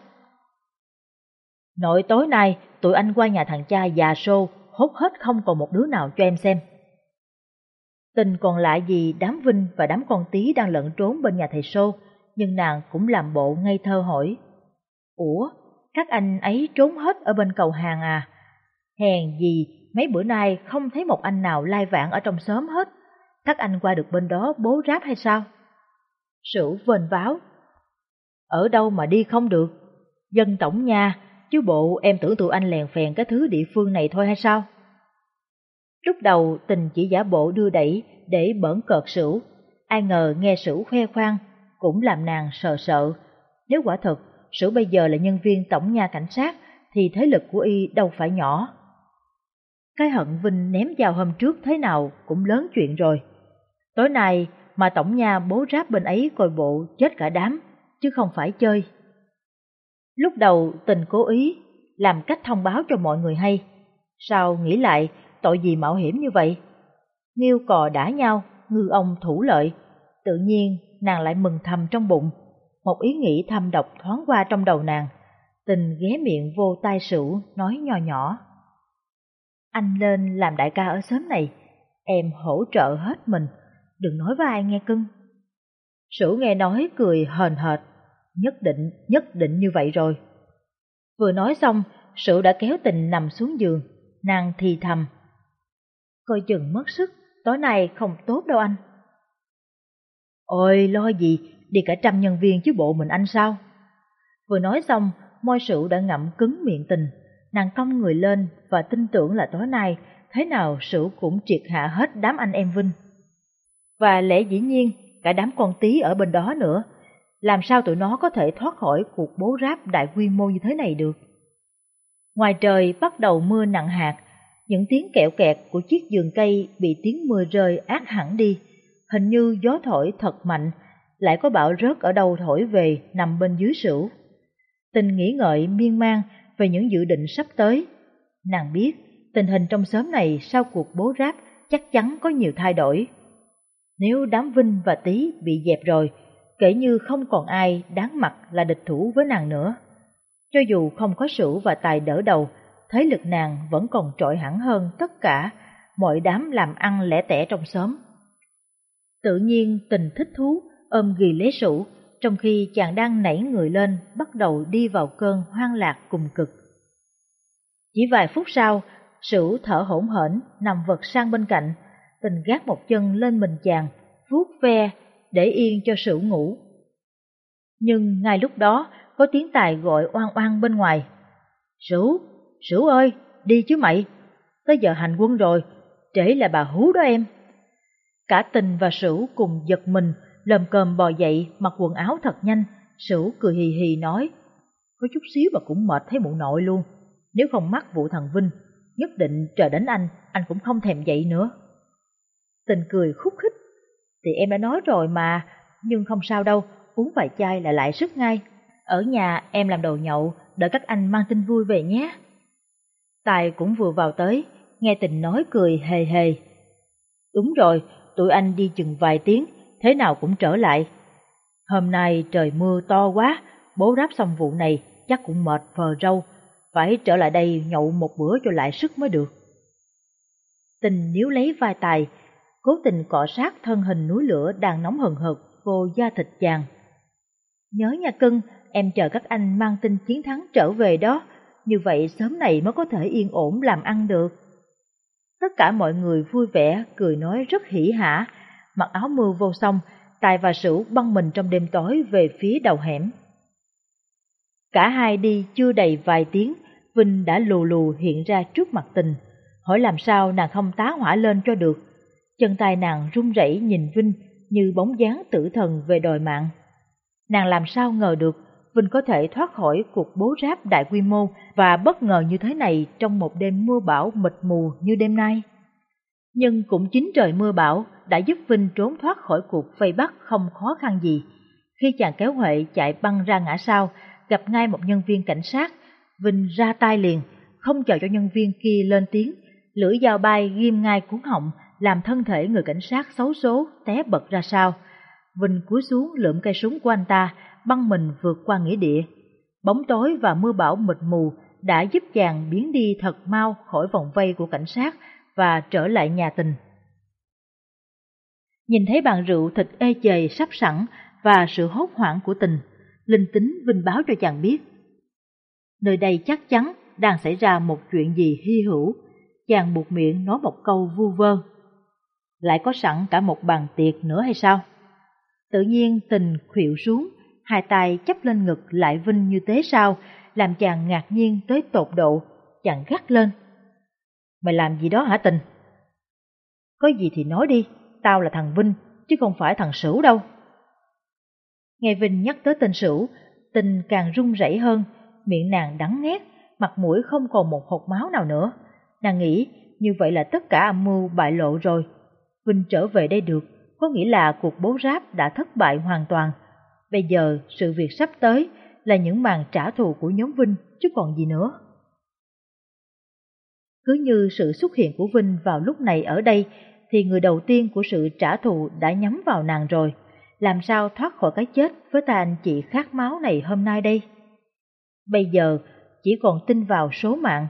S1: Nội tối nay tụi anh qua nhà thằng cha già sô, hốt hết không còn một đứa nào cho em xem. Tình còn lại gì đám Vinh và đám con tí đang lẫn trốn bên nhà thầy sô, nhưng nàng cũng làm bộ ngây thơ hỏi. Ủa, các anh ấy trốn hết ở bên cầu hàng à? Hèn gì, mấy bữa nay không thấy một anh nào lai vãng ở trong xóm hết. Các anh qua được bên đó bố ráp hay sao? Sửu vền váo. Ở đâu mà đi không được? Dân tổng nha, chứ bộ em tưởng tụi anh lèn phèn cái thứ địa phương này thôi hay sao? Lúc đầu tình chỉ giả bộ đưa đẩy để bỡn cợt sửu, ai ngờ nghe sửu khoe khoang, cũng làm nàng sợ sợ. Nếu quả thật, sửu bây giờ là nhân viên tổng nha cảnh sát, thì thế lực của y đâu phải nhỏ. Cái hận Vinh ném vào hôm trước thế nào cũng lớn chuyện rồi. Tối nay mà tổng nha bố ráp bên ấy coi bộ chết cả đám, chứ không phải chơi. Lúc đầu tình cố ý, làm cách thông báo cho mọi người hay. sau nghĩ lại, tội gì mạo hiểm như vậy? Nghiêu cò đả nhau, ngư ông thủ lợi. Tự nhiên, nàng lại mừng thầm trong bụng. Một ý nghĩ thâm độc thoáng qua trong đầu nàng. Tình ghé miệng vô tai sửu, nói nhỏ nhỏ. Anh lên làm đại ca ở sớm này, em hỗ trợ hết mình, đừng nói với ai nghe cưng. Sửu nghe nói cười hờn hệt, nhất định, nhất định như vậy rồi. Vừa nói xong, Sửu đã kéo tình nằm xuống giường, nàng thì thầm. Coi chừng mất sức, tối nay không tốt đâu anh. Ôi lo gì, đi cả trăm nhân viên chứ bộ mình anh sao? Vừa nói xong, môi Sửu đã ngậm cứng miệng tình, nàng cong người lên và tin tưởng là tối nay thế nào Sửu cũng triệt hạ hết đám anh em Vinh. Và lẽ dĩ nhiên, cả đám con tí ở bên đó nữa, làm sao tụi nó có thể thoát khỏi cuộc bố ráp đại quy mô như thế này được? Ngoài trời bắt đầu mưa nặng hạt, những tiếng kẹo kẹt của chiếc giường cây bị tiếng mưa rơi ác hẳn đi, hình như gió thổi thật mạnh, lại có bão rớt ở đâu thổi về nằm bên dưới sửu. Tình nghĩ ngợi miên man về những dự định sắp tới. Nàng biết tình hình trong xóm này sau cuộc bố ráp chắc chắn có nhiều thay đổi. Nếu đám Vinh và Tý bị dẹp rồi, kể như không còn ai đáng mặt là địch thủ với nàng nữa. Cho dù không có sửu và tài đỡ đầu, thế lực nàng vẫn còn trội hẳn hơn tất cả mọi đám làm ăn lẻ tẻ trong xóm. Tự nhiên tình thích thú ôm ghi lấy sủ, trong khi chàng đang nảy người lên bắt đầu đi vào cơn hoang lạc cùng cực. Chỉ vài phút sau, sửu thở hổn hển nằm vật sang bên cạnh, tình gác một chân lên mình chàng, vuốt ve để yên cho sửu ngủ. Nhưng ngay lúc đó có tiếng tài gọi oan oan bên ngoài. Sửu, Sửu ơi, đi chứ mày, tới giờ hành quân rồi, trễ là bà hú đó em. Cả tình và Sửu cùng giật mình, lầm cơm bò dậy, mặc quần áo thật nhanh, Sửu cười hì hì nói, có chút xíu mà cũng mệt thấy mụ nội luôn, nếu không mắc vụ thằng Vinh, nhất định chờ đến anh, anh cũng không thèm dậy nữa. Tình cười khúc khích, thì em đã nói rồi mà, nhưng không sao đâu, uống vài chai là lại sức ngay. Ở nhà em làm đầu nhậu, đợi các anh mang tin vui về nhé. Tài cũng vừa vào tới, nghe tình nói cười hề hề. Đúng rồi, tụi anh đi chừng vài tiếng, thế nào cũng trở lại. Hôm nay trời mưa to quá, bố ráp xong vụ này chắc cũng mệt phờ râu, phải trở lại đây nhậu một bữa cho lại sức mới được. Tình níu lấy vai tài, cố tình cọ sát thân hình núi lửa đang nóng hừng hực vô da thịt chàng. Nhớ nha cưng, em chờ các anh mang tin chiến thắng trở về đó, như vậy sớm này mới có thể yên ổn làm ăn được. Tất cả mọi người vui vẻ, cười nói rất hỉ hả, mặc áo mưa vô song, Tài và Sửu băng mình trong đêm tối về phía đầu hẻm. Cả hai đi chưa đầy vài tiếng, Vinh đã lù lù hiện ra trước mặt tình, hỏi làm sao nàng không tá hỏa lên cho được. Chân tay nàng run rẩy nhìn Vinh như bóng dáng tử thần về đòi mạng. Nàng làm sao ngờ được Vinh có thể thoát khỏi cuộc bố ráp đại quy mô và bất ngờ như thế này trong một đêm mưa bão mịt mù như đêm nay. Nhưng cũng chính trời mưa bão đã giúp Vinh trốn thoát khỏi cuộc vây bắt không khó khăn gì. Khi chàng kéo Huệ chạy băng ra ngã sau, gặp ngay một nhân viên cảnh sát, Vinh ra tay liền, không chờ cho nhân viên kia lên tiếng, lưỡi dao bay ghim ngay cuốn họng, làm thân thể người cảnh sát xấu số té bật ra sau. Vinh cúi xuống lượm cây súng của anh ta, băng mình vượt qua nghĩa địa. Bóng tối và mưa bão mịt mù đã giúp chàng biến đi thật mau khỏi vòng vây của cảnh sát và trở lại nhà tình. Nhìn thấy bàn rượu thịt ê chề sắp sẵn và sự hốt hoảng của tình, linh tính vinh báo cho chàng biết. Nơi đây chắc chắn đang xảy ra một chuyện gì hy hữu, chàng buộc miệng nói một câu vu vơ. Lại có sẵn cả một bàn tiệc nữa hay sao? Tự nhiên tình khuỵu xuống, hai tay chấp lên ngực lại vinh như thế sao, làm chàng ngạc nhiên tới tột độ, chàng gắt lên. Mày làm gì đó hả tình? Có gì thì nói đi, tao là thằng Vinh, chứ không phải thằng Sửu đâu. Nghe Vinh nhắc tới tên Sửu, tình càng run rẩy hơn, miệng nàng đắng ngét, mặt mũi không còn một hột máu nào nữa. Nàng nghĩ như vậy là tất cả âm mưu bại lộ rồi. Vinh trở về đây được, có nghĩa là cuộc bố ráp đã thất bại hoàn toàn. Bây giờ sự việc sắp tới là những màn trả thù của nhóm Vinh chứ còn gì nữa. Cứ như sự xuất hiện của Vinh vào lúc này ở đây thì người đầu tiên của sự trả thù đã nhắm vào nàng rồi. Làm sao thoát khỏi cái chết với ta anh chị khát máu này hôm nay đây? Bây giờ chỉ còn tin vào số mạng.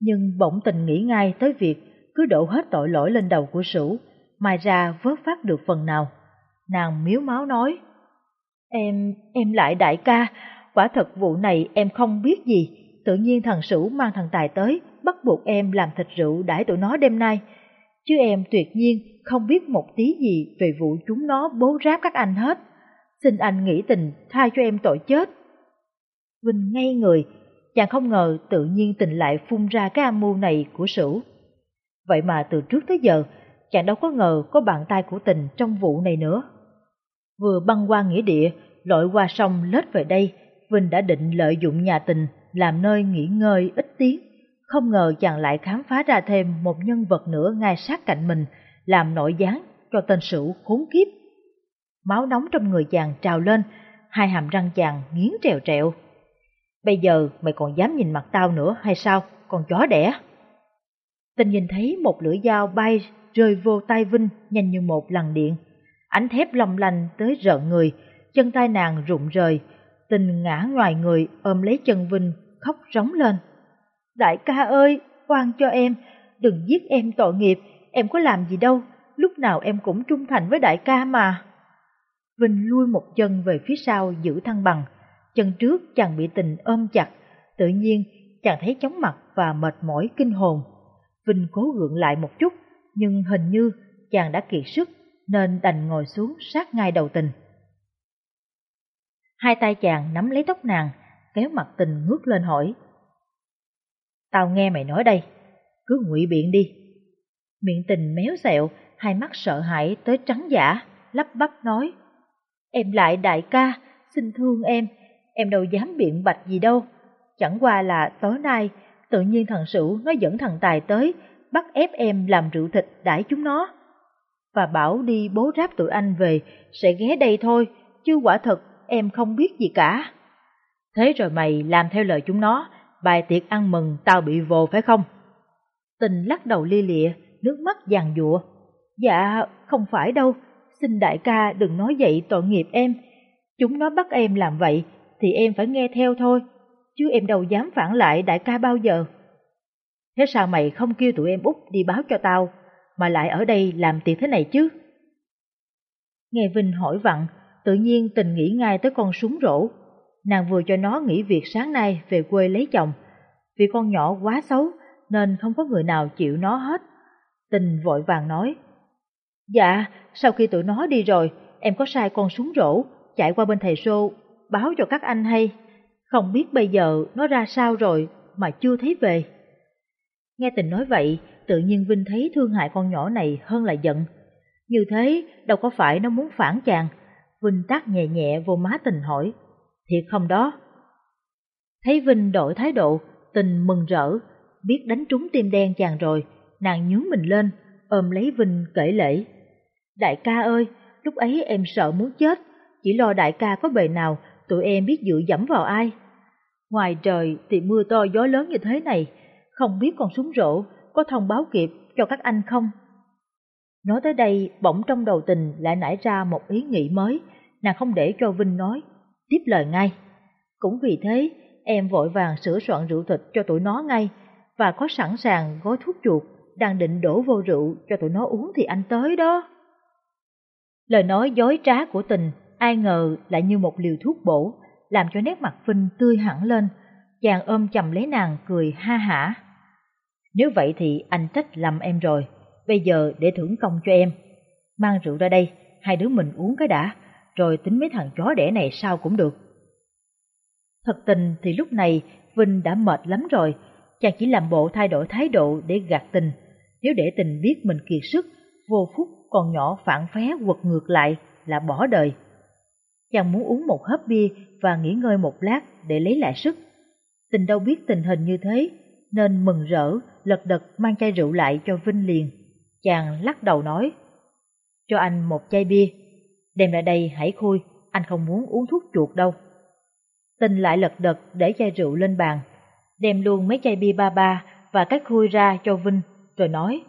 S1: Nhưng bỗng tình nghĩ ngay tới việc cứ đổ hết tội lỗi lên đầu của Sửu, mai ra vớt phát được phần nào. Nàng miếu máu nói, Em, em lại đại ca, quả thật vụ này em không biết gì, tự nhiên thằng Sửu mang thằng Tài tới, bắt buộc em làm thịt rượu đãi tụi nó đêm nay. Chứ em tuyệt nhiên không biết một tí gì về vụ chúng nó bố ráp các anh hết. Xin anh nghĩ tình tha cho em tội chết. Vinh ngay người, chàng không ngờ tự nhiên tình lại phun ra cái âm mưu này của Sửu. Vậy mà từ trước tới giờ, chàng đâu có ngờ có bàn tay của tình trong vụ này nữa. Vừa băng qua nghĩa địa, lội qua sông lết về đây, Vinh đã định lợi dụng nhà tình làm nơi nghỉ ngơi ít tiếng. Không ngờ chàng lại khám phá ra thêm một nhân vật nữa ngay sát cạnh mình, làm nội gián cho tên sửu khốn kiếp. Máu nóng trong người chàng trào lên, hai hàm răng chàng nghiến trèo trẹo. Bây giờ mày còn dám nhìn mặt tao nữa hay sao, con chó đẻ? Tình nhìn thấy một lưỡi dao bay rơi vô tay Vinh nhanh như một lằn điện. Ánh thép long lanh tới rợn người, chân tay nàng rụng rời, tình ngã ngoài người ôm lấy chân Vinh, khóc rống lên. Đại ca ơi, oan cho em, đừng giết em tội nghiệp, em có làm gì đâu, lúc nào em cũng trung thành với đại ca mà. Vinh lui một chân về phía sau giữ thăng bằng, chân trước chàng bị tình ôm chặt, tự nhiên chàng thấy chóng mặt và mệt mỏi kinh hồn. Vinh cố gượng lại một chút, nhưng hình như chàng đã kiệt sức nên đành ngồi xuống sát ngay đầu tình. Hai tay chàng nắm lấy tóc nàng, kéo mặt tình ngước lên hỏi. Tao nghe mày nói đây, cứ ngụy biện đi. Miệng tình méo xẹo, hai mắt sợ hãi tới trắng giả, lắp bắp nói. Em lại đại ca, xin thương em, em đâu dám biện bạch gì đâu. Chẳng qua là tối nay, tự nhiên thằng Sửu nó dẫn thằng Tài tới, bắt ép em làm rượu thịt đãi chúng nó. Và bảo đi bố ráp tụi anh về, sẽ ghé đây thôi, chứ quả thật em không biết gì cả. Thế rồi mày làm theo lời chúng nó, bài tiệc ăn mừng tao bị vồ phải không? Tình lắc đầu li lịa, nước mắt giàn giụa. Dạ, không phải đâu, xin đại ca đừng nói vậy tội nghiệp em. Chúng nó bắt em làm vậy, thì em phải nghe theo thôi, chứ em đâu dám phản lại đại ca bao giờ. Thế sao mày không kêu tụi em út đi báo cho tao, mà lại ở đây làm tiệc thế này chứ? Nghe Vinh hỏi vặn, tự nhiên tình nghĩ ngay tới con súng rổ. Nàng vừa cho nó nghỉ việc sáng nay về quê lấy chồng. Vì con nhỏ quá xấu nên không có người nào chịu nó hết. Tình vội vàng nói. Dạ, sau khi tụi nó đi rồi, em có sai con súng rổ, chạy qua bên thầy Sô, báo cho các anh hay. Không biết bây giờ nó ra sao rồi mà chưa thấy về. Nghe tình nói vậy, tự nhiên Vinh thấy thương hại con nhỏ này hơn là giận. Như thế, đâu có phải nó muốn phản chàng. Vinh tác nhẹ nhẹ vô má tình hỏi, thiệt không đó? Thấy Vinh đổi thái độ, tình mừng rỡ, biết đánh trúng tim đen chàng rồi, nàng nhướng mình lên, ôm lấy Vinh kể lễ. Đại ca ơi, lúc ấy em sợ muốn chết, chỉ lo đại ca có bề nào, tụi em biết dựa dẫm vào ai. Ngoài trời thì mưa to gió lớn như thế này, không biết con súng rổ có thông báo kịp cho các anh không? Nói tới đây, bỗng trong đầu tình lại nảy ra một ý nghĩ mới, nàng không để cho Vinh nói, tiếp lời ngay. Cũng vì thế, em vội vàng sửa soạn rượu thịt cho tụi nó ngay, và có sẵn sàng gói thuốc chuột, đang định đổ vô rượu cho tụi nó uống thì anh tới đó. Lời nói dối trá của tình, ai ngờ lại như một liều thuốc bổ, làm cho nét mặt Vinh tươi hẳn lên, chàng ôm chầm lấy nàng cười ha hả. Nếu vậy thì anh trách lầm em rồi, bây giờ để thưởng công cho em. Mang rượu ra đây, hai đứa mình uống cái đã, rồi tính mấy thằng chó đẻ này sao cũng được. Thật tình thì lúc này Vinh đã mệt lắm rồi, chàng chỉ làm bộ thay đổi thái độ để gạt tình. Nếu để tình biết mình kiệt sức, vô phúc còn nhỏ phản phé quật ngược lại là bỏ đời. Chàng muốn uống một hớp bia và nghỉ ngơi một lát để lấy lại sức. Tình đâu biết tình hình như thế, nên mừng rỡ, lật đật mang chai rượu lại cho Vinh liền. Chàng lắc đầu nói, cho anh một chai bia, đem lại đây hãy khui, anh không muốn uống thuốc chuột đâu. Tình lại lật đật để chai rượu lên bàn, đem luôn mấy chai bia ba ba và các khui ra cho Vinh, rồi nói,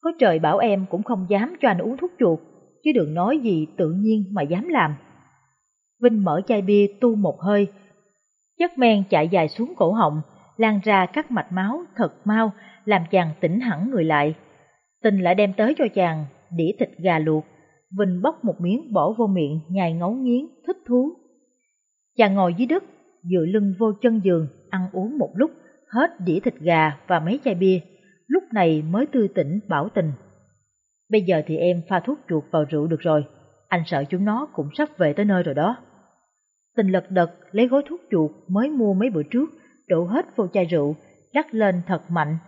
S1: có trời bảo em cũng không dám cho anh uống thuốc chuột, chứ đừng nói gì tự nhiên mà dám làm. Vinh mở chai bia tu một hơi, chất men chạy dài xuống cổ họng, lan ra các mạch máu thật mau, làm chàng tỉnh hẳn người lại. Tình lại đem tới cho chàng đĩa thịt gà luộc, Vinh bóc một miếng bỏ vô miệng, nhai ngấu nghiến, thích thú. Chàng ngồi dưới đất, dựa lưng vô chân giường, ăn uống một lúc, hết đĩa thịt gà và mấy chai bia, lúc này mới tươi tỉnh bảo tình. Bây giờ thì em pha thuốc chuột vào rượu được rồi, anh sợ chúng nó cũng sắp về tới nơi rồi đó. Tình lật đật lấy gói thuốc chuột mới mua mấy bữa trước, đổ hết vô chai rượu, lắc lên thật mạnh.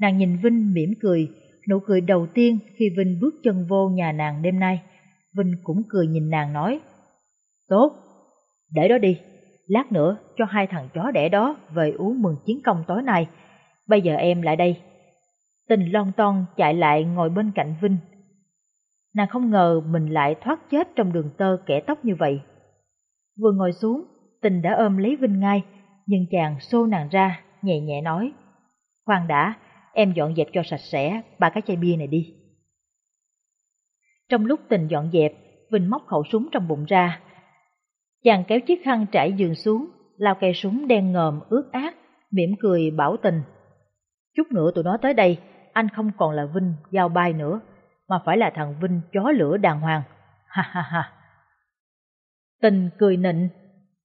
S1: Nàng nhìn Vinh mỉm cười, nụ cười đầu tiên khi Vinh bước chân vô nhà nàng đêm nay. Vinh cũng cười nhìn nàng nói, Tốt, để đó đi, lát nữa cho hai thằng chó đẻ đó về uống mừng chiến công tối nay. Bây giờ em lại đây. Tình lon ton chạy lại ngồi bên cạnh Vinh. Nàng không ngờ mình lại thoát chết trong đường tơ kẻ tóc như vậy. Vừa ngồi xuống, tình đã ôm lấy Vinh ngay, nhưng chàng xô nàng ra, nhẹ nhẹ nói. Khoan đã, em dọn dẹp cho sạch sẽ ba cái chai bia này đi. Trong lúc tình dọn dẹp, Vinh móc khẩu súng trong bụng ra. Chàng kéo chiếc khăn trải giường xuống, lao cây súng đen ngòm ướt át, mỉm cười bảo tình. Chút nữa tụi nó tới đây, anh không còn là Vinh giao bay nữa, mà phải là thằng Vinh chó lửa đàng hoàng. Ha ha ha. Tình cười nịnh,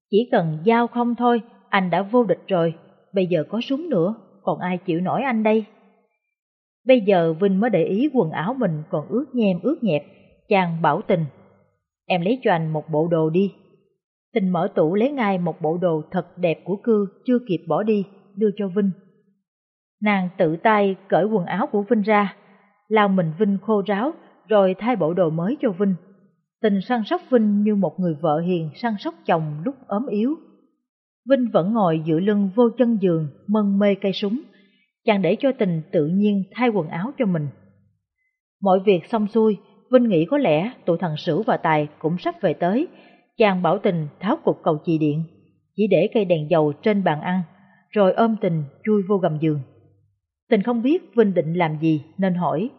S1: chỉ cần giao không thôi, anh đã vô địch rồi, bây giờ có súng nữa, còn ai chịu nổi anh đây? Bây giờ Vinh mới để ý quần áo mình còn ướt nhem ướt nhẹp, chàng bảo tình. Em lấy cho anh một bộ đồ đi. Tình mở tủ lấy ngay một bộ đồ thật đẹp của cư chưa kịp bỏ đi, đưa cho Vinh. Nàng tự tay cởi quần áo của Vinh ra, lao mình Vinh khô ráo, rồi thay bộ đồ mới cho Vinh. Tình săn sóc Vinh như một người vợ hiền săn sóc chồng lúc ốm yếu. Vinh vẫn ngồi dựa lưng vô chân giường, mân mê cây súng. Chàng để cho tình tự nhiên thay quần áo cho mình. Mọi việc xong xuôi, Vinh nghĩ có lẽ tụi thằng Sửu và Tài cũng sắp về tới. Chàng bảo tình tháo cục cầu chì điện, chỉ để cây đèn dầu trên bàn ăn, rồi ôm tình chui vô gầm giường. Tình không biết Vinh định làm gì nên hỏi.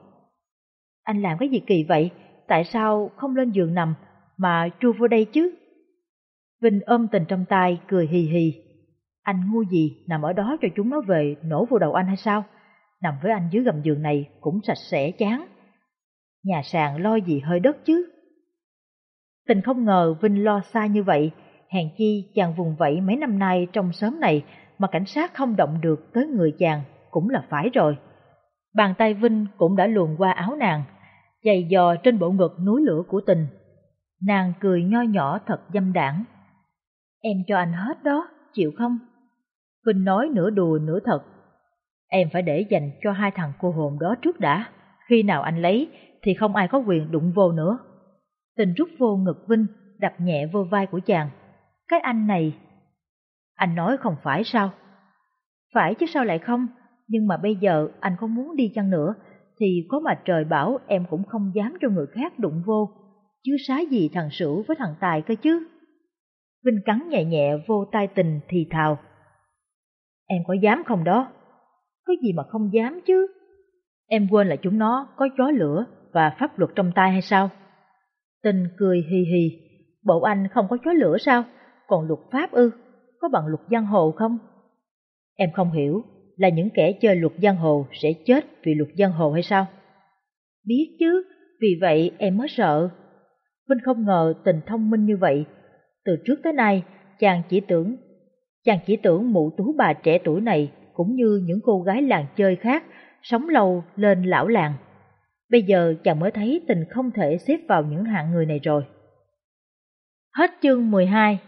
S1: Anh làm cái gì kỳ vậy? Tại sao không lên giường nằm mà chui vô đây chứ? Vinh ôm tình trong tay cười hì hì. Anh ngu gì nằm ở đó cho chúng nó về nổ vô đầu anh hay sao? Nằm với anh dưới gầm giường này cũng sạch sẽ chán. Nhà sàn lo gì hơi đất chứ? Tình không ngờ Vinh lo xa như vậy, hèn chi chàng vùng vẫy mấy năm nay trong xóm này mà cảnh sát không động được tới người chàng cũng là phải rồi. Bàn tay Vinh cũng đã luồn qua áo nàng, dày dò trên bộ ngực núi lửa của tình. Nàng cười nho nhỏ thật dâm đảng. Em cho anh hết đó, chịu không? Vinh nói nửa đùa nửa thật. Em phải để dành cho hai thằng cô hồn đó trước đã. Khi nào anh lấy thì không ai có quyền đụng vô nữa. Tình rút vô ngực Vinh, đập nhẹ vô vai của chàng. Cái anh này... Anh nói không phải sao? Phải chứ sao lại không? Nhưng mà bây giờ anh có muốn đi chăng nữa, thì có mà trời bảo em cũng không dám cho người khác đụng vô, chứ xá gì thằng Sửu với thằng Tài cơ chứ. Vinh cắn nhẹ nhẹ vô tai tình thì thào. Em có dám không đó? Có gì mà không dám chứ? Em quên là chúng nó có chó lửa và pháp luật trong tay hay sao? Tình cười hì hì, bộ anh không có chó lửa sao? Còn luật pháp ư? Có bằng luật giang hồ không? Em không hiểu là những kẻ chơi luật giang hồ sẽ chết vì luật giang hồ hay sao? Biết chứ, vì vậy em mới sợ. Vinh không ngờ tình thông minh như vậy. Từ trước tới nay, chàng chỉ tưởng chàng chỉ tưởng mụ tú bà trẻ tuổi này cũng như những cô gái làng chơi khác, sống lâu lên lão làng. Bây giờ chàng mới thấy tình không thể xếp vào những hạng người này rồi. Hết chương 12